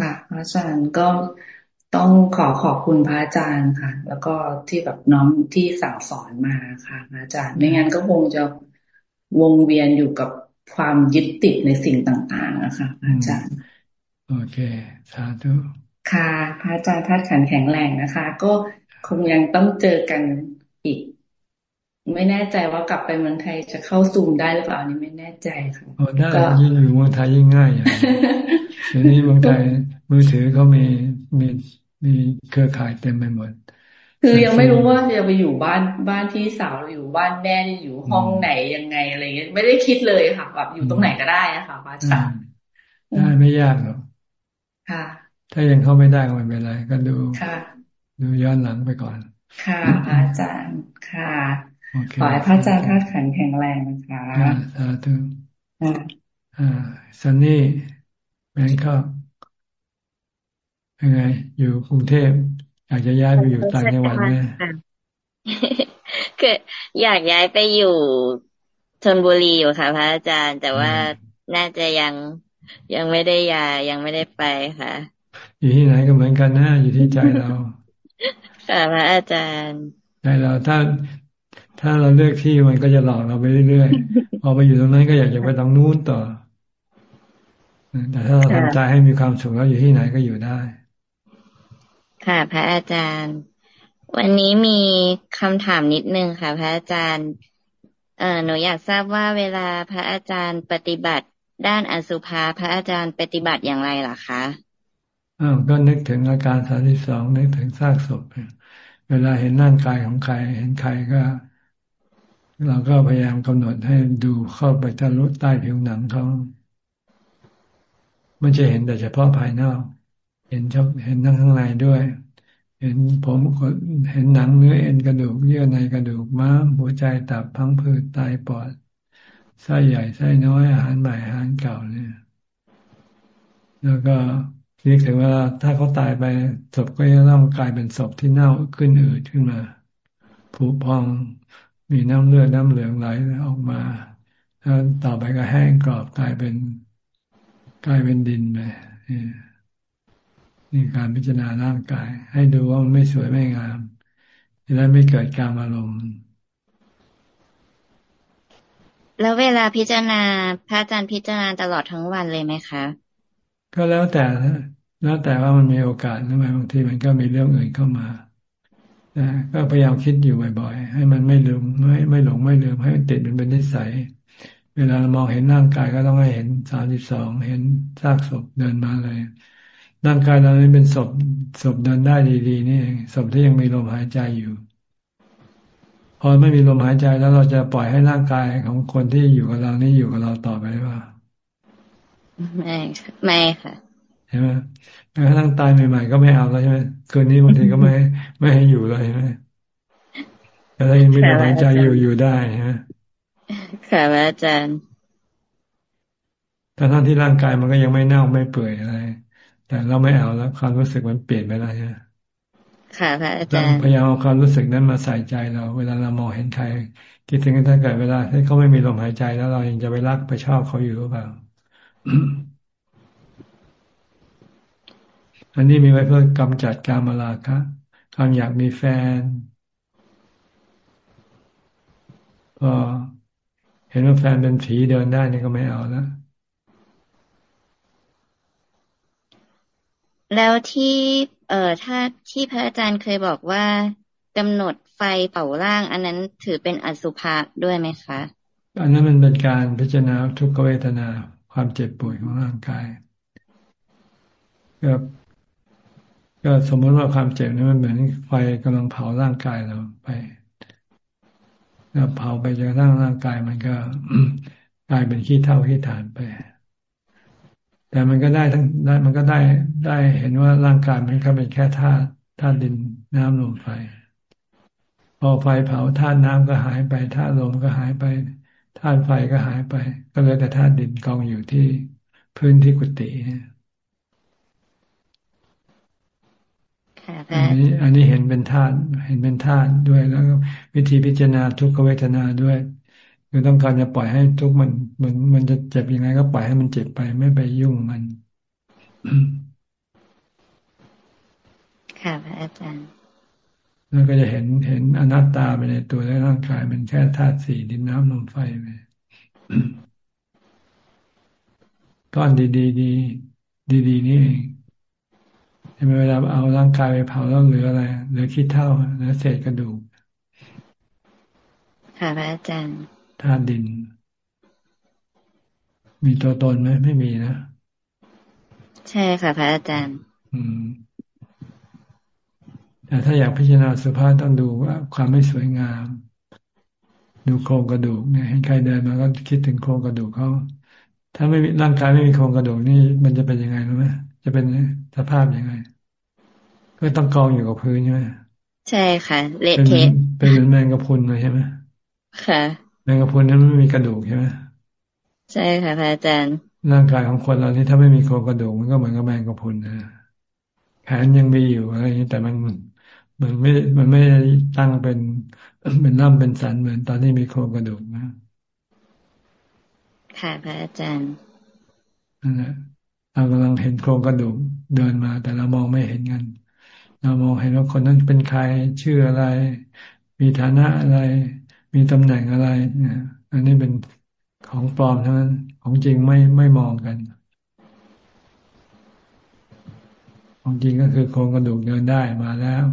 ค่ะพระอาจารย์ก็ต้องขอขอบคุณพระอาจารย์ค่ะ แล้วก็ที่แบบน้อมที่สั่งสอนมาค่ะพระอาจารย์ไม่งั้นก็คงจะวงเวียนอยู่กับความยึดติดในสิ่งต่างๆนะคะพระอาจารย์ โอเคสาธุค่ะ พระอาจารย์ทัดขันแข็งแรงนะคะ ก็คงยังต้องเจอกันอีก ไม่แน่ใจว่ากลับไปเมืองไทยจะเข้าซูมได้หรือเปล่านี่ไม่แน่ใจค่ะโอ้ได้ยิ่งอยู่เมืองไทยยิ่งง่ายอย่างเดี๋ยวนี้เมืองไทยมือถือเขามีมีมีเครือข่ายเต็มไปหมดคือยังไม่รู้ว่าจะไปอยู่บ้านบ้านที่สาวอยู่บ้านแม่อยู่ห้องไหนยังไงอะไรเงี้ยไม่ได้คิดเลยค่ะแบบอยู่ตรงไหนก็ได้นะคะพระอาจารย์ได้ไม่ยากหรอกค่ะ ถ้ายังเข้าไม่ได้ก็ไม่เป็นไรก็ดูดูย้อนหลังไปก่อน ค่ะพระอาจารย์ค่ะ ขอให้พระอาจารย์ท่าขันแข็งแรงนะคะสาธุอ่าซันนี่แบงคอกยังไง อยู่กรุงเทพอยากจะย้ายไปอยู่ต่างจังหวัดไหมคืออยากย้ายไปอยู่ชนบุรีอยู่ค่ะ พระอาจารย์ แต่ว่าน่าจะยังยังไม่ได้ย้ายยังไม่ได้ไปค่ะ อยู่ที่ไหนก็เหมือนกันนะอยู่ที่ใจเราค่ะพระอาจารย์ใจเราถ้า ถ้าเราเลือกที่มันก็จะหลอกเราไปเรื่อยๆพอไปอยู่ตรงนั้นก็อยากจะไปตรงนู้นต่อแต่ถ้าเราทำใจให้มีความสุขแล้วอยู่ที่ไหนก็อยู่ได้ ค่ะ พระอาจารย์ วันนี้มีคำถามนิดนึงค่ะ พระอาจารย์เอ่อหนูอยากทราบว่าเวลาพระอาจารย์ปฏิบัติด้านอสุภาพระอาจารย์ปฏิบัติอย่างไรล่ะคะอ้าวก็นึกถึงอาการสามที่สองนึกถึงซากศพเวลาเห็นร่างกายของใคร เห็นใครก็ เราก็พยายามกำหนดให้ดูเข้าไปทะลุใต้ผิวหนังเขาไม่ใช่เห็นแต่เฉพาะภายนอก เห็นชอบเห็นทั้งข้างในด้วย เห็นผมเห็นหนังเนื้อเอ็นกระดูกเยื่อในกระดูกม้ามหัวใจตับพังผืดไตปอดไส้ใหญ่ไส้น้อยอาหารใหม่อาหารเก่าเนี่ยแล้วก็เรียกถึงว่าถ้าเขาตายไปศพก็จะต้องกลายเป็นศพที่เน่าขึ้นอืดขึ้นมาผุพอง มีน้ำเลือดน้ำเหลืองไหลออกมาแล้วต่อไปก็แห้งกรอบกลายเป็นกลายเป็นดินไปนี่การพิจารณาร่างกาย ให้ดูว่ามันไม่สวยไม่งามจะได้ไม่เกิดการอารมณ์ แล้วเวลาพิจารณาพระอาจารย์พิจารณาตลอดทั้งวันเลยไหมคะ ก็แล้วแต่แล้วแต่ว่ามันมีโอกาสทำไมบางทีมันก็มีเรื่องอื่นเข้ามานะ ก็พยายามคิดอยู่บ่อยๆ ให้มันไม่ลืมไม่ไม่หลงไม่ลืมให้ติดมันเป็นนิสัย เวลามองเห็นร่างกายก็ต้องให้เห็นสามสิบสองเห็นซากศพเดินมาเลย ร่างกายเรานี้เป็นศพศพเดินได้ดี ๆ นี่เองศพที่ยังมีลมหายใจอยู่ พอไม่มีลมหายใจแล้วเราจะปล่อยให้ร่างกายของคนที่อยู่กับเรานี่อยู่กับเราต่อไปหรือเปล่าไม่ไม่ค่ะใช่ไหม แม้กระทั่งตายใหม่ๆก็ไม่เอาแล้วใช่ไหมคืนนี้บางทีก็ไม่ไม่ให้อยู่เลยใช่ไหมแต่ถ้ายังมีลมหายใจอยู่อยู่ได้ใช่ไหมค่ะอาจารย์ทั้งที่ร่างกายมันก็ยังไม่เน่าไม่เปื่อยอะไร แต่เราไม่เอาแล้วความรู้สึกมันเปลี่ยนไปแล้วใช่ไหมค่ะพระอาจารย์พยายามเอาความรู้สึกนั้นมาใส่ใจเรา เวลาเรามองเห็นใครคิดถึงถ้าเกิดเวลาที่เขาไม่มีลมหายใจแล้วเรายังจะไปรักไปชอบเขาอยู่หรือเปล่า อันนี้มีไว้เพื่อกำจัดการมาลาคะความอยากมีแฟนพอเห็นว่าแฟนเป็นผีเดินได้นี่ก็ไม่เอาแล้วแล้วที่ เอ่อถ้าที่พระอาจารย์เคยบอกว่ากำหนดไฟเผาร่าง อันนั้นถือเป็นอสุภะด้วยไหมคะ อันนั้นมันเป็นการพิจารณาทุกขเวทนาความเจ็บป่วยของร่างกายก็ ก็สมมติว่าความเจ็บนี่มันเหมือนไฟกำลังเผาร่างกายเราไปแล้วเผาไปจนกระทั่งร่างกายมันก็กลายเป็นขี้เถ้าขี้ฐานไป แต่มันก็ได้ทั้งได้มันก็ได้ได้เห็นว่าร่างกายมันก็เป็นแค่ธาตุธาตุดินน้ำลมไฟ พอไฟเผาธาตุน้ำก็หายไปธาตุลมก็หายไปธาตุไฟก็หายไป ก็เหลือแต่ธาตุดินกองอยู่ที่พื้นที่กุฏิ อันนี้อันนี้เห็นเป็นธาตุเห็นเป็นธาตุด้วยแล้วก็วิธีพิจารณาทุกขเวทนาด้วยคือต้องการจะปล่อยให้ทุกมันมันมันจะเจ็บยังไงก็ปล่อยให้มันเจ็บไปไม่ไปยุ่งมัน ค่ะพระอาจารย์แล้วก็จะเห็นเห็นอนัตตาไปในตัวและร่างกายมันแค่ธาตุสี่ดินน้ำลมไฟไปก้อนดีดีดีดีดีนี่เอง ใช่ไหมเวลาเอาร่างกายไปเผาแล้วเหลืออะไรเหลือขี้เท่าเหลือเศษกระดูกค่ะพระอาจารย์ธาตุดิน มีตัวตนไหมไม่มีนะใช่ค่ะพระอาจารย์ อืมแต่ถ้าอยากพิจารณาสุภาพต้องดูว่าความไม่สวยงาม ดูโครงกระดูกเนี่ยเห็นใครเดินมาก็คิดถึงโครงกระดูกเขาถ้าไม่มีร่างกายไม่มีโครงกระดูกนี่ มันจะเป็นยังไงรู้ไหม จะเป็นสภาพยังไง ก็ต้องกองอยู่กับพื้นใช่ไหมใช่ค่ะ เละเทะเป็นเหมือนแมงกะพรุนเลยใช่ไหมค่ะแมงกะพรุนนั้นไม่มีกระดูกใช่ไหมใช่ค่ะพระอาจารย์ร่างกายของคนเรานี่ถ้าไม่มีโครงกระดูกมันก็เหมือนกับแมงกะพรุนนะแขนยังมีอยู่อะไรอย่างนี้แต่มันมันไม่มันไม่ตั้งเป็นเป็นน้ำเป็นสันเหมือนตอนที่มีโครงกระดูกนะค่ะพระอาจารย์นั่นแหละ เรากำลังเห็นโครงกระดูกเดินมา แต่เรามองไม่เห็นกัน เรามองเห็นว่าคนนั้นเป็นใครชื่ออะไร มีฐานะอะไร มีตำแหน่งอะไรเนี่ยอันนี้เป็นของปลอมทั้งนั้นของจริงไม่ไม่มองกัน ของจริงก็คือโครงกระดูกเดินได้มาแล้ว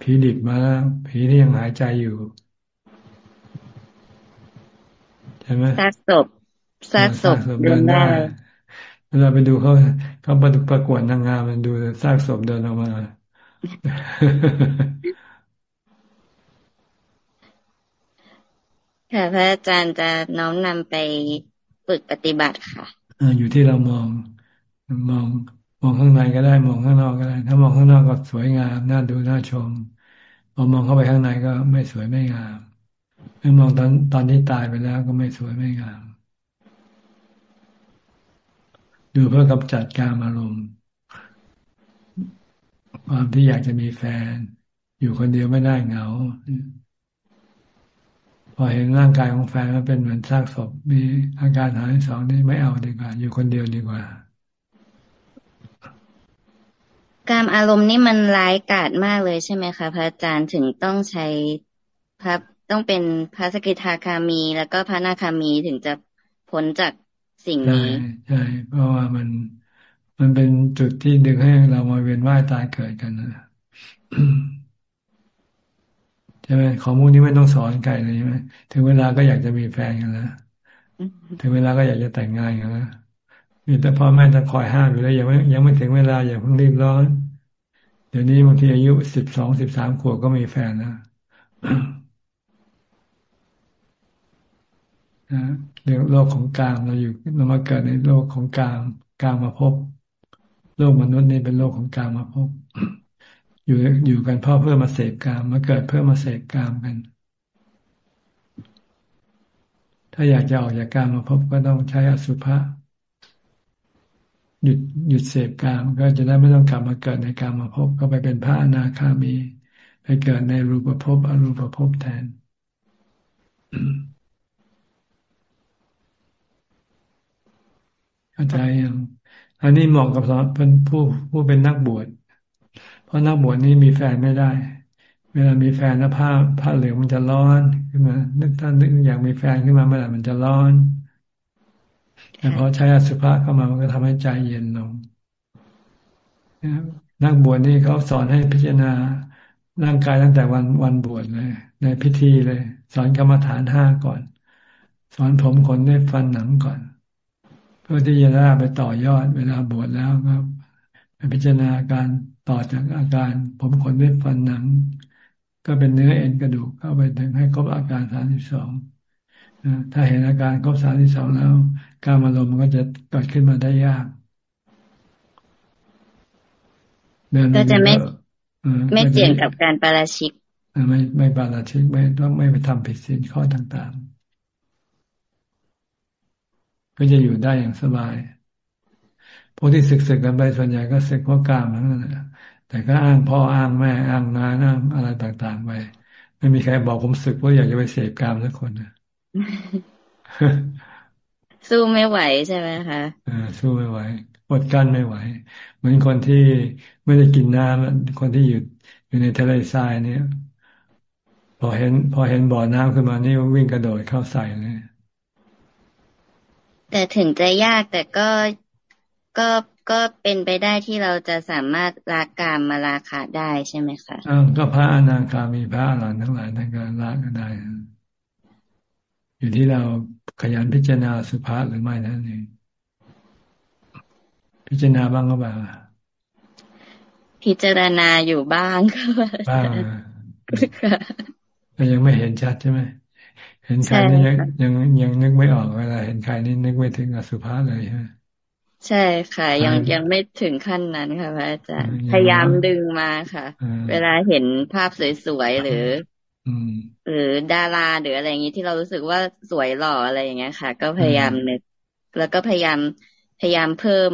ผีดิบมาแล้วผีที่ยังหายใจอยู่ใช่ไหมซากศพซากศพเดินได้ เวลาไปดูเขาเขาประกวดนางงามมันดูซากศพเดินออกมาค่ะพระอาจารย์จะน้อมนำไปฝึกปฏิบัติค่ะอยู่ที่เรามองมองมองข้างในก็ได้ มองข้างนอกก็ได้ ถ้ามองข้างนอกก็สวยงามน่าดูน่าชมพอมองเข้าไปข้างในก็ไม่สวยไม่งามเมื่อมองตอนตอนที่ตายไปแล้วก็ไม่สวยไม่งาม ดูเพื่อกำจัดการอารมณ์ความที่อยากจะมีแฟน อยู่คนเดียวไม่ได้เหงา พอเห็นร่างกายของแฟนมันเป็นเหมือนซากศพมีอาการหายสองนี่ไม่เอาดีกว่า อยู่คนเดียวดีกว่า การอารมณ์นี่มันร้ายกาจมากเลยใช่ไหมคะพระอาจารย์ถึงต้องใช้พระต้องเป็นพระสกิทาคามี แล้วก็พระนาคามีถึงจะพ้นจาก สิ่งนี้ใช่เพราะว่ามันมันเป็นจุดที่ดึงให้เรามาเวียนว่ายตายเกิดกันนะใช่ไหมของพวกนี้ไม่ต้องสอนใครเลยใช่ไหมถึงเวลาก็อยากจะมีแฟนกันแล้วถึงเวลาก็อยากจะแต่งงานกันแล้วมีแต่พ่อแม่ต้องคอยห้ามอยู่แล้วยังไม่ยังไม่ถึงเวลาอย่าเพิ่งรีบร้อน เดี๋ยวนี้บางทีอายุสิบสองสิบสามขวบก็มีแฟนนะ เรื่องโลกของกลางเราอยู่เรามาเกิดในโลกของกลางกลางมาพบโลกมนุษย์นี่เป็นโลกของกลางมาพบอยู่อยู่กันพ่อเพื่อมาเสพกามมาเกิดเพื่อมาเสพกามกัน ถ้าอยากจะออกจากกามมาพบก็ต้องใช้อสุภะหยุดหยุดเสพกามก็จะได้ไม่ต้องกลับมาเกิดในกามมาพบก็ไปเป็นพระอนาคามี ไปเกิดในรูปภพอรูปภพแทน เข้าใจยังอันนี้เหมาะกับสอนเป็นผู้ผู้เป็นนักบวช เพราะนักบวชนี่มีแฟนไม่ได้ เวลามีแฟนแล้วผ้าผ้าเหลืองมันจะร้อนขึ้นมา นึกถ้านึกอยากมีแฟนขึ้นมาเมื่อไหร่มันจะร้อน แต่พอใช้อสุภะเข้ามามันก็ทำให้ใจเย็นลงนักบวชนี่เขาสอนให้พิจารณาร่างกายตั้งแต่วันวันบวชเลย ในพิธีเลย สอนกรรมฐานห้าก่อน สอนผมขนได้ฟันหนังก่อน พื่อที่จะได้ไปต่อยอดเวลาบวชแล้วก็ไปพิจารณาการต่อจากอาการผมขนได้ฟันหนัง ก็เป็นเนื้อเอ็นกระดูกเข้าไปถึงให้ครบอาการสามสิบสองถ้าเห็นอาการครบสามที่สองแล้ว การอารมณ์มันก็จะเกิดขึ้นมาได้ยากก็จะไม่ไม่เกี่ยงกับการปาราชิกไม่ไม่ปาราชิกไม่ต้องไม่ไปทำผิดศีลข้อต่างๆ ก็จะอยู่ได้อย่างสบายพวกที่ศึกศึกกันไปส่วนใหญ่ก็ศึกเพราะกามทั้งนั้นแต่ก็อ้างพ่ออ้างแม่อ้างน้าอ้างอะไรต่างๆไปไม่มีใครบอกผมศึกว่าอยากจะไปเสพกามสักคนนะสู้ไม่ไหวใช่ไหมคะอ่าสู้ไม่ไหวอดกั้นไม่ไหว เหมือนคนที่ไม่ได้กินน้ำคนที่อยู่อยู่ในทะเลทรายเนี่ย พอเห็น พอเห็นบ่อน้ำขึ้นมานี่วิ่งกระโดดเข้าใส่เลย แต่ถึงจะยากแต่ก็ก็ก็เป็นไปได้ที่เราจะสามารถลากามมาลาขาได้ใช่ไหมคะอ่าก็พระอนาคามีพระอรหันต์ทั้งหลายท่านก็ละก็ได้ อยู่ที่เราขยันพิจารณาสุภาษหรือไม่นั่นเองพิจารณาบ้างก็แบบพิจารณาอยู่บ้างก็บ้างแต่ยังไม่เห็นชัดใช่ไหม เห็นใครนี่ยังยังยังนึกไม่ออกเวลาเห็นใครนี่นึกไม่ถึงอสุภาษเลยใช่ไหมใช่ค่ะ ยังยังไม่ถึงขั้นนั้นค่ะพระอาจารย์พยายามดึงมาค่ะ เวลาเห็นภาพสวยๆหรือหรือดาราหรืออะไรอย่างนี้ที่เรารู้สึกว่าสวยหล่ออะไรอย่างเงี้ยค่ะ ก็พยายามนึกแล้วก็พยายามพยายามเพิ่ม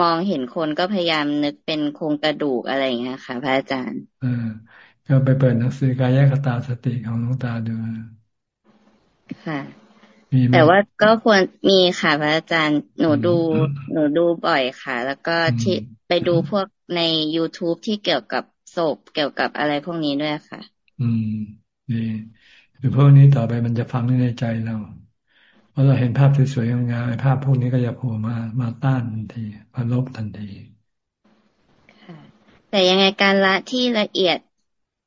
มองเห็นคนก็พยายามนึกเป็นโครงกระดูกอะไรอย่างเงี้ยค่ะ พระอาจารย์เออก็ไปเปิดหนังสือกายคตาสติของหลวงตาดู ค่ะแต่ว่าก็ควรมีค่ะพระอาจารย์หนูดูหนูดูบ่อยค่ะ แล้วก็ที่ไปดูพวกใน youtube ที่เกี่ยวกับศพเกี่ยวกับอะไรพวกนี้ด้วยค่ะ อืมดีคือพวกนี้ต่อไปมันจะฟังในใจเราพอเราเห็นภาพสวยๆงามๆภาพพวกนี้ก็จะโผล่มามาต้านทันทีมาลบทันทีค่ะแต่ยังไงการละที่ละเอียด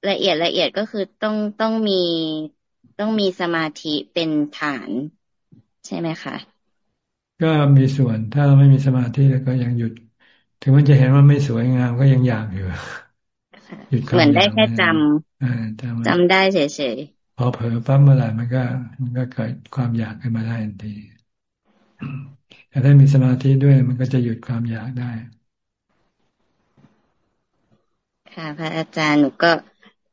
ละเอียดละเอียดก็คือต้องต้องมี ต้องมีสมาธิเป็นฐาน ใช่ไหมคะก็มีส่วนถ้าไม่มีสมาธิแล้วก็ยังหยุด ถึงมันจะเห็นว่าไม่สวยงามก็ยังอยากอยู่เหมือนได้แค่จำจำได้เฉยๆพพอเผลอปั๊บเมื่อไหร่มันก็ มันก็เกิดความอยากขึ้นมาได้ทันทีแต่ถ้ามีสมาธิด้วยมันก็จะหยุดความอยากได้ ค่ะ พระอาจารย์หนูก็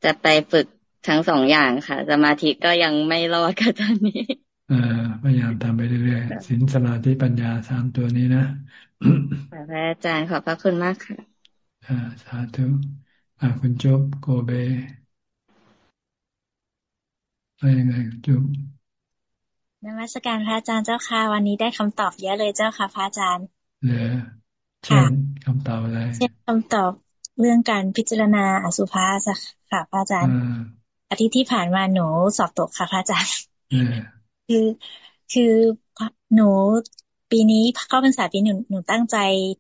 จะไปฝึก ทั้งสองอย่างค่ะ สมาธิก็ยังไม่รอดค่ะตอนนี้เออพยายามทำไปเรื่อยๆสินสมาธิปัญญาสามตัวนี้นะพระอาจารย์ขอบพระคุณมากค่ะอ่าสาธุอ่าคุณจบโกเบไปยังไงจุบนมัสการพระอาจารย์เจ้าค่ะ วันนี้ได้คำตอบเยอะเลยเจ้าค่ะพระอาจารย์เนี่ยเช่นคำตอบอะไรเช่นคำตอบเรื่องการพิจารณาอสุภะค่ะพระอาจารย์ อาทิตย์ที่ผ่านมาหนูสอบตกค่ะพระอาจารย์คือคือหนูปีนี้เข้าพรรษาปีหนึ่งหนูตั้งใจ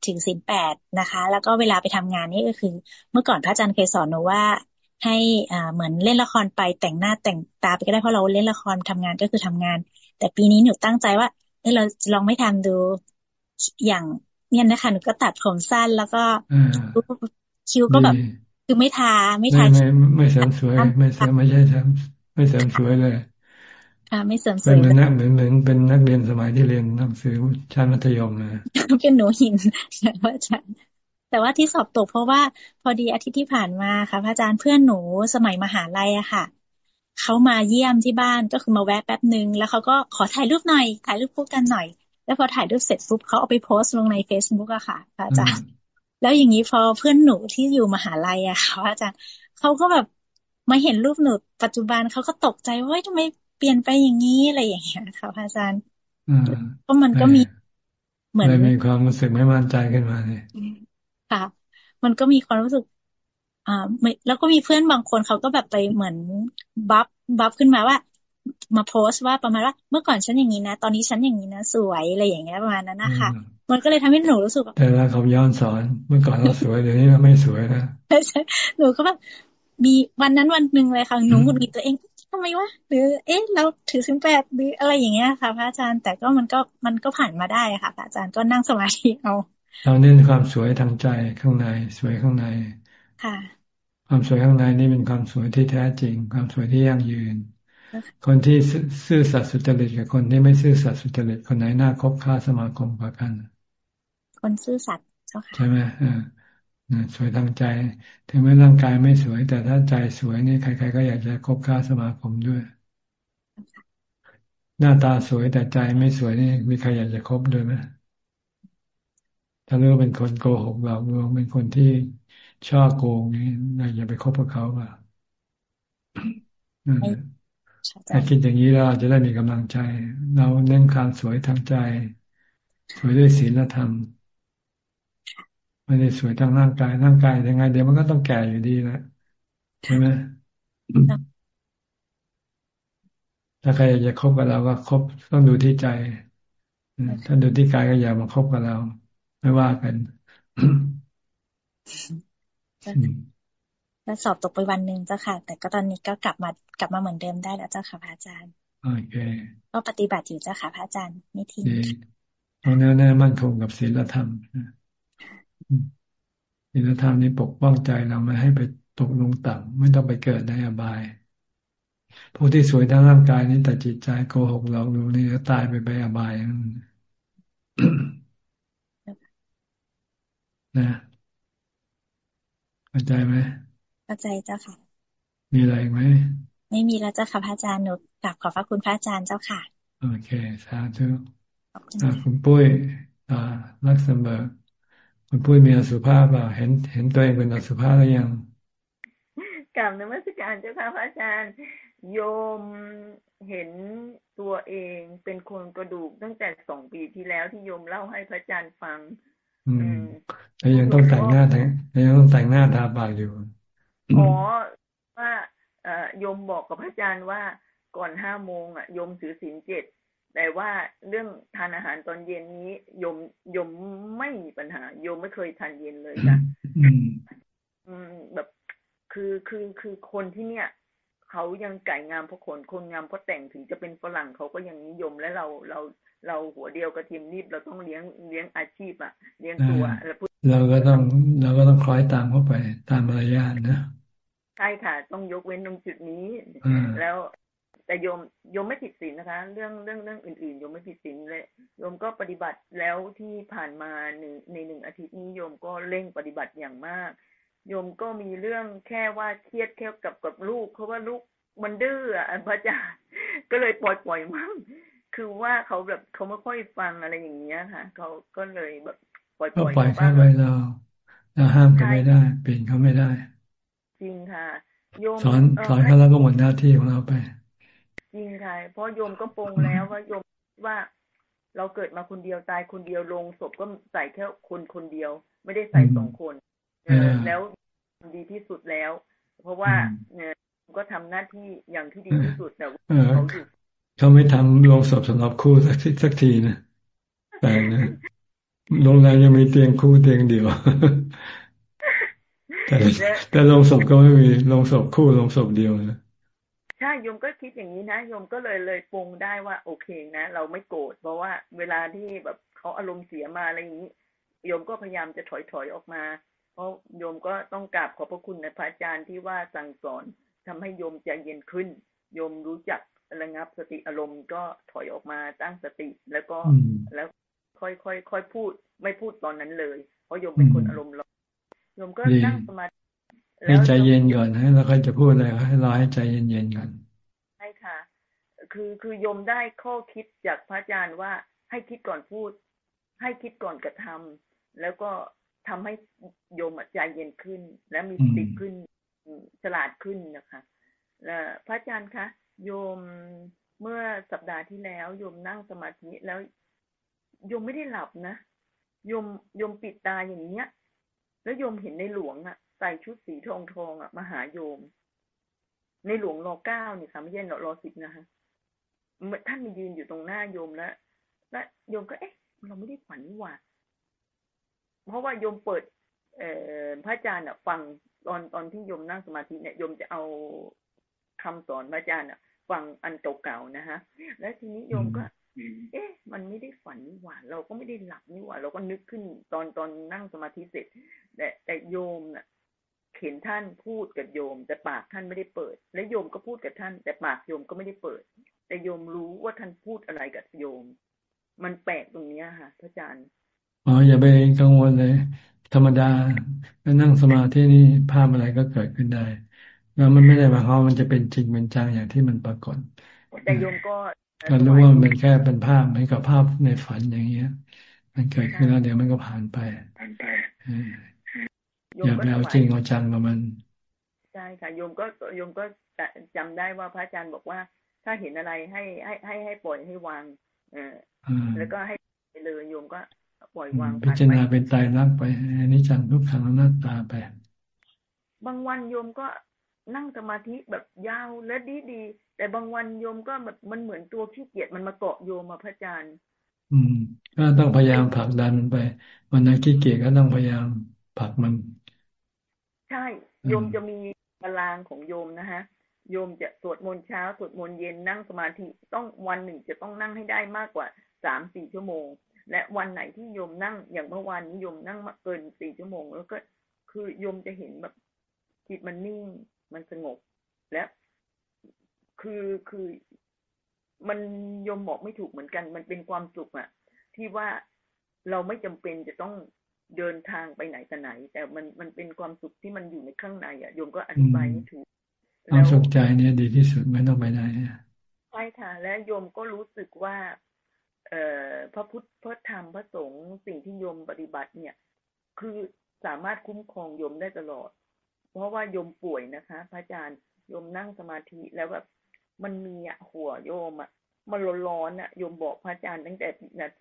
ถึงสินแปดนะคะ แล้วก็เวลาไปทำงานนี่ก็คือ เมื่อก่อนพระอาจารย์เคยสอนหนูว่า ให้อ่าเหมือนเล่นละครไปแต่งหน้าแต่งตาไปก็ได้เพราะเราเล่นละครทำงานก็คือทำงาน แต่ปีนี้หนูตั้งใจว่าเออเราลองไม่ทำดูอย่างเนี่ยนะคะหนูก็ตัดผมสั้นแล้วก็คิ้วก็แบบ คือไม่ทาไม่ทาไม่ไม่เสริมสวย ไม่เสริมไม่ใช่ทำไม่เสริมสวยเลยค่ะไม่เสริมสวยเป็นนักเหมือนเหมือนเป็นนักเรียนสมัยที่เรียนหนังสือชั้นมัธยมเลยเป็นหนูหินแต่ว่าฉันแต่ว่าที่สอบตกเพราะว่าพอดีอาทิตย์ที่ผ่านมาค่ะพระอาจารย์เพื่อนหนูสมัยมหาลัยอะค่ะเขามาเยี่ยมที่บ้านก็คือมาแวะแป๊บหนึ่งแล้วเขาก็ขอถ่ายรูปหน่อยถ่ายรูปคู่กันหน่อย แล้วพอถ่ายรูปเสร็จปุ๊บเขาเอาไปโพสต์ลงในเฟซบุ๊กอะค่ะพระอาจารย์ แล้วอย่างนี้พอเพื่อนหนูที่อยู่มหาลัยอะค่ะอาจารย์เขาก็แบบมาเห็นรูปหนูปัจจุบันเขาก็ตกใจว่าทำไมเปลี่ยนไปอย่างนี้อะไรอย่างเงี้ยค่ะอาจารย์ก็มันก็มีเหมือนมีความรู้สึกไม่มั่นใจขึ้นมาเลยค่ะ มันก็มีความรู้สึก อ่าแล้วก็มีเพื่อนบางคนเขาก็แบบไปเหมือนบัฟบัฟขึ้นมาว่า มาโพสต์ว่าประมาณว่าเมื่อก่อนฉันอย่างนี้นะ ตอนนี้ฉันอย่างนี้นะ สวยอะไรอย่างเงี้ยประมาณนั้นนะคะ มันก็เลยทำให้หนูรู้สึกแต่ละเขาย้อนสอนเมื่อก่อนเราสวยเดี๋ยวนี้เราไม่สวยนะใช่หนูก็แบบมีวันนั้นวันหนึ่งเลยค่ะหนูหงุดหงิดตัวเองทำไมวะหรือ เอ๊ะเราถือสินแปดหรืออะไรอย่างเงี้ยค่ะ พระอาจารย์แต่ก็มันก็มันก็ผ่านมาได้ค่ะพระอาจารย์ก็นั่งสมาธิเอาเราเน้นความสวยทางใจข้างในสวยข้างในค่ะ ความสวยข้างในนี่เป็นความสวยที่แท้จริง ความสวยที่ยั่งยืน คนที่ซื่อสัตย์สุจริตกับคนที่ไม่ซื่อสัตย์สุจริตคนไหนน่าคบค้าสมาคมกว่ากัน คนซื่อสัตย์เจ้าค่ะใช่ไหมอ่าสวยทางใจ ถึงแม้ร่างกายไม่สวย แต่ถ้าใจสวยนี่ใครๆก็อยากจะคบค้าสมาคมด้วย หน้าตาสวยแต่ใจไม่สวยนี่มีใครอยากจะคบด้วยไหมถ้ารู้เป็นคนโกหกเราเราเป็นคนที่ชอบโกงนี่เราอย่าไปคบกับเขาป่ะถ้าคิดอย่างนี้เราจะได้มีกำลังใจ เราเน้นความสวยทางใจ สวยด้วยศีลธรรม ไม่ได้สวยทางร่างกายร่างกายยังไง เดี๋ยวมันก็ต้องแก่อยู่ดีนะใช่ไหมถ้าใครอยากจะคบกับเราก็คบต้องดูที่ใจถ้าดูที่กายก็อย่ามาคบกับเรา ไม่ว่ากันแล้วสอบตกไปวันหนึ่งเจ้าค่ะ แต่ก็ตอนนี้ก็กลับมากลับมาเหมือนเดิมได้แล้วเจ้าค่ะพระอาจารย์โอเคก็ปฏิบัติอยู่เจ้าค่ะพระอาจารย์ไม่ทิ้งต้องแน่แน่มั่นคงกับศีลธรรม ศีลธรรมนี้ปกป้องใจเราไม่ให้ไปตกลงต่ำไม่ต้องไปเกิดในอบาย ผู้ที่สวยทั้งร่างกายนี้แต่จิตใจโกหกเราดูนี่ก็ตายไปไปอบายนะเข้าใจไหมเข้าใจเจ้าค่ะ มีอะไรไหมไม่มีแล้วเจ้าค่ะพระอาจารย์หนูกลับขอบพระคุณพระอาจารย์เจ้าค่ะ โอเคสาธุคุณปุ้ยอ่าลักเซมเบิร์ก คุณปุ้ยมีอสุภาพเปล่าเห็น เห็นตัวเองเป็นอสุภาพหรือยังกลับนมัสการเจ้าค่ะพระอาจารย์ โยมเห็นตัวเองเป็นคนกระดูกตั้งแต่สองปีที่แล้วที่โยมเล่าให้พระอาจารย์ฟัง อืมแต่ยังต้องแต่งหน้าแต่งยังต้องแต่งหน้าทาปากอยู่อ๋อว่าเอ่อโยมบอกกับพระอาจารย์ว่าก่อนห้าโมงอะโยมถือศีลเจ็ด แต่ว่าเรื่องทานอาหารตอนเย็นนี้ยมยมไม่มีปัญหาโยมไม่เคยทานเย็นเลยค่ะอืมแบบคือคือคือคนที่เนี่ยเขายังไก่งามเพราะคนคนงามเพราะแต่งถึงจะเป็นฝรั่งเขาก็ยังนิยมและเราเราเราหัวเดียวกระเทียมนิบเราต้องเลี้ยงเลี้ยงอาชีพอะเลี้ยงตัวเราก็ต้องเราก็ต้องคล้อยตามเข้าไปตามมารยาทนะใช่ค่ะ ต้องยกเว้นตรงจุดนี้ แล้ว แต่โยมโยมไม่ผิดศีลนะคะ เรื่องเรื่องเรื่องอื่นๆโยมไม่ผิดศีลเลยโยมก็ปฏิบัติแล้วที่ผ่านมาหนึ่งในหนึ่งอาทิตย์นี้โยมก็เร่งปฏิบัติอย่างมาก โยมก็มีเรื่องแค่ว่าเครียดแค่กับกับลูกเพราะว่าลูกมันดื้ออะพระอาจารย์ก็เลยปล่อยปล่อยมั่งคือว่าเขาแบบเขาไม่ค่อยฟังอะไรอย่างเงี้ยค่ะเขาก็เลยแบบปล่อยปล่อยปล่อยเขาไปเราเราห้ามเขาไม่ได้เปลี่ยนเขาไม่ได้ จริงค่ะโยมสอนสอนเขาแล้วก็หมดหน้าที่ของเราไป จริงค่ะ เพราะโยมก็ปรงแล้วว่าโยมว่าเราเกิดมาคนเดียวตายคนเดียวลงศพก็ใส่แค่คนคนเดียว ไม่ได้ใส่สองคนแล้วดีที่สุดแล้ว เพราะว่าเนี่ยก็ทำหน้าที่อย่างที่ดีที่สุดแต่ว่าเขาอยู่เขาไม่ทำลงศพสำหรับคู่สักทีสักทีนะแต่นะโรงแรมยังมีเตียงคู่เตียงเดียวแต่แต่ลงศพก็ไม่มีลงศพคู่ลงศพเดียวนะ ใช่โยมก็คิดอย่างนี้นะโยมก็เลยเลยปรงได้ว่า โอเคนะ เราไม่โกรธเพราะว่าเวลาที่แบบเขาอารมณ์เสียมาอะไรอย่างนี้โยมก็พยายามจะถอยถอยออกมา เพราะโยมก็ต้องกราบขอบพระคุณนะพระอาจารย์ที่ว่าสั่งสอนทำให้โยมใจเย็นขึ้น โยมรู้จักระงับสติอารมณ์ก็ถอยออกมาตั้งสติแล้วก็แล้วค่อยค่อยค่อยพูด ไม่พูดตอนนั้นเลย เพราะโยมเป็นคนอารมณ์ร้อนโยมก็นั่งสมาธิ ให้ใจเย็นก่อนให้แล้วค่อยจะพูดอะไรให้รอให้ใจเย็นๆก่อนใช่ค่ะ คือคือโยมได้ข้อคิดจากพระอาจารย์ว่าให้คิดก่อนพูด ให้คิดก่อนกระทำแล้วก็ทำให้โยมใจเย็นขึ้น และมีสติขึ้นฉลาดขึ้นนะคะพระอาจารย์คะโยมเมื่อสัปดาห์ที่แล้ว โยมนั่งสมาธิแล้ว โยมไม่ได้หลับนะโยมโยมปิดตาอย่างเนี้ย แล้วโยมเห็นในหลวงอะ ใส่ชุดสีทองทองอะมาหาโยม ในหลวงรอเก้านี่ค่ะไม่ใช่รอสิบนะคะท่านมายืนอยู่ตรงหน้าโยมแล้วและโยมก็เอ๊ะ เราไม่ได้ฝันนี่หว่าเพราะว่าโยมเปิด เอ่อพระอาจารย์อะฟังตอนตอนที่โยมนั่งสมาธิเนี่ยโยมจะเอาคำสอนพระอาจารย์อะฟังอันเก่าๆนะฮะ แล้วทีนี้โยมก็เอ๊ะ มันไม่ได้ฝันนี่หว่า เราก็ไม่ได้หลับนี่หว่า เราก็นึกขึ้นตอนตอนนั่งสมาธิเสร็จ แต่แต่โยมน่ะ เห็นท่านพูดกับโยม แต่ปากท่านไม่ได้เปิด และโยมก็พูดกับท่าน แต่ปากโยมก็ไม่ได้เปิด แต่โยมรู้ว่าท่านพูดอะไรกับโยม มันแปลกตรงนี้ค่ะพระอาจารย์อ๋ออย่าไปกังวลเลย ธรรมดานั่งสมาธินี่ภาพอะไรก็เกิดขึ้นได้ แล้วมันไม่ได้หมายความมันจะเป็นจริงเป็นจังอย่างที่มันปรากฏแต่โยมก็ก็รู้ว่ามันแค่เป็นภาพเหมือนกับภาพในฝันอย่างเงี้ย มันเกิดขึ้นแล้วเดี๋ยวมันก็ผ่านไปผ่านไป อย่าไปเอาจริงเอาจังกับมันใช่ค่ะโยมก็โยมก็จำได้ว่าพระอาจารย์บอกว่า ถ้าเห็นอะไรให้ให้ให้ให้ปล่อยให้วาง เออแล้วก็ให้ไปเลยโยมก็ปล่อยวางพิจารณาเป็นตายรักไปอันนี้จังทุกขังหน้าตาไป บางวันโยมก็นั่งสมาธิแบบยาวและดีดีแต่บางวันโยมก็แบบมันเหมือนตัวขี้เกียจมันมาเกาะโยมมาพระอาจารย์ อืม ก็ต้องพยายามผลักดันมันไป วันนั้นขี้เกียจก็ต้องพยายามผลักมัน ใช่โยมจะมีตารางของโยมนะฮะโยมจะสวดมนต์เช้าสวดมนต์เย็นนั่งสมาธิต้องวันหนึ่งจะต้องนั่งให้ได้มากกว่าสามสี่ชั่วโมง และวันไหนที่โยมนั่งอย่างเมื่อวานนี้โยมนั่งมาเกินสี่ชั่วโมง แล้วก็คือโยมจะเห็นแบบจิตมันนิ่งมันสงบ และคือคือมันยมบอกไม่ถูกเหมือนกัน มันเป็นความสุขอะที่ว่าเราไม่จำเป็นจะต้อง เดินทางไปไหนแต่ไหน แต่มันมันเป็นความสุขที่มันอยู่ในข้างในอะโยมก็อธิบายไม่ถูกความสุขใจเนี่ยดีที่สุดไม่ต้องไปไหนใช่ค่ะ และโยมก็รู้สึกว่า เอ่อพระพุทธพระธรรมพระสงฆ์สิ่งที่โยมปฏิบัติเนี่ย คือสามารถคุ้มครองโยมได้ตลอด เพราะว่าโยมป่วยนะคะ พระอาจารย์โยมนั่งสมาธิแล้วแบบมันมีอะหัวโยมอะมันร้อนๆอะโยมบอกพระอาจารย์ตั้งแต่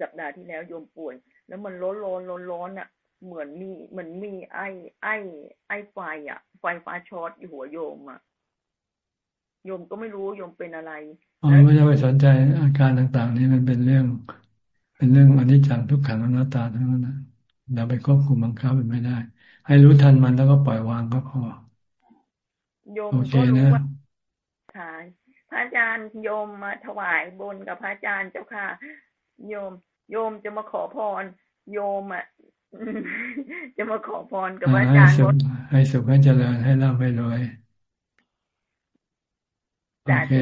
สัปดาห์ที่แล้วโยมป่วย แล้วมันร้อนร้อนร้อนร้อนอะ เหมือนมีเหมือนมีไอไอไอไฟอะ ไฟฟ้าช็อตอยู่หัวโยมอะโยมก็ไม่รู้โยมเป็นอะไรอ๋อไม่ต้องไปสนใจอาการต่างๆ นี่มันเป็นเรื่อง เป็นเรื่องอนิจจังทุกขังอนัตตาทั้งนั้นนะเราไปควบคุมบังคับมันไม่ได้ ให้รู้ทันมันแล้วก็ปล่อยวางก็พอโยมก็รู้ว่าค่ะพระอาจารย์โยมมาถวายบนกับพระอาจารย์เจ้าค่ะ โยม โยมจะมาขอพร โยมอะ จะมาขอพรกับพระอาจารย์ให้สุขให้เจริญให้ร่ำให้รวยโอเค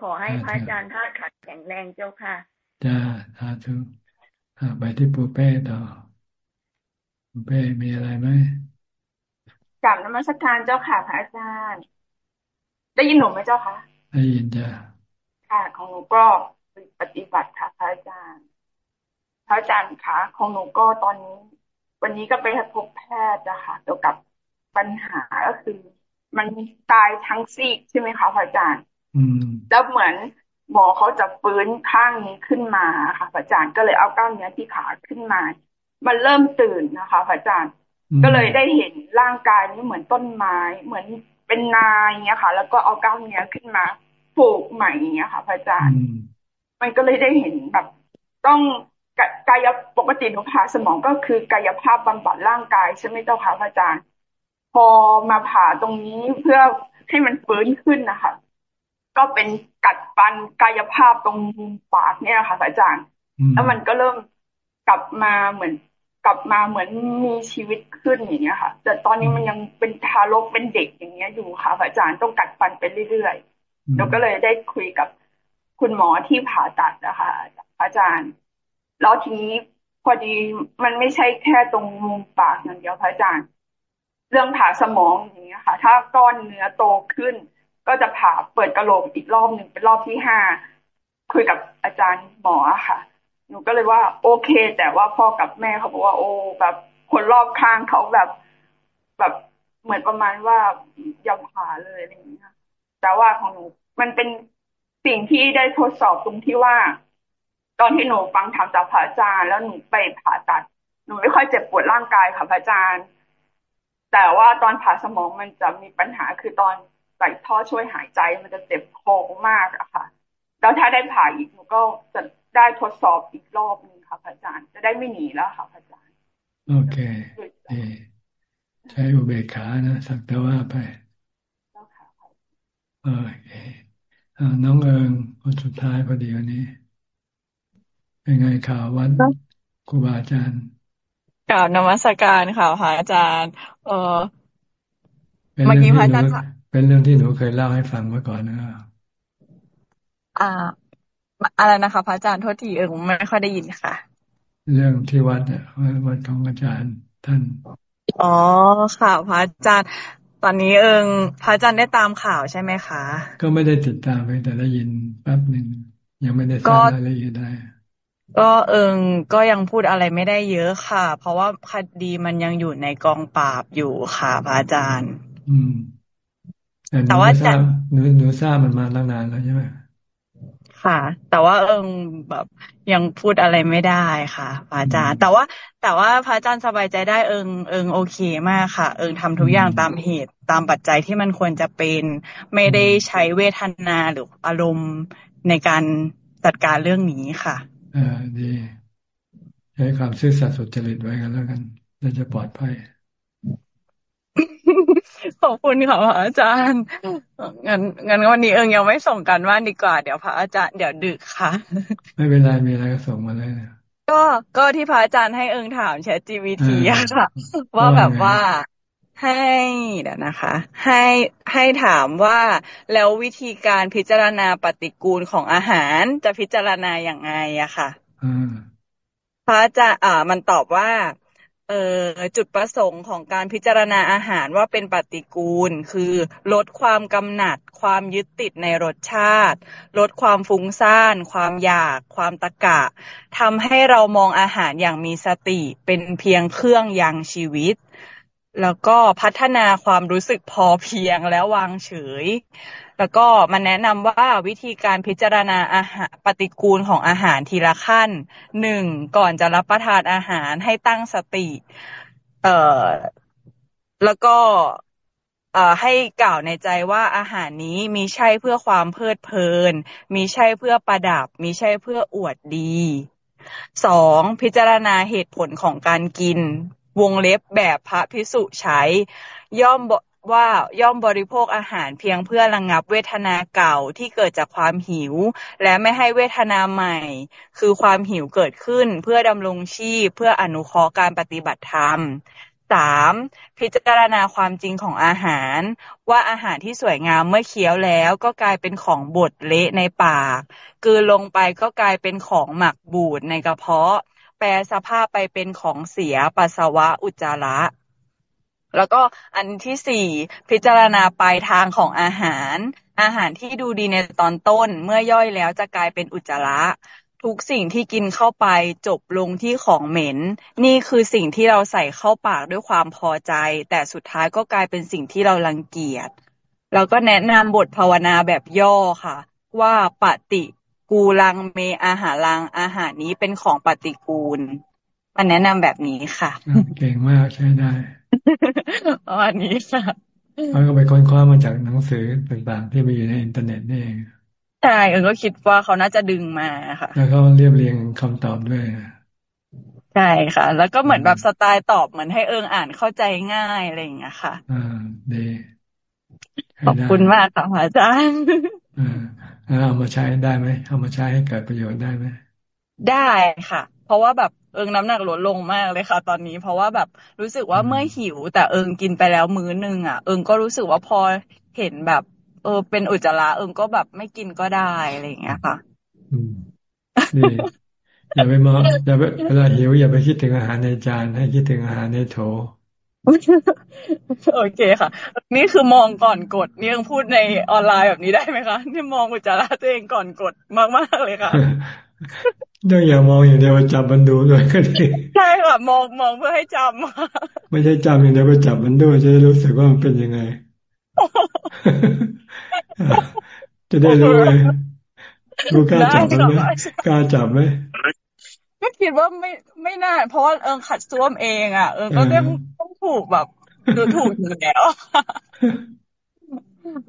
ขอให้พระอาจารย์ท่านขัดแข็งแรงเจ้าค่ะจ้าสาธุไปที่ปูเป้ต่อปูเป้มีอะไรไหมกลับนมัสการเจ้าค่ะพระอาจารย์ ได้ยินหนูไหมเจ้าคะได้ยินจ้าค่ะ ของหนูก็ปฏิบัติค่ะพระอาจารย์ พระอาจารย์คะของหนูก็ตอนนี้ วันนี้ก็ไปพบแพทย์นะคะเกี่ยวกับปัญหาก็คือ มันตายทั้งซีกใช่ไหมคะพระอาจารย์แล้วเหมือนหมอเขาจะฟื้นข้างนี้ขึ้นมาค่ะพระอาจารย์ก็เลยเอากล้ามเนื้อที่ขาขึ้นมา มันเริ่มตื่นนะคะพระอาจารย์ ก็เลยได้เห็นร่างกายนี้เหมือนต้นไม้ เหมือนเป็นนาอย่างเงี้ยค่ะ แล้วก็เอากล้ามเนื้อขึ้นมาปลูกใหม่อย่างเงี้ยค่ะพระอาจารย์ มันก็เลยได้เห็นแบบต้อง กายปกติหนูผ่าสมองก็คือกายภาพบำบัดร่างกายใช่ไหมเจ้าค่ะพระอาจารย์ พอมาผ่าตรงนี้เพื่อให้มันฟื้นขึ้นนะคะก็เป็นกัดฟันกายภาพตรงปากเนี่ยค่ะอาจารย์ แล้วมันก็เริ่มกลับมาเหมือนกลับมาเหมือนมีชีวิตขึ้นอย่างเงี้ยค่ะ แต่ตอนนี้มันยังเป็นทารกเป็นเด็กอย่างเงี้ยอยู่ค่ะอาจารย์ต้องกัดฟันไปเรื่อยๆแล้วก็เลยได้คุยกับคุณหมอที่ผ่าตัดนะคะอาจารย์ แล้วทีนี้พอดีมันไม่ใช่แค่ตรงมุมปากอย่างเดียวพระอาจารย์ เรื่องผ่าสมองอย่างเงี้ยค่ะ ถ้าก้อนเนื้อโตขึ้น ก็จะผ่าเปิดกระโหลกอีกรอบหนึ่งเป็นรอบที่ห้าคุยกับอาจารย์หมอค่ะ หนูก็เลยว่า โอเค แต่ว่าพ่อกับแม่เขาบอกว่าโอ้แบบคนรอบข้างเขาแบบแบบเหมือนประมาณว่าอย่าผ่าเลยอะไรอย่างเงี้ยแต่ว่าของหนูมันเป็นสิ่งที่ได้ทดสอบตรงที่ว่า ตอนที่หนูฟังธรรมจากพระอาจารย์ แล้วหนูไปผ่าตัด หนูไม่ค่อยเจ็บปวดร่างกายค่ะพระอาจารย์ แต่ว่าตอนผ่าสมองมันจะมีปัญหาคือตอนใส่ท่อช่วยหายใจมันจะเจ็บคอมากอะค่ะ แล้วถ้าได้ผ่าอีกหนูก็จะได้ทดสอบอีกรอบนึงค่ะอาจารย์ จะได้ไม่หนีแล้วค่ะอาจารย์ โอเคใช้อุเบกขานะสักแต่ว่าไปโอเคน้องเอิงคนสุดท้ายพอดีวันนี้ เป็นไงข่าววันครูบาอาจารย์กล่าวนมัสการค่ะพระอาจารย์ เออเมื่อกี้พระอาจารย์เป็นเรื่องที่หนูเคยเล่าให้ฟังเมื่อก่อนนะอ่า อะไรนะคะพระอาจารย์โทษทีเออไม่ค่อยได้ยินค่ะ เรื่องที่วัดเนี่ยวัดของอาจารย์ท่านอ๋อค่ะพระอาจารย์ ตอนนี้เอิงพระอาจารย์ได้ตามข่าวใช่ไหมคะ ก็ไม่ได้ติดตามไปแต่ได้ยินแป๊บหนึ่งยังไม่ได้ทราบรายละเอียดได้ ก็เอิงก็ยังพูดอะไรไม่ได้เยอะค่ะ เพราะว่าคดีมันยังอยู่ในกองปราบอยู่ค่ะพระอาจารย์ อืมแต่ว่าจะหนูหนูทราบมันมาตั้งนานแล้วใช่ไหมค่ะ แต่ว่าเอิงแบบยังพูดอะไรไม่ได้ค่ะพระอาจารย์ แต่ว่า แต่ว่าพระอาจารย์สบายใจได้เอิงเอิงโอเคมากค่ะ เอิงทำทุกอย่างตามเหตุตามปัจจัยที่มันควรจะเป็น ไม่ได้ใช้เวทนาหรืออารมณ์ในการจัดการเรื่องนี้ค่ะ อ่าดี ใช้ความซื่อสัตย์สุจริตไว้กันแล้วกันเราจะปลอดภัยขอบคุณค่ะพระอาจารย์งั้นงั้นวันนี้เอิงยังไม่ส่งกันว่าดีกว่า เดี๋ยวพระอาจารย์เดี๋ยวดึกค่ะ ไม่เป็นไรมีอะไรก็ส่งมาเลยก็ก็ที่พระอาจารย์ให้เอิงถามแชท GPT อะค่ะ ว่าแบบว่า ให้เดี๋ยวนะคะ ให้ให้ถามว่าแล้ววิธีการพิจารณาปฏิกูลของอาหารจะพิจารณาอย่างไงอะค่ะพระอาจารย์อ่ามันตอบว่าเอ่อจุดประสงค์ของการพิจารณาอาหารว่าเป็นปฏิกูล คือลดความกำหนัด ความยึดติดในรสชาติ ลดความฟุ้งซ่าน ความอยาก ความตะกะทำให้เรามองอาหารอย่างมีสติ เป็นเพียงเครื่องยังชีวิต แล้วก็พัฒนาความรู้สึกพอเพียงแล้ววางเฉย แล้วก็มาแนะนำว่าวิธีการพิจารณาอาหารปฏิกูลของอาหารทีละขั้นหนึ่งก่อนจะรับประทานอาหารให้ตั้งสติ เอ่อแล้วก็เอ่อให้กล่าวในใจว่าอาหารนี้มีใช่เพื่อความเพลิดเพลิน มีใช่เพื่อประดับ มีใช่เพื่ออวดดีสองพิจารณาเหตุผลของการกิน วงเล็บแบบพระพิสุใช้ย่อมว่าย่อมบริโภคอาหารเพียงเพื่อระงงับเวทนาเก่าที่เกิดจากความหิว และไม่ให้เวทนาใหม่ คือความหิวเกิดขึ้นเพื่อดำรงชีพเพื่ออนุเคราะห์การปฏิบัติธรรมสามพิจารณาความจริงของอาหาร ว่าอาหารที่สวยงามเมื่อเคี้ยวแล้วก็กลายเป็นของบดเละในปากกืนลงไปก็กลายเป็นของหมักบูดในกระเพาะ แปลสภาพไปเป็นของเสียปัสสาวะอุจจาระ แล้วก็อันที่สี่พิจารณาปลายทางของอาหาร อาหารที่ดูดีในตอนต้นเมื่อย่อยแล้วจะกลายเป็นอุจจาระทุกสิ่งที่กินเข้าไปจบลงที่ของเหม็น นี่คือสิ่งที่เราใส่เข้าปากด้วยความพอใจ แต่สุดท้ายก็กลายเป็นสิ่งที่เรารังเกียจแล้วก็แนะนำบทภาวนาแบบย่อค่ะ ว่าปฏิ กูลังเมอาหารังอาหารนี้เป็นของปฏิกูล มันแนะนำแบบนี้ค่ะ เก่งมากใช้ได้อันนี้ค่ะเขาก็ไปค้นคว้ามาจากหนังสือต่างๆ ที่มีอยู่ในอินเทอร์เน็ตนี่เองใช่เอิงก็คิดว่าเขาน่าจะดึงมาค่ะ แล้วก็เรียบเรียงคำตอบด้วยใช่ค่ะ แล้วก็เหมือนแบบสไตล์ตอบเหมือนให้เอิงอ่านเข้าใจง่ายอะไรอย่างเงี้ยค่ะ อ่าดีขอบคุณมากค่ะอาจารย์อ่า เอามาใช้ได้ไหมเอามาใช้ให้เกิดประโยชน์ได้ไหมได้ค่ะ เพราะว่าแบบเอิงน้ำหนักลดลงมากเลยค่ะ ตอนนี้ เพราะว่าแบบรู้สึกว่าเมื่อหิว แต่เอิงกินไปแล้วมื้อนึงอะ เอิงก็รู้สึกว่าพอเห็นแบบ เออ เป็นอุจจาระเอิงก็แบบไม่กินก็ได้อะไรอย่างเงี้ยค่ะอืมนี่อย่าไปมองอย่าไปเวลาหิวอย่าไปคิดถึงอาหารในจานให้คิดถึงอาหารในโถ โอเคค่ะ นี่คือมองก่อนกดนี่ยังพูดในออนไลน์แบบนี้ได้ไหมคะนี่มองอุจจาระตัวเองก่อนกดมากมากเลยค่ะต้องอย่ามองอย่างเดียวจับมันดูด้วยก็ดีใช่ค่ะมองมองเพื่อให้จำไม่ใช่จำอย่างเดียวไปจับมันด้วยจะได้รู้สึกว่ามันเป็นยังไง จะได้รู้ไงรู้กล้าจับไหมกล้าจับไหมก็คิดว่าไม่ไม่น่าเพราะว่าเอิงขัดซ่วมเองอะเอิงก็ต้องต้อง ถูกแบบดูถูกอยู่แล้ว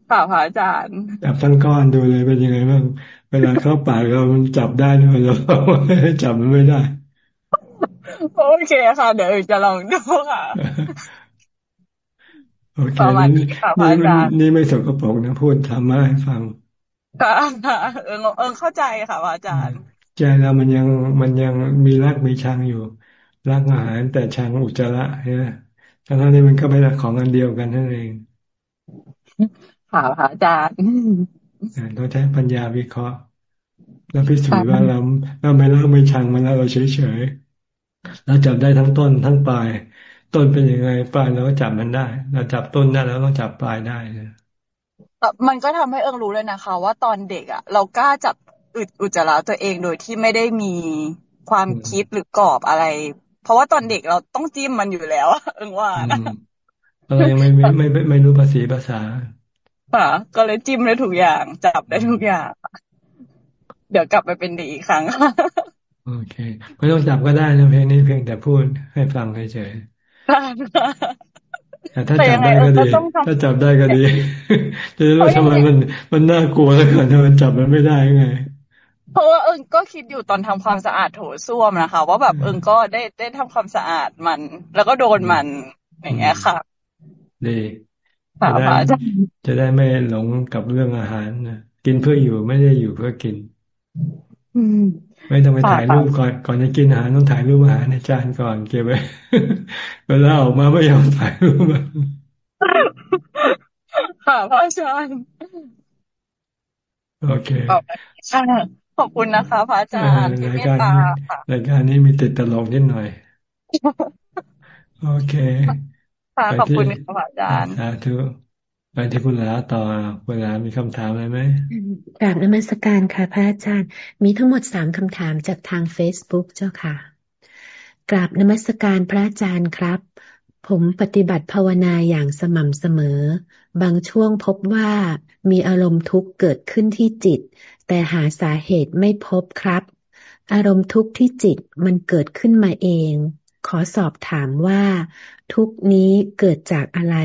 ป่าพระอาจารย์ จับทั้งก้อนดูเลยเป็นยังไงบ้างเวลาเข้าปากเรามันจับได้ด้วยเราจับมันไม่ได้ โอเคค่ะ เดี๋ยวจะลองดูค่ะโอเคนี่นี่ไม่สกปรกนะพูดทำมาให้ฟังค่ะเออเออเข้าใจค่ะอาจารย์ ใจเรามันยังมันยังมีรักมีชังอยู่ รักอาหารแต่ชังอุจจาระใช่ไหม ทั้งนั้นนี่มันก็เป็นของอันเดียวกันนั่นเองค่ะอาจารย์เราใช้ปัญญาวิเคราะห์ แล้วพิสูจน์ว่าเราเราไม่รักไม่ชังมันแล้วเราเฉยเฉยเราจับได้ทั้งต้นทั้งปลาย ต้นเป็นยังไงปลายเราก็จับมันได้ เราจับต้นได้แล้วเราจับปลายได้เนี่ยมันก็ทำให้เอิงรู้เลยนะคะ ว่าตอนเด็กอะ เรากล้าจับอึดอุจจาระตัวเองโดยที่ไม่ได้มีความคิดหรือกรอบอะไร เพราะว่าตอนเด็กเราต้องจิ้มมันอยู่แล้วเอิงว่านะเรายังไม่ไม่ไม่ไม่รู้ภาษีภาษาค่ะก็เลยจิ้มได้ทุกอย่าง จับได้ทุกอย่าง เดี๋ยวกลับไปเป็นดีอีกครั้งโอเค ไม่ต้องจับก็ได้นะเพลงนี้เพียงแต่พูดให้ฟังเฉยถ้าจับได้ก็ดี ถ้าจับได้ก็ดีจะรู้ทำไมมันมันน่ากลัวแล้วกันถ้ามันจับมันไม่ได้ไง เพราะว่าเอิงก็คิดอยู่ตอนทำความสะอาดโถส้วมนะคะ ว่าแบบเอิงก็ได้ได้ทำความสะอาดมัน แล้วก็โดนมันอย่างเงี้ยค่ะ ดีจะได้จะได้ไม่หลงกับเรื่องอาหารนะกินเพื่ออยู่ไม่ได้อยู่เพื่อกินอืมไม่ต้องไปถ่ายรูปก่อนก่อนจะกินอาหารต้องถ่ายรูปอาหารในจานก่อนเก็บไว้เวลาออกมาไม่ยอมถ่ายรูปค่ะพ่ออาจารย์โอเค ขอบคุณนะคะพระอาจารย์รายการรายการนี้มีติดตลกนิดหน่อย โอเคค่ะขอบคุณค่ะพระอาจารย์สาธุไปที่คุณลาต่อคุณลามีคำถามอะไรไหมกราบนมัสการค่ะ พระอาจารย์ มีทั้งหมดสามคำถามจากทางเฟซบุ๊กเจ้าค่ะ กราบนมัสการพระอาจารย์ครับ ผมปฏิบัติภาวนาอย่างสม่ำเสมอ บางช่วงพบว่ามีอารมณ์ทุกข์เกิดขึ้นที่จิต แต่หาสาเหตุไม่พบครับ อารมณ์ทุกข์ที่จิตมันเกิดขึ้นมาเอง ขอสอบถามว่า ทุกนี้เกิดจากอะไร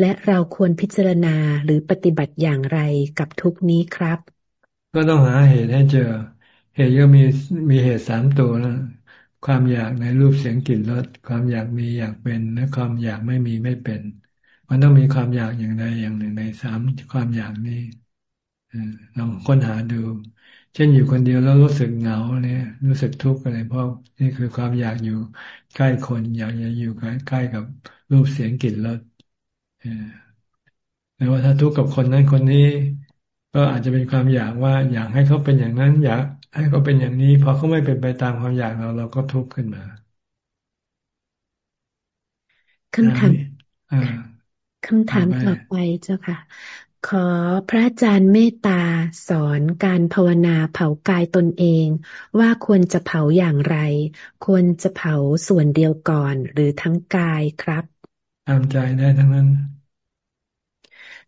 และเราควรพิจารณาหรือปฏิบัติอย่างไรกับทุกนี้ครับ ก็ต้องหาเหตุให้เจอ เหตุก็มีมีเหตุสามตัวนะความอยากในรูปเสียงกลิ่นรสความอยากมีอยากเป็นและความอยากไม่มีไม่เป็น มันต้องมีความอยากอย่างใดอย่างหนึ่งในสามความอยากนี้ ลองค้นหาดู เช่นอยู่คนเดียวแล้วรู้สึกเหงาเนี่ย รู้สึกทุกข์อะไร เพราะนี่คือความอยากอยู่ใกล้คน อยากจะอยู่ใกล้กับรูปเสียงกลิ่นรสแต่ว่าถ้าทุกข์กับคนนั้นคนนี้ ก็อาจจะเป็นความอยากว่า อยากให้เขาเป็นอย่างนั้น อยากให้เขาเป็นอย่างนี้พอเขาไม่เป็นไปตามความอยากเราเราก็ทุกข์ขึ้นมาคำถามคำถามต่อไปเจ้าค่ะ ขอพระอาจารย์เมตตาสอนการภาวนาเผากายตนเอง ว่าควรจะเผาอย่างไร ควรจะเผาส่วนเดียวก่อนหรือทั้งกายครับตามใจได้ทั้งนั้น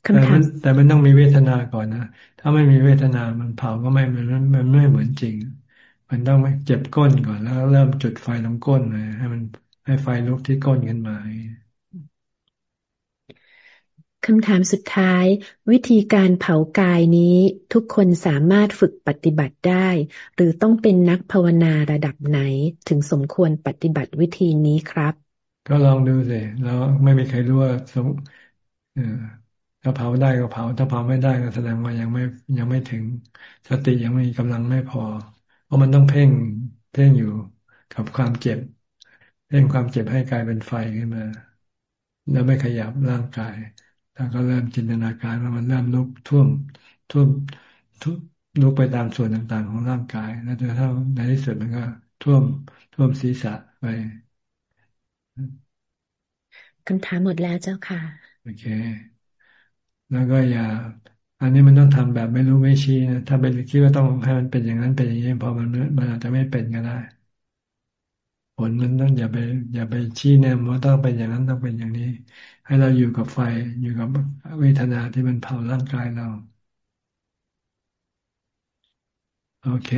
แต่มันแต่มันต้องมีเวทนาก่อนนะ ถ้าไม่มีเวทนามันเผาก็ไม่มันมันไม่เหมือนจริง มันต้องเจ็บก้นก่อนแล้ว เริ่มจุดไฟลงก้นเลยให้มันให้ไฟลุกที่ก้นขึ้นมา คำถามสุดท้าย วิธีการเผากายนี้ทุกคนสามารถฝึกปฏิบัติได้ หรือต้องเป็นนักภาวนาระดับไหน ถึงสมควรปฏิบัติวิธีนี้ครับ ก็ลองดูสิแล้วไม่มีใครรู้ว่าสมถ้าเผาได้ก็เผา ถ้าเผาไม่ได้ก็แสดงว่ายังไม่ยังไม่ถึงสติยังไมีกำลังไม่พอ เพราะมันต้องเพ่งเพ่งอยู่กับความเจ็บเพ่งความเจ็บให้กลายเป็นไฟขึ้นมา แล้วไม่ขยับร่างกาย แล้วก็เริ่มจินตนาการว่ามันเริ่มลุกท่วมท่วมทุลุกไปตามส่วนต่างๆ ของร่างกาย แล้วจนเท่าในที่สุดมันก็ท่วมท่วมศีรษะไปคำถามหมดแล้วเจ้าค่ะ โอเค แล้วก็อย่า อันนี้มันต้องทำแบบไม่รู้ไม่ชี้นะถ้าเป็นคิดว่าต้องให้มันเป็นอย่างนั้นเป็นอย่างนี้พอมันมันอาจจะไม่เป็นก็ได้ผลมันต้องอย่าไป อย่าไปชี้แนมว่าต้องเป็นอย่างนั้นต้องเป็นอย่างนี้ ให้เราอยู่กับไฟ อยู่กับเวทนาที่มันเผาร่างกายเรา โอเค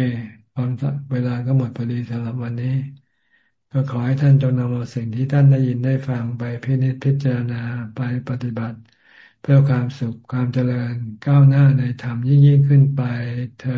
ตอนเวลาก็หมดพอดีสำหรับวันนี้ ก็ขอให้ท่านจงนำเอาสิ่งที่ท่านได้ยินได้ฟังไปพินิจพิจารณาไปปฏิบัติ เพื่อความสุขความเจริญก้าวหน้าในธรรมยิ่งยิ่งขึ้นไปเธอ